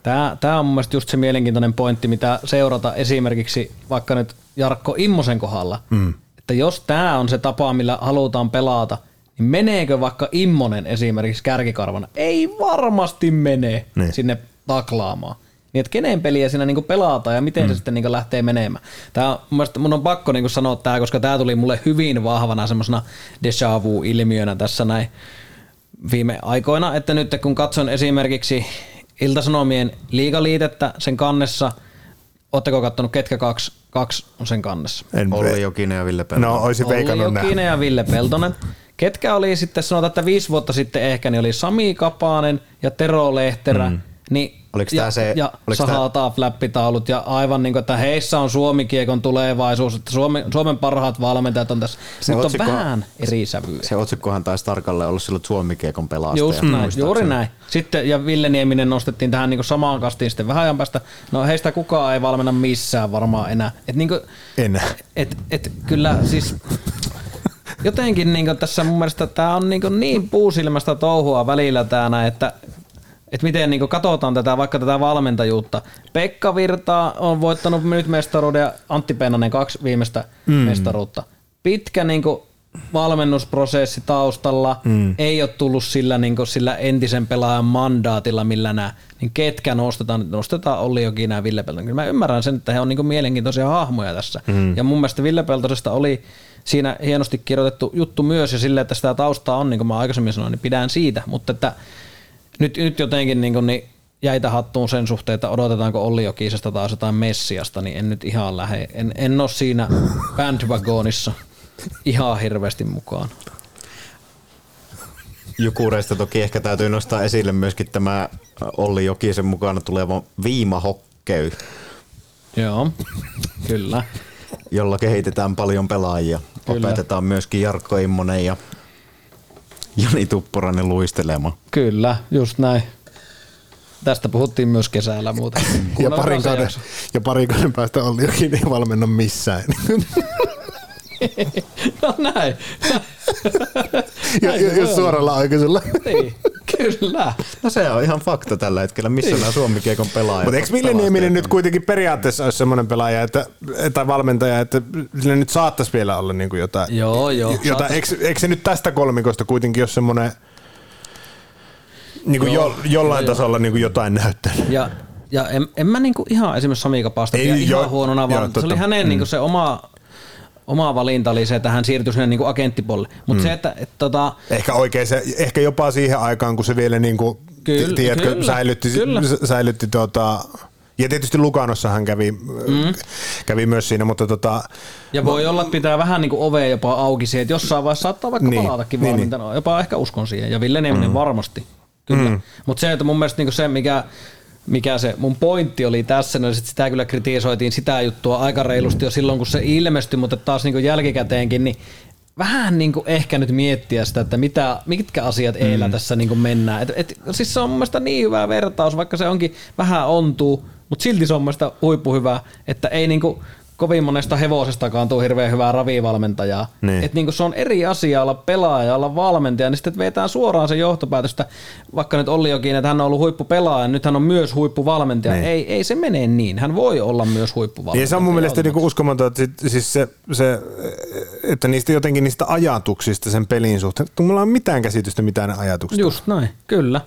Tämä, tämä on mun mielestä just se mielenkiintoinen pointti, mitä seurata esimerkiksi vaikka nyt Jarkko Immosen kohdalla. Mm. Että jos tämä on se tapa, millä halutaan pelata, niin meneekö vaikka Immonen esimerkiksi kärkikarvana? Ei varmasti mene Niin. sinne taklaamaan. Niin että kenen peliä siinä niinku pelataan ja miten mm. se sitten niinku lähtee menemään. Tää on, mun, mielestä mun on pakko niinku sanoa tämä, koska tämä tuli mulle hyvin vahvana semmoisena déjà vu-ilmiönä tässä näin viime aikoina, että nyt kun katson esimerkiksi Iltasanomien liigaliitettä sen kannessa, ootteko kattonut ketkä kaksi, kaksi on sen kannessa? en Olli Jokinen ja Ville Peltonen. No, olisin Olli veikannut Jokinen ja Ville Peltonen. Ketkä oli sitten, sanotaan, että viisi vuotta sitten ehkä, niin oli Sami Kapanen ja Tero Lehterä. Mm. Niin, Oliko ja, tää se- ja oliko sahataan flappitaulut ja aivan niin kuin, että heissä on Suomikiekon tulevaisuus, että Suomen, Suomen parhaat valmentajat on tässä, Se mutta otsikko- on vähän eri sävyä. Se otsikkohan taisi tarkalleen olla silloin Suomikiekon pelastaja. Just näin, juuri näin. Sitten, ja Ville Nieminen nostettiin tähän niin samaan kastiin sitten vähän ajan päästä. No heistä kukaan ei valmenna missään varmaan enää. Et niin kuin, Enää. et, et, kyllä siis jotenkin niin tässä mun mielestä tämä on niin, niin puusilmästä touhua välillä täällä, että että miten niin katsotaan tätä, vaikka tätä valmentajuutta. Pekka Virta on voittanut nyt mestaruuden ja Antti Pennanen kaksi viimeistä mm. mestaruutta. Pitkä niin valmennusprosessi taustalla, mm. ei ole tullut sillä, niin sillä entisen pelaajan mandaatilla, millä nämä, niin ketkä nostetaan, nostetaan Olli Jokinen ja Ville Peltonen. Mä ymmärrän sen, että he on niin mielenkiintoisia hahmoja tässä. Mm. Ja mun mielestä Ville Peltosesta oli siinä hienosti kirjoitettu juttu myös, ja sille, että sitä taustaa on, niin kuin mä aikaisemmin sanoin, niin pidän siitä, mutta että nyt, nyt jotenkin niin, kuin, niin jäitä hattuun sen suhteen, että odotetaanko Olli Jokisesta taas jotain Messiasta, niin en nyt ihan lähde. En, en ole siinä bandwagonissa ihan hirveästi mukaan. Jukureista toki ehkä täytyy nostaa esille myöskin tämä Olli Jokisen mukana tuleva viimahokkey, Joo, kyllä. jolla kehitetään paljon pelaajia. Kyllä. Opetetaan myöskin Jarkko Immonen ja Jani Tuppurainen luistelemaan. Kyllä, just näin. Tästä puhuttiin myös kesällä muuten. Ja parin, kauden, ja parin kauden päästä Olli Jokin ei valmenna missään. No näin. ja, Näin se jos suoralla aikaisella. Niin, kyllä. No se on ihan fakta tällä hetkellä, missä nämä Suomikiekon pelaajat Mutta eikö Ville Nieminen nyt kuitenkin periaatteessa olisi semmoinen pelaaja että, tai valmentaja, että sillä nyt saattaisi vielä olla niin kuin jotain. Joo, joo. Jota, eikö, eikö se nyt tästä kolmikosta kuitenkin ole semmoinen niin kuin jo, jollain joo, tasolla niin kuin jotain näyttänyt? Ja, ja en, en mä niinku ihan esimerkiksi Sami Kapasta Ei, ihan joo, huonona, joo, vaan se totta. oli hänen Mm. niinku se oma, oma valinta oli se, että hän siirtyi sinne niinku agenttipolle. Mutta se, että et, tota, Ehkä oikein se, ehkä jopa siihen aikaan, kun se vielä niin kuin, Kyllä, tiedätkö, kyllä, säilytti, kyllä. säilytti tuota, ja tietysti Lukaanossa hän kävi, mm. kävi myös siinä, mutta tota, ja voi olla, että pitää vähän niinku ovea jopa auki siihen, että jossain vaiheessa saattaa vaikka Niin, niin, palatakin niin, valmentana. Jopa ehkä uskon siihen. Ja Ville Nieminen mm. varmasti. Kyllä. Mm. Mutta se, että mun mielestä niinku se, mikä, mikä se mun pointti oli tässä, niin että sitä kyllä kritisoitiin sitä juttua aika reilusti jo silloin, kun se ilmestyi, mutta taas niinku jälkikäteenkin, niin vähän niin kuin ehkä nyt miettiä sitä, että mitä, mitkä asiat eillä tässä niin kuin mennään. Et, et, siis se on mun niin hyvä vertaus, vaikka se onkin vähän ontuu, mutta silti se on mun mielestä huippuhyvä, että ei niin kuin kovin monesta hevosestakaan tule hirveän hyvää ravivalmentajaa. Niin. Et niin se on eri asia olla pelaaja, olla valmentaja, niin sitten vetään suoraan se johtopäätöstä, vaikka nyt Olli Jokin, että hän on ollut huippupelaaja, nyt hän on myös huippuvalmentaja. Niin. Ei, ei se mene niin. Hän voi olla myös huippuvalmentaja. Ja se on mun mielestä niinku uskomaton, että sit, siis se, se, että niistä jotenkin niistä ajatuksista sen pelin suhteen, kun mulla on mitään käsitystä mitään ne ajatukset. Just näin, kyllä.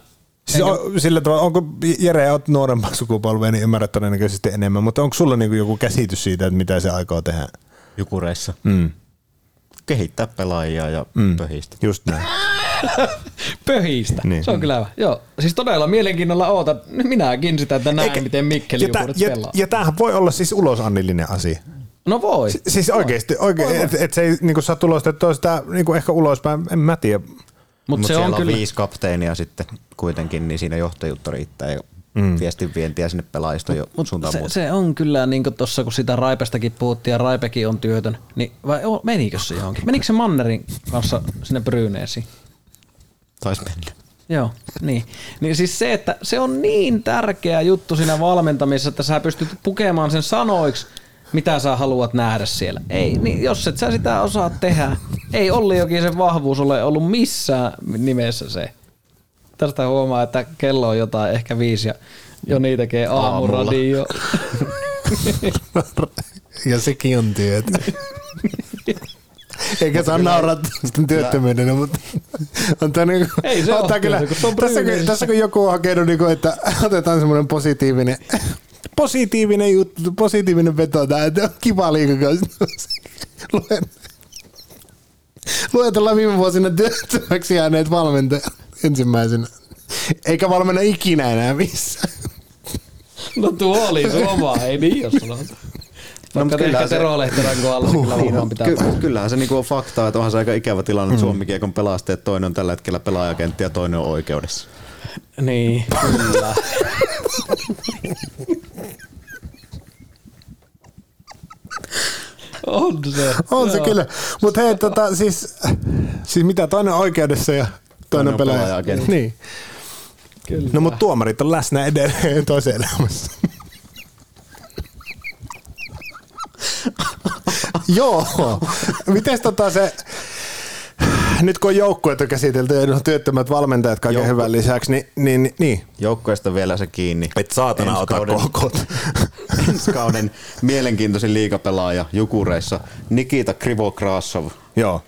Siis on, sillä tavalla, onko Jere, oot nuorempaa sukupolvea, niin ymmärrät todennäköisesti enemmän, mutta onko sulla niinku joku käsitys siitä, että mitä se aikoo tehdä? Jukureissa. Mm. Kehittää pelaajia ja mm. pöhistä. Just näin. Pöhistä. Niin. Se on kyllä hyvä. Joo. Siis todella mielenkiinnolla ootan minäkin sitä, että näen, Eikä- miten Mikkeli ja, ja, pelaa. ja tämähän voi olla siis ulosannillinen asia. No voi. Siis oikeesti, oikein, että et se ei niinku saa tulostettua sitä niinku ehkä ulospäin, en mä tiedä. Mutta Mutta se siellä on on kyllä. viisi kapteenia sitten kuitenkin, niin siinä johtajuutta riittää. Ja mm. viestinvientiä sinne pelaajistoon jo Mut suuntaan se, muuta. se, on kyllä niin tuossa, kun sitä Raipestakin puhuttiin ja Raipekin on työtön, niin vai menikö se johonkin? Menikö se Mannerin kanssa sinne Bryyneesiin? Taisi mennä. Joo, niin. Niin siis se, että se on niin tärkeä juttu siinä valmentamisessa, että sä pystyt pukemaan sen sanoiksi, mitä sä haluat nähdä siellä. Ei, niin jos et sä sitä osaa tehdä, ei Olli Jokisen vahvuus ole ollut missään nimessä se. Tästä huomaa, että kello on jotain ehkä viisi ja Joni tekee aamuradio. Ja sekin on työtä. Eikä saa nauraa sitten työttömyydenä, mutta on tää niinku, Ei se ottaa kyllä, työtä, kun se on tässä, kun, tässä kun joku on hakenut, niinku, että otetaan semmoinen positiivinen, positiivinen juttu, positiivinen veto tää, että on kiva liikakausi. Luen- Luetellaan viime vuosina työttömäksi jääneet valmentajat ensimmäisenä. Eikä valmenna ikinä enää missään. No tuo oli soma, ei niin jos sanot. No, Vaikka mutta kyllä se- Tero Lehterän kohdalla kyllä varmaan pitää Ky- paikkaa. kyllähän se niinku on faktaa, että onhan se aika ikävä tilanne, että Suomi Kiekon pelastajat toinen on tällä hetkellä pelaajakentti ja toinen on oikeudessa. Niin, kyllä. On se. On se Joo. kyllä. Mutta hei, tota, siis, siis mitä toinen on oikeudessa ja toinen, Toinen pelaaja. pelaaja-agentti. Niin. Kyllä. No mutta tuomarit on läsnä edelleen toisen elämässä. Joo. Mites tota se, nyt kun on joukkueet on käsitelty ja nuo työttömät valmentajat kaiken Joukkue- hyvän lisäksi, niin, niin, niin. Joukkoista vielä se kiinni. et saatana ota kauden- kokot. Ensi kauden mielenkiintoisin liigapelaaja Jukureissa Nikita Krivokrasov. Joo.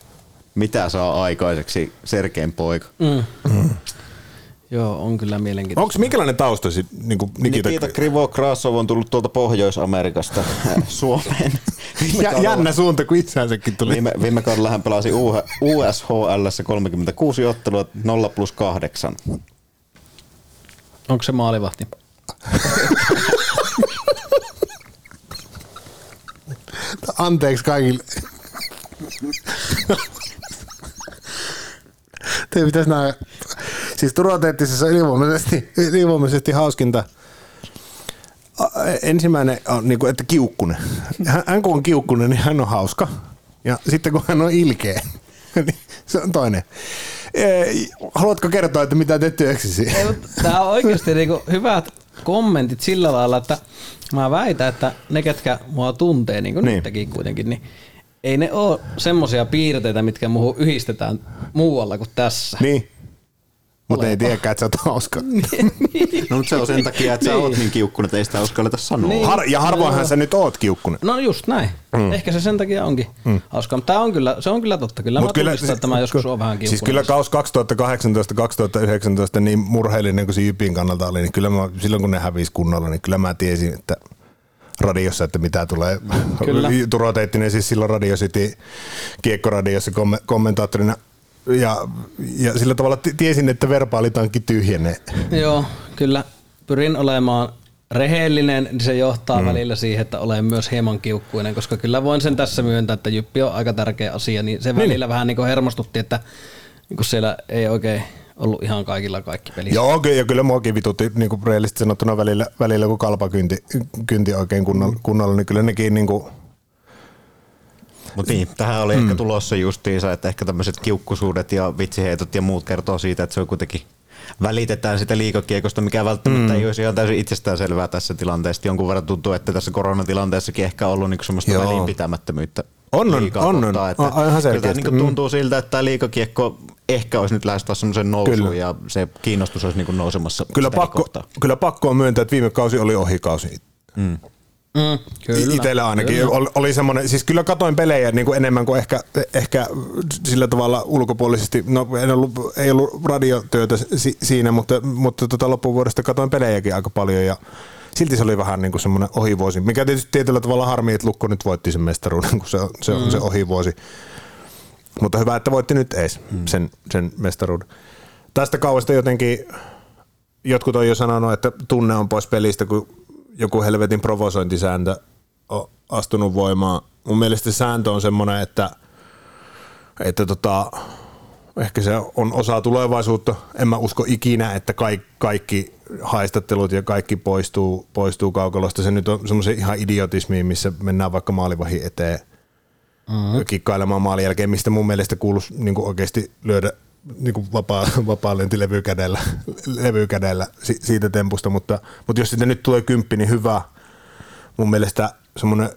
Mitä saa aikaiseksi Sergein poika? Mm. Joo, on kyllä mielenkiintoista. Onko minkälainen tausta niin kuin Nikita? Nikita Krivokrasov on tullut tuolta Pohjois-Amerikasta äh, Suomeen. Ja, kaudella- jännä suunta, kun isänsäkin tuli. Viime, viime kaudella hän pelasi USHL 36 ottelua 0 plus 8. Onko se maalivahti? Anteeksi kaikille. Te pitäisi nähdä. Siis turoteettisessa ylivoimaisesti, ylivoimaisesti hauskinta. Ensimmäinen on niin kuin, että kiukkunen. Hän, hän kun on kiukkunen, niin hän on hauska. Ja sitten kun hän on ilkeä, niin se on toinen. Ei, Haluatko kertoa, että mitä teet työksesi? Tää on oikeasti niinku hyvät kommentit sillä lailla, että mä väitän, että ne, ketkä mua tuntee, niin kuin Niin. kuitenkin, niin ei ne ole semmosia piirteitä, mitkä muuhun yhdistetään muualla kuin tässä. Niin. Mutta ei tiedäkään, että sä oot hauska. No mutta se on sen takia, että sä Niin. oot niin kiukkunut, että ei sitä uskalleta sanoa. Niin. Har- ja harvoinhan Joo. sä nyt oot kiukkunen. No just näin. Mm. Ehkä se sen takia onkin mm. hauska. Mutta on kyllä, se on kyllä totta. Kyllä Mut mä tunnistan, että mä joskus oon vähän Siis kyllä kaus 2018-2019 niin murheellinen kuin se Jypin kannalta oli, niin kyllä mä, silloin kun ne hävisi kunnolla, niin kyllä mä tiesin, että radiossa, että mitä tulee. Kyllä. Turo Teittinen siis silloin Radio City kiekkoradiossa komme- kommentaattorina ja, ja sillä tavalla tiesin, että verbaalitankki tyhjenee. Joo, kyllä pyrin olemaan rehellinen, niin se johtaa mm. välillä siihen, että olen myös hieman kiukkuinen, koska kyllä voin sen tässä myöntää, että Jyppi on aika tärkeä asia, niin se välillä vähän niin kuin hermostutti, että niin kuin siellä ei oikein ollut ihan kaikilla kaikki pelissä. Joo, ky- ja kyllä muakin vitutti niin kuin reellisesti sanottuna välillä, välillä kun kalpa kynti, kynti oikein kunnolla, kunnolla, niin kyllä nekin niin kuin, Mutta niin, tähän oli mm. ehkä tulossa justiinsa, että ehkä tämmöiset kiukkusuudet ja vitsiheitot ja muut kertoo siitä, että se on kuitenkin välitetään sitä liikakiekosta, mikä välttämättä mm. ei olisi ihan täysin itsestäänselvää tässä tilanteessa. Jonkun verran tuntuu, että tässä koronatilanteessakin ehkä on ollut niinku semmoista Joo. välinpitämättömyyttä. On, on, on, on. Että A- ihan selkeästi. niinku tuntuu siltä, että tämä liikakiekko ehkä olisi nyt lähes taas semmoisen nousuun Kyllä. ja se kiinnostus olisi niinku nousemassa kyllä, pakko, kyllä pakko on myöntää, että viime kausi oli ohikausi. Mm, kyllä. Itellä ainakin Kyllä. oli, oli semmoinen, siis kyllä katoin pelejä niin kuin enemmän kuin ehkä, ehkä sillä tavalla ulkopuolisesti, no en ollut, ei ollut radiotyötä si, siinä, mutta, mutta tota loppuvuodesta katoin pelejäkin aika paljon ja silti se oli vähän niin kuin semmoinen ohivuosi, mikä tietysti tietyllä tavalla harmi, että Lukko nyt voitti sen mestaruuden, kun se on se, on se ohivuosi. Mutta hyvä, että voitti nyt ees sen, sen mestaruuden. Tästä kauasta jotenkin, jotkut on jo sanonut, että tunne on pois pelistä, kun joku helvetin provosointisääntö on astunut voimaan. Mun mielestä sääntö on semmoinen, että, että tota, Ehkä se on osa tulevaisuutta. En mä usko ikinä, että kaikki, kaikki haistattelut ja kaikki poistuu, poistuu kaukalosta. Se nyt on semmoisen ihan idiotismiin, missä mennään vaikka maalivahin eteen mm-hmm. kikkailemaan maalin jälkeen, mistä mun mielestä kuuluisi niin oikeasti lyödä niin kuin vapaa, vapaa lenti levykädellä, levykädellä si, siitä tempusta, mutta, mutta jos sitten nyt tulee kymppi, niin hyvä. Mun mielestä semmoinen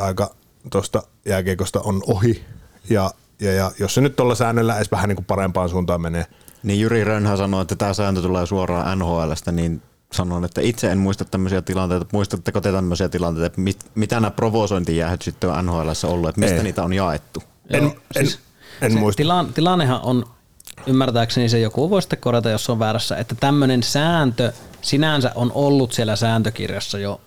aika tuosta jääkiekosta on ohi ja, ja, ja jos se nyt tuolla säännöllä edes vähän niin kuin parempaan suuntaan menee. Niin Jyri Rönhä sanoi, että tämä sääntö tulee suoraan NHLstä, niin sanon, että itse en muista tämmöisiä tilanteita. Muistatteko te tämmöisiä tilanteita, että mit, mitä nämä provosointijäähyt sitten on NHLssä ollut, että mistä Ei. niitä on jaettu? En, Joo, en, siis en muista. Tilan, tilannehan on ymmärtääkseni se joku voi sitten korjata, jos on väärässä, että tämmöinen sääntö sinänsä on ollut siellä sääntökirjassa jo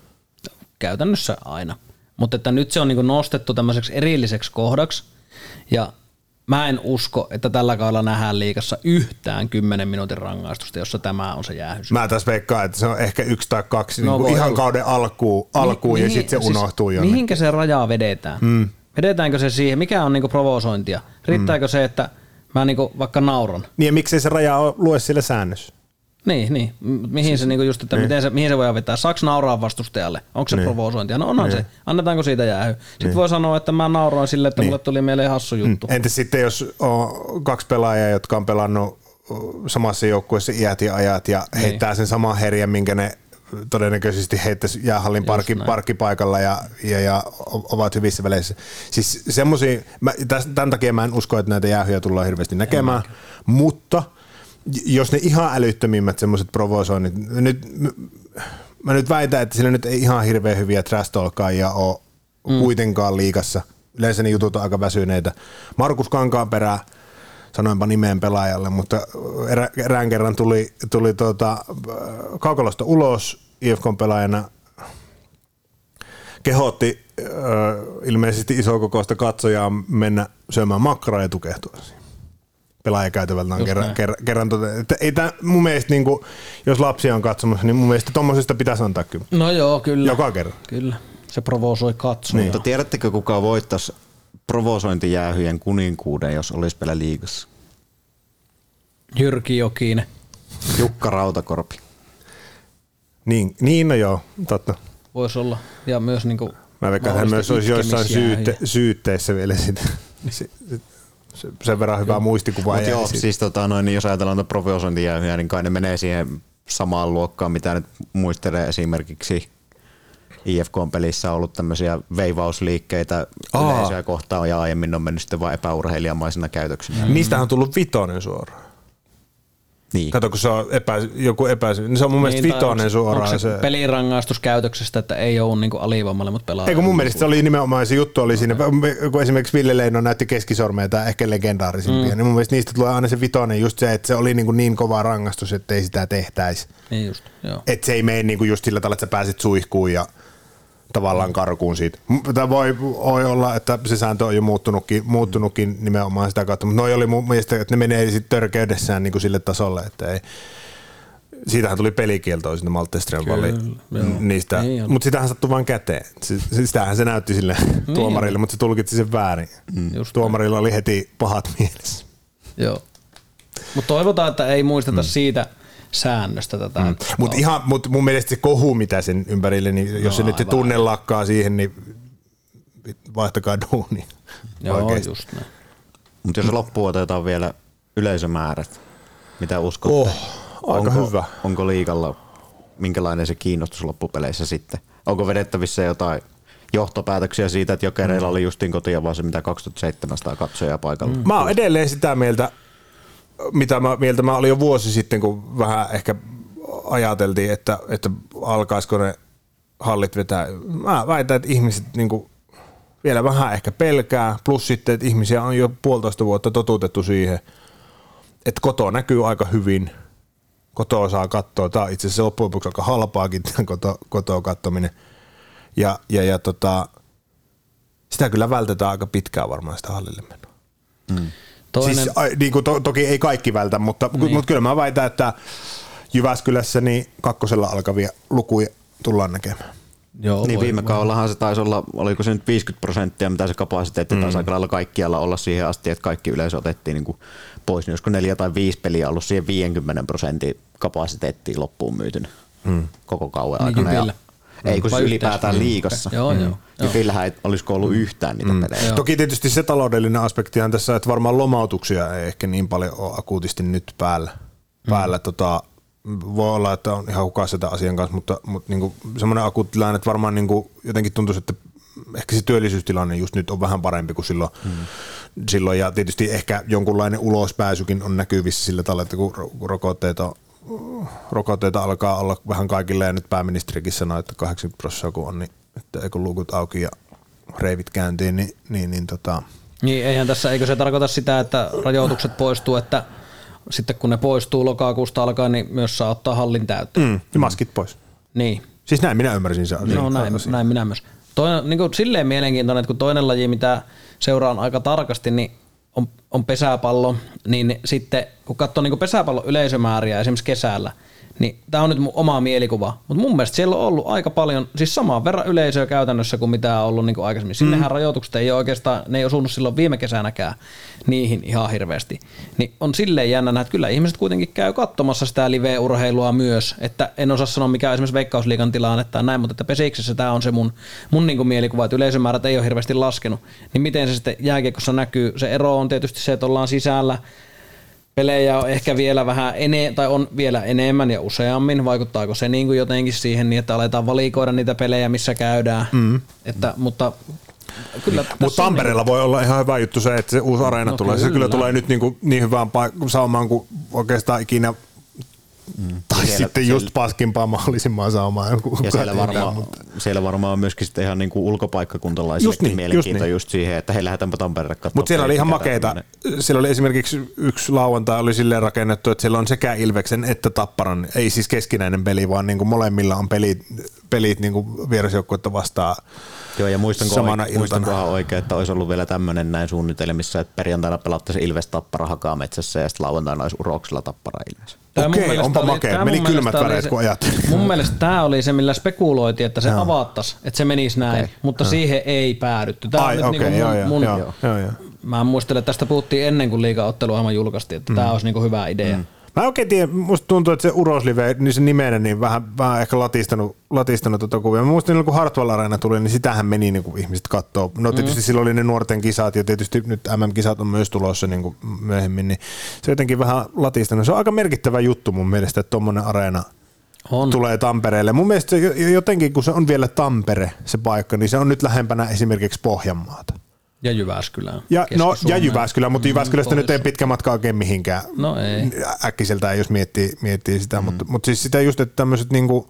käytännössä aina. Mutta että nyt se on niin nostettu tämmöiseksi erilliseksi kohdaksi ja mä en usko, että tällä kaudella nähdään liikassa yhtään 10 minuutin rangaistusta, jossa tämä on se jäähys. Mä tässä veikkaan, että se on ehkä yksi tai kaksi no, niin ihan olla. kauden alkuun, alkuun Mi- ja sitten se siis unohtuu jonnekin. Mihinkä se raja vedetään? Mm. Vedetäänkö se siihen? Mikä on niinku provosointia? Riittääkö mm. se, että Mä niinku vaikka nauron. Niin ja miksei se raja ole, lue sillä säännössä? Niin, niin. Mihin siis, se niinku just, että niin. miten se, mihin se voi vetää? Saaks nauraa vastustajalle? Onko se niin. provosointia? No onhan niin. se. Annetaanko siitä jäähy? Sitten niin. voi sanoa, että mä nauroin sille, että niin. mulle tuli mieleen hassu mm. juttu. Entä sitten jos on kaksi pelaajaa, jotka on pelannut samassa joukkueessa iät ja ajat ja niin. heittää sen saman herjan, minkä ne todennäköisesti heittäisi jäähallin parkki, parkkipaikalla ja, ja, ja, ovat hyvissä väleissä. Siis semmosia, tämän takia mä en usko, että näitä jäähyjä tullaan hirveästi näkemään, en mutta jos ne ihan älyttömimmät semmoiset provosoinnit, nyt, mä nyt väitän, että siinä nyt ei ihan hirveän hyviä trash talkkaajia ole mm. kuitenkaan liikassa. Yleensä ne jutut on aika väsyneitä. Markus Kankaanperä, sanoinpa nimeen pelaajalle, mutta erä, erään kerran tuli, tuli tuota, kaukalosta ulos IFKn pelaajana, kehotti äh, ilmeisesti isokokoista katsojaa mennä syömään makraa ja tukehtua pelaajakäytävältä on kerran, kerran, kerran tota, että ei tämä, mun mielestä niin kuin, jos lapsia on katsomassa, niin mun mielestä tuommoisesta pitäisi antaa kyllä. No joo, kyllä. Joka kerran. Kyllä. Se provosoi katsoa. Niin. Mutta tiedättekö kuka voittaisi provosointijäähyjen kuninkuuden, jos olisi vielä liigassa? Jyrki Jokinen. Jukka Rautakorpi. Niin, niin no joo, totta. Voisi olla. Ja myös niin kuin Mä veikkaan, että hän myös olisi joissain syytte, syytteissä vielä sitä. sen verran hyvää muistikuvaa. Mutta joo, siitä. siis tota, noin, niin jos ajatellaan tuota provosointijäähyjä, niin kai ne menee siihen samaan luokkaan, mitä nyt muistelee esimerkiksi IFK-pelissä on ollut tämmöisiä veivausliikkeitä Aa. yleisöä kohtaan ja aiemmin on mennyt sitten vain epäurheilijamaisena käytöksenä. Mm. Niistähän on tullut vitonen suoraan. Niin. Kato, kun se on epä, joku epäisy, niin se on mun niin, mielestä vitonen suoraan. Se, se pelirangaistus käytöksestä, että ei ole niin alivammalle, mutta pelaa. Eikö mun mielestä se oli nimenomaan se juttu oli siinä, kun esimerkiksi Ville Leino näytti keskisormeja tai ehkä legendaarisimpia, mm. niin mun mielestä niistä tulee aina se vitonen just se, että se oli niin, niin kova rangaistus, että ei sitä tehtäisi. Niin just, joo. Että se ei mene niin just sillä tavalla, että sä pääsit suihkuun ja tavallaan karkuun siitä. Tämä voi, voi olla, että se sääntö on jo muuttunutkin, muuttunutkin nimenomaan sitä kautta, mutta noi oli mun mielestä, että ne menee sitten törkeydessään niin kuin sille tasolle, että ei, siitähän tuli pelikielto sinne Malte niistä, niin mutta sitähän sattui vain käteen. Sitähän se näytti sille niin tuomarille, mutta se tulkitsi sen väärin. Mm. Tuomarilla oli heti pahat mielessä. Joo. Mutta toivotaan, että ei muisteta mm. siitä, säännöstä tätä. Mm. Mutta ihan, mut mun mielestä se kohu, mitä sen ympärille, niin jos no, se nyt tunne lakkaa siihen, niin vaihtakaa duuni. Joo, Oikeasti. just näin. Mutta jos loppuun otetaan vielä yleisömäärät, mitä uskotte? Oh, aika onko, hyvä. Onko liikalla, minkälainen se kiinnostus loppupeleissä sitten? Onko vedettävissä jotain johtopäätöksiä siitä, että Jokereilla mm. oli justiin kotia vaan se mitä 2700 katsojaa paikalla? Mm. Mä oon edelleen sitä mieltä, mitä mä, mieltä mä olin jo vuosi sitten, kun vähän ehkä ajateltiin, että, että alkaisiko ne hallit vetää. Mä väitän, että ihmiset niin kuin vielä vähän ehkä pelkää, plus sitten, että ihmisiä on jo puolitoista vuotta totutettu siihen, että koto näkyy aika hyvin, kotoa saa katsoa. Tämä on itse asiassa loppujen lopuksi aika halpaakin koto, kotoa katsominen. Ja, ja, ja tota, sitä kyllä vältetään aika pitkään varmaan sitä hallille menoa. Mm. Toinen... Siis, niin kuin to, toki ei kaikki vältä, mutta, niin. mutta kyllä mä väitän, että Jyväskylässä niin kakkosella alkavia lukuja tullaan näkemään. Joo, Niin voi- viime kaudellahan se taisi olla, oliko se nyt 50 prosenttia, mitä se kapasiteetti mm. taisi aika lailla kaikkialla olla siihen asti, että kaikki yleisö otettiin niin kuin pois, niin olisiko neljä tai viisi peliä ollut siihen 50 prosentin kapasiteettiin loppuun myytynyt mm. koko kauan Niin, aikana. Jypillä. Ei kun Vai siis ylipäätään yhteensä? liigassa. Joo, joo, joo. Jypillähän ei olisiko ollut yhtään niitä pelejä. Joo. Toki tietysti se taloudellinen aspekti on tässä, että varmaan lomautuksia ei ehkä niin paljon ole akuutisti nyt päällä. päällä. Tota, voi olla, että on ihan hukassa sitä asian kanssa, mutta, mutta niin semmoinen akuutti tilanne, että varmaan niin kuin jotenkin tuntuisi, että ehkä se työllisyystilanne just nyt on vähän parempi kuin silloin. Hmm. silloin ja tietysti ehkä jonkunlainen ulospääsykin on näkyvissä sillä tavalla, että kun ro- kun rokotteita, alkaa olla vähän kaikille ja nyt pääministerikin sanoi, että 80 prosenttia kun on, niin että kun luukut auki ja reivit käyntiin, niin, niin, niin tota, Niin eihän tässä, eikö se tarkoita sitä, että rajoitukset poistuu, että sitten kun ne poistuu lokakuusta alkaen, niin myös saa ottaa hallin täyteen. mm, ja maskit pois. Niin, Siis näin minä ymmärsin sen no näin, näin minä myös. Toinen, niin kuin silleen mielenkiintoinen, että kun toinen laji, mitä seuraan aika tarkasti, niin on, pesäpallo, niin sitten kun katsoo niin pesäpallon yleisömääriä esimerkiksi kesällä, niin tämä on nyt mun oma mielikuva, mutta mun mielestä siellä on ollut aika paljon, siis samaan verran yleisöä käytännössä kuin mitä on ollut niin kuin aikaisemmin. Sinnehän rajoitukset ei ole oikeastaan, ne ei osunut silloin viime kesänäkään niihin ihan hirveästi. Niin on silleen jännä että kyllä ihmiset kuitenkin käy katsomassa sitä live-urheilua myös, että en osaa sanoa mikä on esimerkiksi Veikkausliigan tilanne tai näin, mutta että Pesiksessä tämä on se mun, mun niin kuin mielikuva, että yleisömäärät ei ole hirveästi laskenut. Niin miten se sitten jääkiekossa näkyy? Se ero on tietysti se, että ollaan sisällä, pelejä on ehkä vielä vähän ene, tai on vielä enemmän ja useammin. Vaikuttaako se niin kuin jotenkin siihen niin, että aletaan valikoida niitä pelejä, missä käydään? Mm. Että, mutta kyllä Mutta Tampereella voi olla ihan hyvä juttu se, että se uusi areena No tulee. Se kyllä kyllä. tulee nyt niin, kuin niin hyvään paik- saumaan kuin oikeastaan ikinä tai Siellä- sitten siellä- just paskimpaa mahdollisimman saumaan. kuin Ja siellä varmaan, mutta- siellä varmaan on myöskin sitten ihan niinku ulkopaikkakuntalaisillekin Just niin, mielenkiinto just just, niin. siihen, että hei lähdetäänpä Tampereelle katsomaan. Mutta siellä oli ihan makeita. tämmönen. Siellä oli esimerkiksi yksi lauantai oli silleen rakennettu, että siellä on sekä Ilveksen että Tapparan, ei siis keskinäinen peli, vaan niin kuin molemmilla on pelit, pelit niin kuin vierasjoukkuetta vastaan. Joo, ja muistanko, samana oike- muistankohan iltana. oikein, että olisi ollut vielä tämmöinen näin suunnitelmissa, että perjantaina pelattaisiin Ilves Tappara Hakametsässä ja sitten lauantaina olisi Uroksella Tappara Ilves. Tää mun Okei, onpa oli- makea. Meni kylmät väreet, se- kun ajattelin. Mun mielestä tämä oli se, millä spekuloitiin, että se avattaisi, että se menisi näin, Okei. mutta siihen ei päädytty. Tää on Ai nyt okei, niinku joo, mun, joo, mun, joo, joo, joo. Mä muistelen, että tästä puhuttiin ennen kuin liiga-otteluohjelma julkaistiin, että tämä olisi niinku hyvä idea. Mä en oikein tiedä, musta tuntuu, että se Uroslive, niin se nimenä, niin vähän, vähän ehkä latistanut, latistanut tuota kuvia. Mä muistan, kun Hartwell Arena tuli, niin sitähän meni niin kuin ihmiset kattoo. No tietysti mm. silloin oli ne nuorten kisat ja tietysti nyt MM-kisat on myös tulossa niin kuin myöhemmin, niin se jotenkin vähän latistanut. Se on aika merkittävä juttu mun mielestä, että tuommoinen areena On. tulee Tampereelle. Mun mielestä se jo- jotenkin, kun se on vielä Tampere se paikka, niin se on nyt lähempänä esimerkiksi Pohjanmaata. Ja Jyväskylään. Ja, no, ja Keski-Suomeen. Jyväskylä, mutta Jyväskylästä nyt ei pitkä matka oikein mihinkään. No ei. Äkkiseltään, jos miettii, miettii sitä, mm. mutta, mutta siis sitä just, että tämmöiset niinku,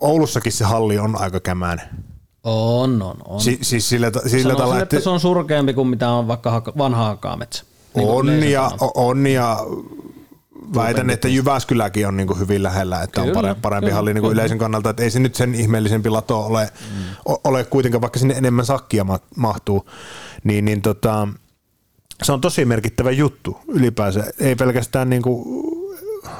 Oulussakin se halli on aika kämäinen. On, on, on. Si, siis sillä, ta- sillä tavalla, että että se on surkeampi kuin mitä on vaikka haka, vanha Hakaametsä. Niin on, ja, on ja väitän, että Jyväskyläkin on niinku hyvin lähellä, että Kyllä, on parempi, parempi kyllä, halli niinku kyllä. yleisön kannalta, että ei se nyt sen ihmeellisempi lato ole, mm. ole kuitenkaan, vaikka sinne enemmän sakkia ma- mahtuu, niin, niin tota, se on tosi merkittävä juttu ylipäänsä, ei pelkästään niinku,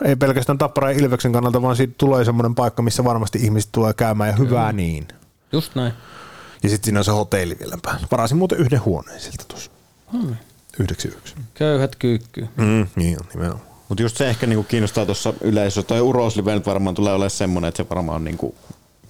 ei pelkästään Tappara ja Ilveksen kannalta, vaan siitä tulee semmoinen paikka, missä varmasti ihmiset tulee käymään ja hyvää niin. Just näin. Ja sitten siinä on se hotelli vielä päällä. Varasin muuten yhden huoneen siltä tuossa. Hmm. Yhdeksi yöksi. Köyhät kyykkyy. Mm, niin on nimenomaan. Mutta just se ehkä niinku kiinnostaa tuossa yleisössä. Toi Uroslive nyt varmaan tulee olemaan semmoinen, että se varmaan niinku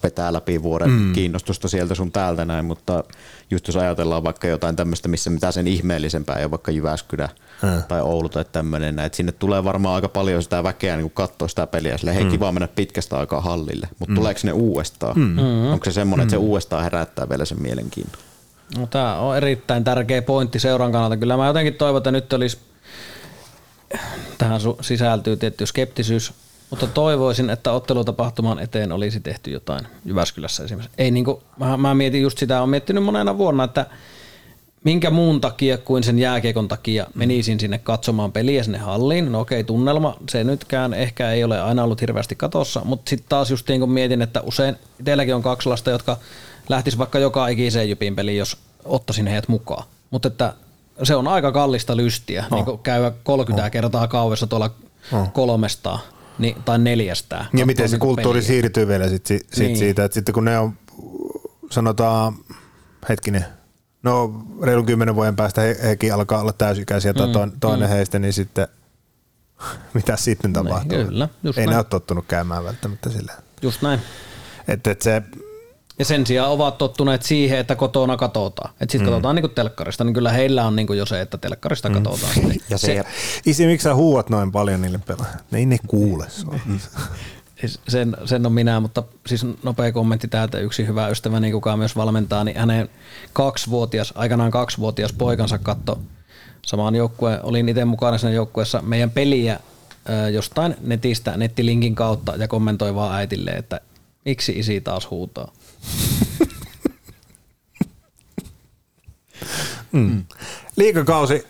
vetää läpi vuoden mm. kiinnostusta sieltä sun täältä näin, mutta just jos ajatellaan vaikka jotain tämmöistä, missä mitä sen ihmeellisempää ei ole, vaikka Jyväskylä Mm. tai Oulu tai tämmöinen, että sinne tulee varmaan aika paljon sitä väkeä niin katsoa sitä peliä, sille hei kiva mennä pitkästä aikaa hallille, mutta mm. tuleeko ne uudestaan? Mm. Onko se semmoinen, että se uudestaan herättää vielä sen mielenkiinnon? No, tämä on erittäin tärkeä pointti seuran kannalta. Kyllä mä jotenkin toivon, että nyt olisi, tähän sisältyy tietty skeptisyys, mutta toivoisin, että ottelutapahtuman eteen olisi tehty jotain Jyväskylässä esimerkiksi. Ei niin kuin, mä, mä mietin just sitä, olen miettinyt monena vuonna, että minkä muun takia kuin sen jääkiekon takia menisin sinne katsomaan peliä sinne halliin. No okei, tunnelma, se nytkään ehkä ei ole aina ollut hirveästi katossa, mutta sitten taas just niin kun mietin, että usein teilläkin on kaksi lasta, jotka lähtis vaikka joka ikiseen Jypin peliin, jos ottaisin heidät mukaan. Mutta että se on aika kallista lystiä, oh. niin käydä 30 oh. kertaa kauessa tuolla oh. kolmestaan. niin, tai neljästään. Ja miten se niinku kulttuuri peliä. siirtyy vielä sit, sit Niin. siitä, että sitten kun ne on, sanotaan, hetkinen, no reilun kymmenen vuoden päästä he, hekin alkaa olla täysikäisiä tai Mm, toinen, toinen mm. heistä, niin sitten mitä sitten tapahtuu? Niin, kyllä, Ei näin. ne ole tottunut käymään välttämättä sillä. Just näin. Että, että se, Ja sen sijaan ovat tottuneet siihen, että kotona katsotaan. Että sitten mm. katsotaan niinku telkkarista, niin kyllä heillä on niinku jo se, että telkkarista mm. katsotaan. Ja se, isi, miksi sä huuat noin paljon niille pelaajille? Ne ei ne kuule sua. Siis sen, sen on minä, mutta siis nopea kommentti täältä. Yksi hyvä ystäväni, kuka myös valmentaa, niin hänen kaksivuotias, aikanaan kaksivuotias poikansa katto samaan joukkueen. Olin itse mukana siinä joukkueessa meidän peliä jostain netistä, nettilinkin kautta ja kommentoi vaan äitille, että miksi isi taas huutaa. Liikakausi,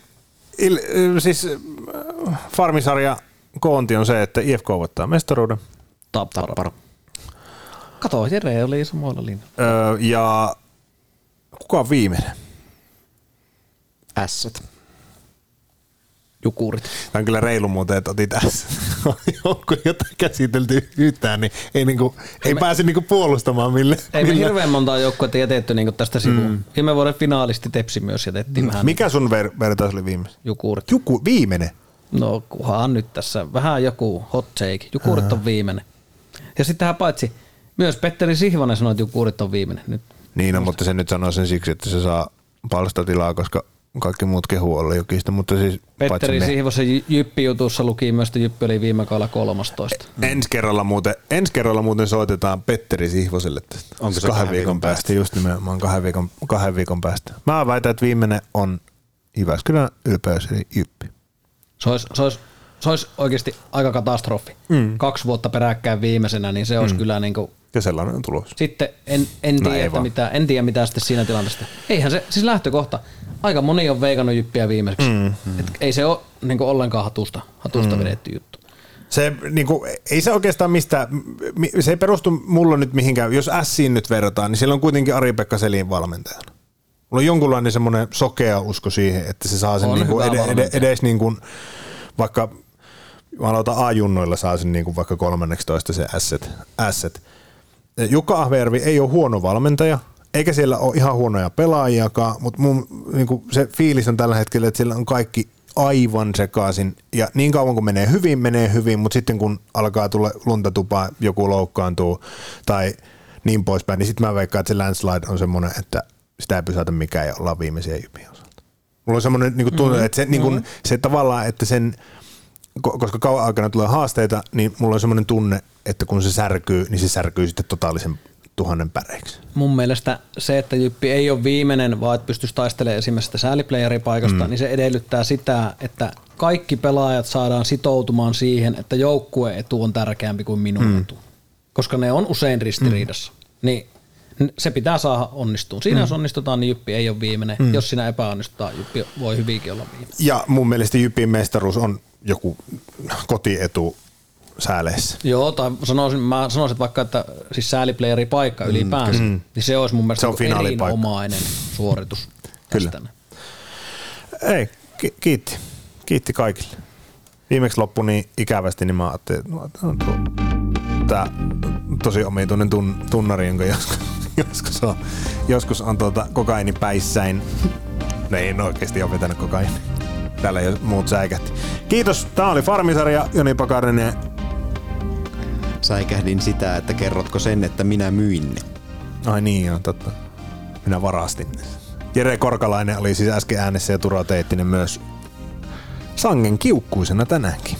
il, siis äh, farmisarja koonti on se, että IFK voittaa mestaruuden. Tappara. Tappara. Kato, Jere oli samoilla linjoilla. Öö, ja kuka on viimeinen? Ässät. Jukurit. Tämä on kyllä reilu muuten, että otit tässä jonkun, jota käsitelty yhtään, niin ei, niinku, ei pääse niinku puolustamaan mille. Ei me mille. hirveän montaa joukkuetta jätetty niin tästä sivuun. Mm. Viime vuoden finaalisti Tepsi myös jätettiin vähän. Mikä sun ver- vertaus oli viimeinen? Jukurit. Joku viimeinen. No kunhan nyt tässä vähän joku hot take. Jukurit on viimeinen. Ja sitten tähän paitsi, myös Petteri Sihvonen sanoi, että Jukurit on viimeinen. Nyt Niin, no, mutta se nyt sanoo sen siksi, että se saa palstatilaa, koska kaikki muut kehuu olla jokista, mutta siis Petteri me. Sihvosen Jy- Jyppi-jutussa luki myös, että Jyppi oli viime kaudella 13. Ensi kerralla, muuten, ensi kerralla muuten soitetaan Petteri Sihvoselle tästä. Onko se kahden kahden viikon viikon päästä? Just nimenomaan kahden viikon, kahden viikon päästä. Mä väitän, että viimeinen on Jyväskylän ylpeys eli Jyppi. Se olisi, se olisi, se olisi oikeasti aika katastrofi. Mm. Kaksi vuotta peräkkäin viimeisenä, niin se olisi mm. kyllä niin kuin Ja sellainen on tulos. Sitten en, en, No tiedä, ei että mitä, en tiedä mitä sitten siinä tilanteessa. Eihän se, siis lähtökohta, aika moni on veikannut jyppiä viimeiseksi. Mm. Et ei se ole niin ollenkaan hatusta, hatusta mm. vedetty juttu. Se, niin kuin, ei se oikeastaan mistään, mi- se ei perustu mulla nyt mihinkään. Jos Siin nyt verrataan, niin siellä on kuitenkin Ari-Pekka Selin valmentajana. Mulla on jonkunlainen semmoinen sokea usko siihen, että se saa sen On niin kuin ed- ed- edes niin kuin, vaikka mä aloitan A-junnoilla saa sen niin kuin vaikka 13 se asset. asset. Jukka Ahvervi ei ole huono valmentaja, eikä siellä ole ihan huonoja pelaajiakaan, mutta mun niin kuin se fiilis on tällä hetkellä, että siellä on kaikki aivan sekaisin. Ja niin kauan kun menee hyvin, menee hyvin, mutta sitten kun alkaa tulla luntatupaa, joku loukkaantuu tai niin poispäin, niin sitten mä veikkaan, että se landslide on semmoinen, että sitä ei pysäytä mikään ja ollaan viimeisiä jypien osalta. Mulla on semmoinen niin tunne, mm-hmm. että se, niin kuin, se tavallaan, että sen, ko- koska kauan aikana tulee haasteita, niin mulla on semmoinen tunne, että kun se särkyy, niin se särkyy sitten totaalisen tuhannen päreiksi. Mun mielestä se, että Jyppi ei ole viimeinen, vaan että pystyisi taistelemaan esimerkiksi sitä sääliplayeripaikasta, mm. niin se edellyttää sitä, että kaikki pelaajat saadaan sitoutumaan siihen, että joukkue etu on tärkeämpi kuin minun mm. etu. Koska ne on usein ristiriidassa. Mm. Niin se pitää saada onnistua. Siinä mm. jos onnistutaan, niin Jyppi ei ole viimeinen. Mm. Jos siinä epäonnistutaan, Jyppi voi hyvinkin olla viimeinen. Ja mun mielestä Jypin mestaruus on joku kotietu sääleissä. Joo, tai sanoisin, mä sanoisin, että vaikka että siis sääliplayeri paikka ylipäänsä, mm. niin se olisi mun mielestä Se on niinku erinomainen suoritus. Kyllä. tästä. Ei, ki- kiitti. Kiitti kaikille. Viimeksi loppui niin ikävästi, niin mä ajattelin, että no, tuo, tää tosi omituinen tun, tunnari, jonka joskus, joskus on, joskus on tuota, kokaini päissäin. No ei oikeasti ole vetänyt kokaini. Täällä jo muut säikähti. Kiitos. Tää oli Farmisarja, Joni Pakarinen. Säikähdin sitä, että kerrotko sen, että minä myin ne. Ai niin, joo, totta. Minä varastin ne. Jere Korkalainen oli siis äsken äänessä ja Turo myös sangen kiukkuisena tänäänkin.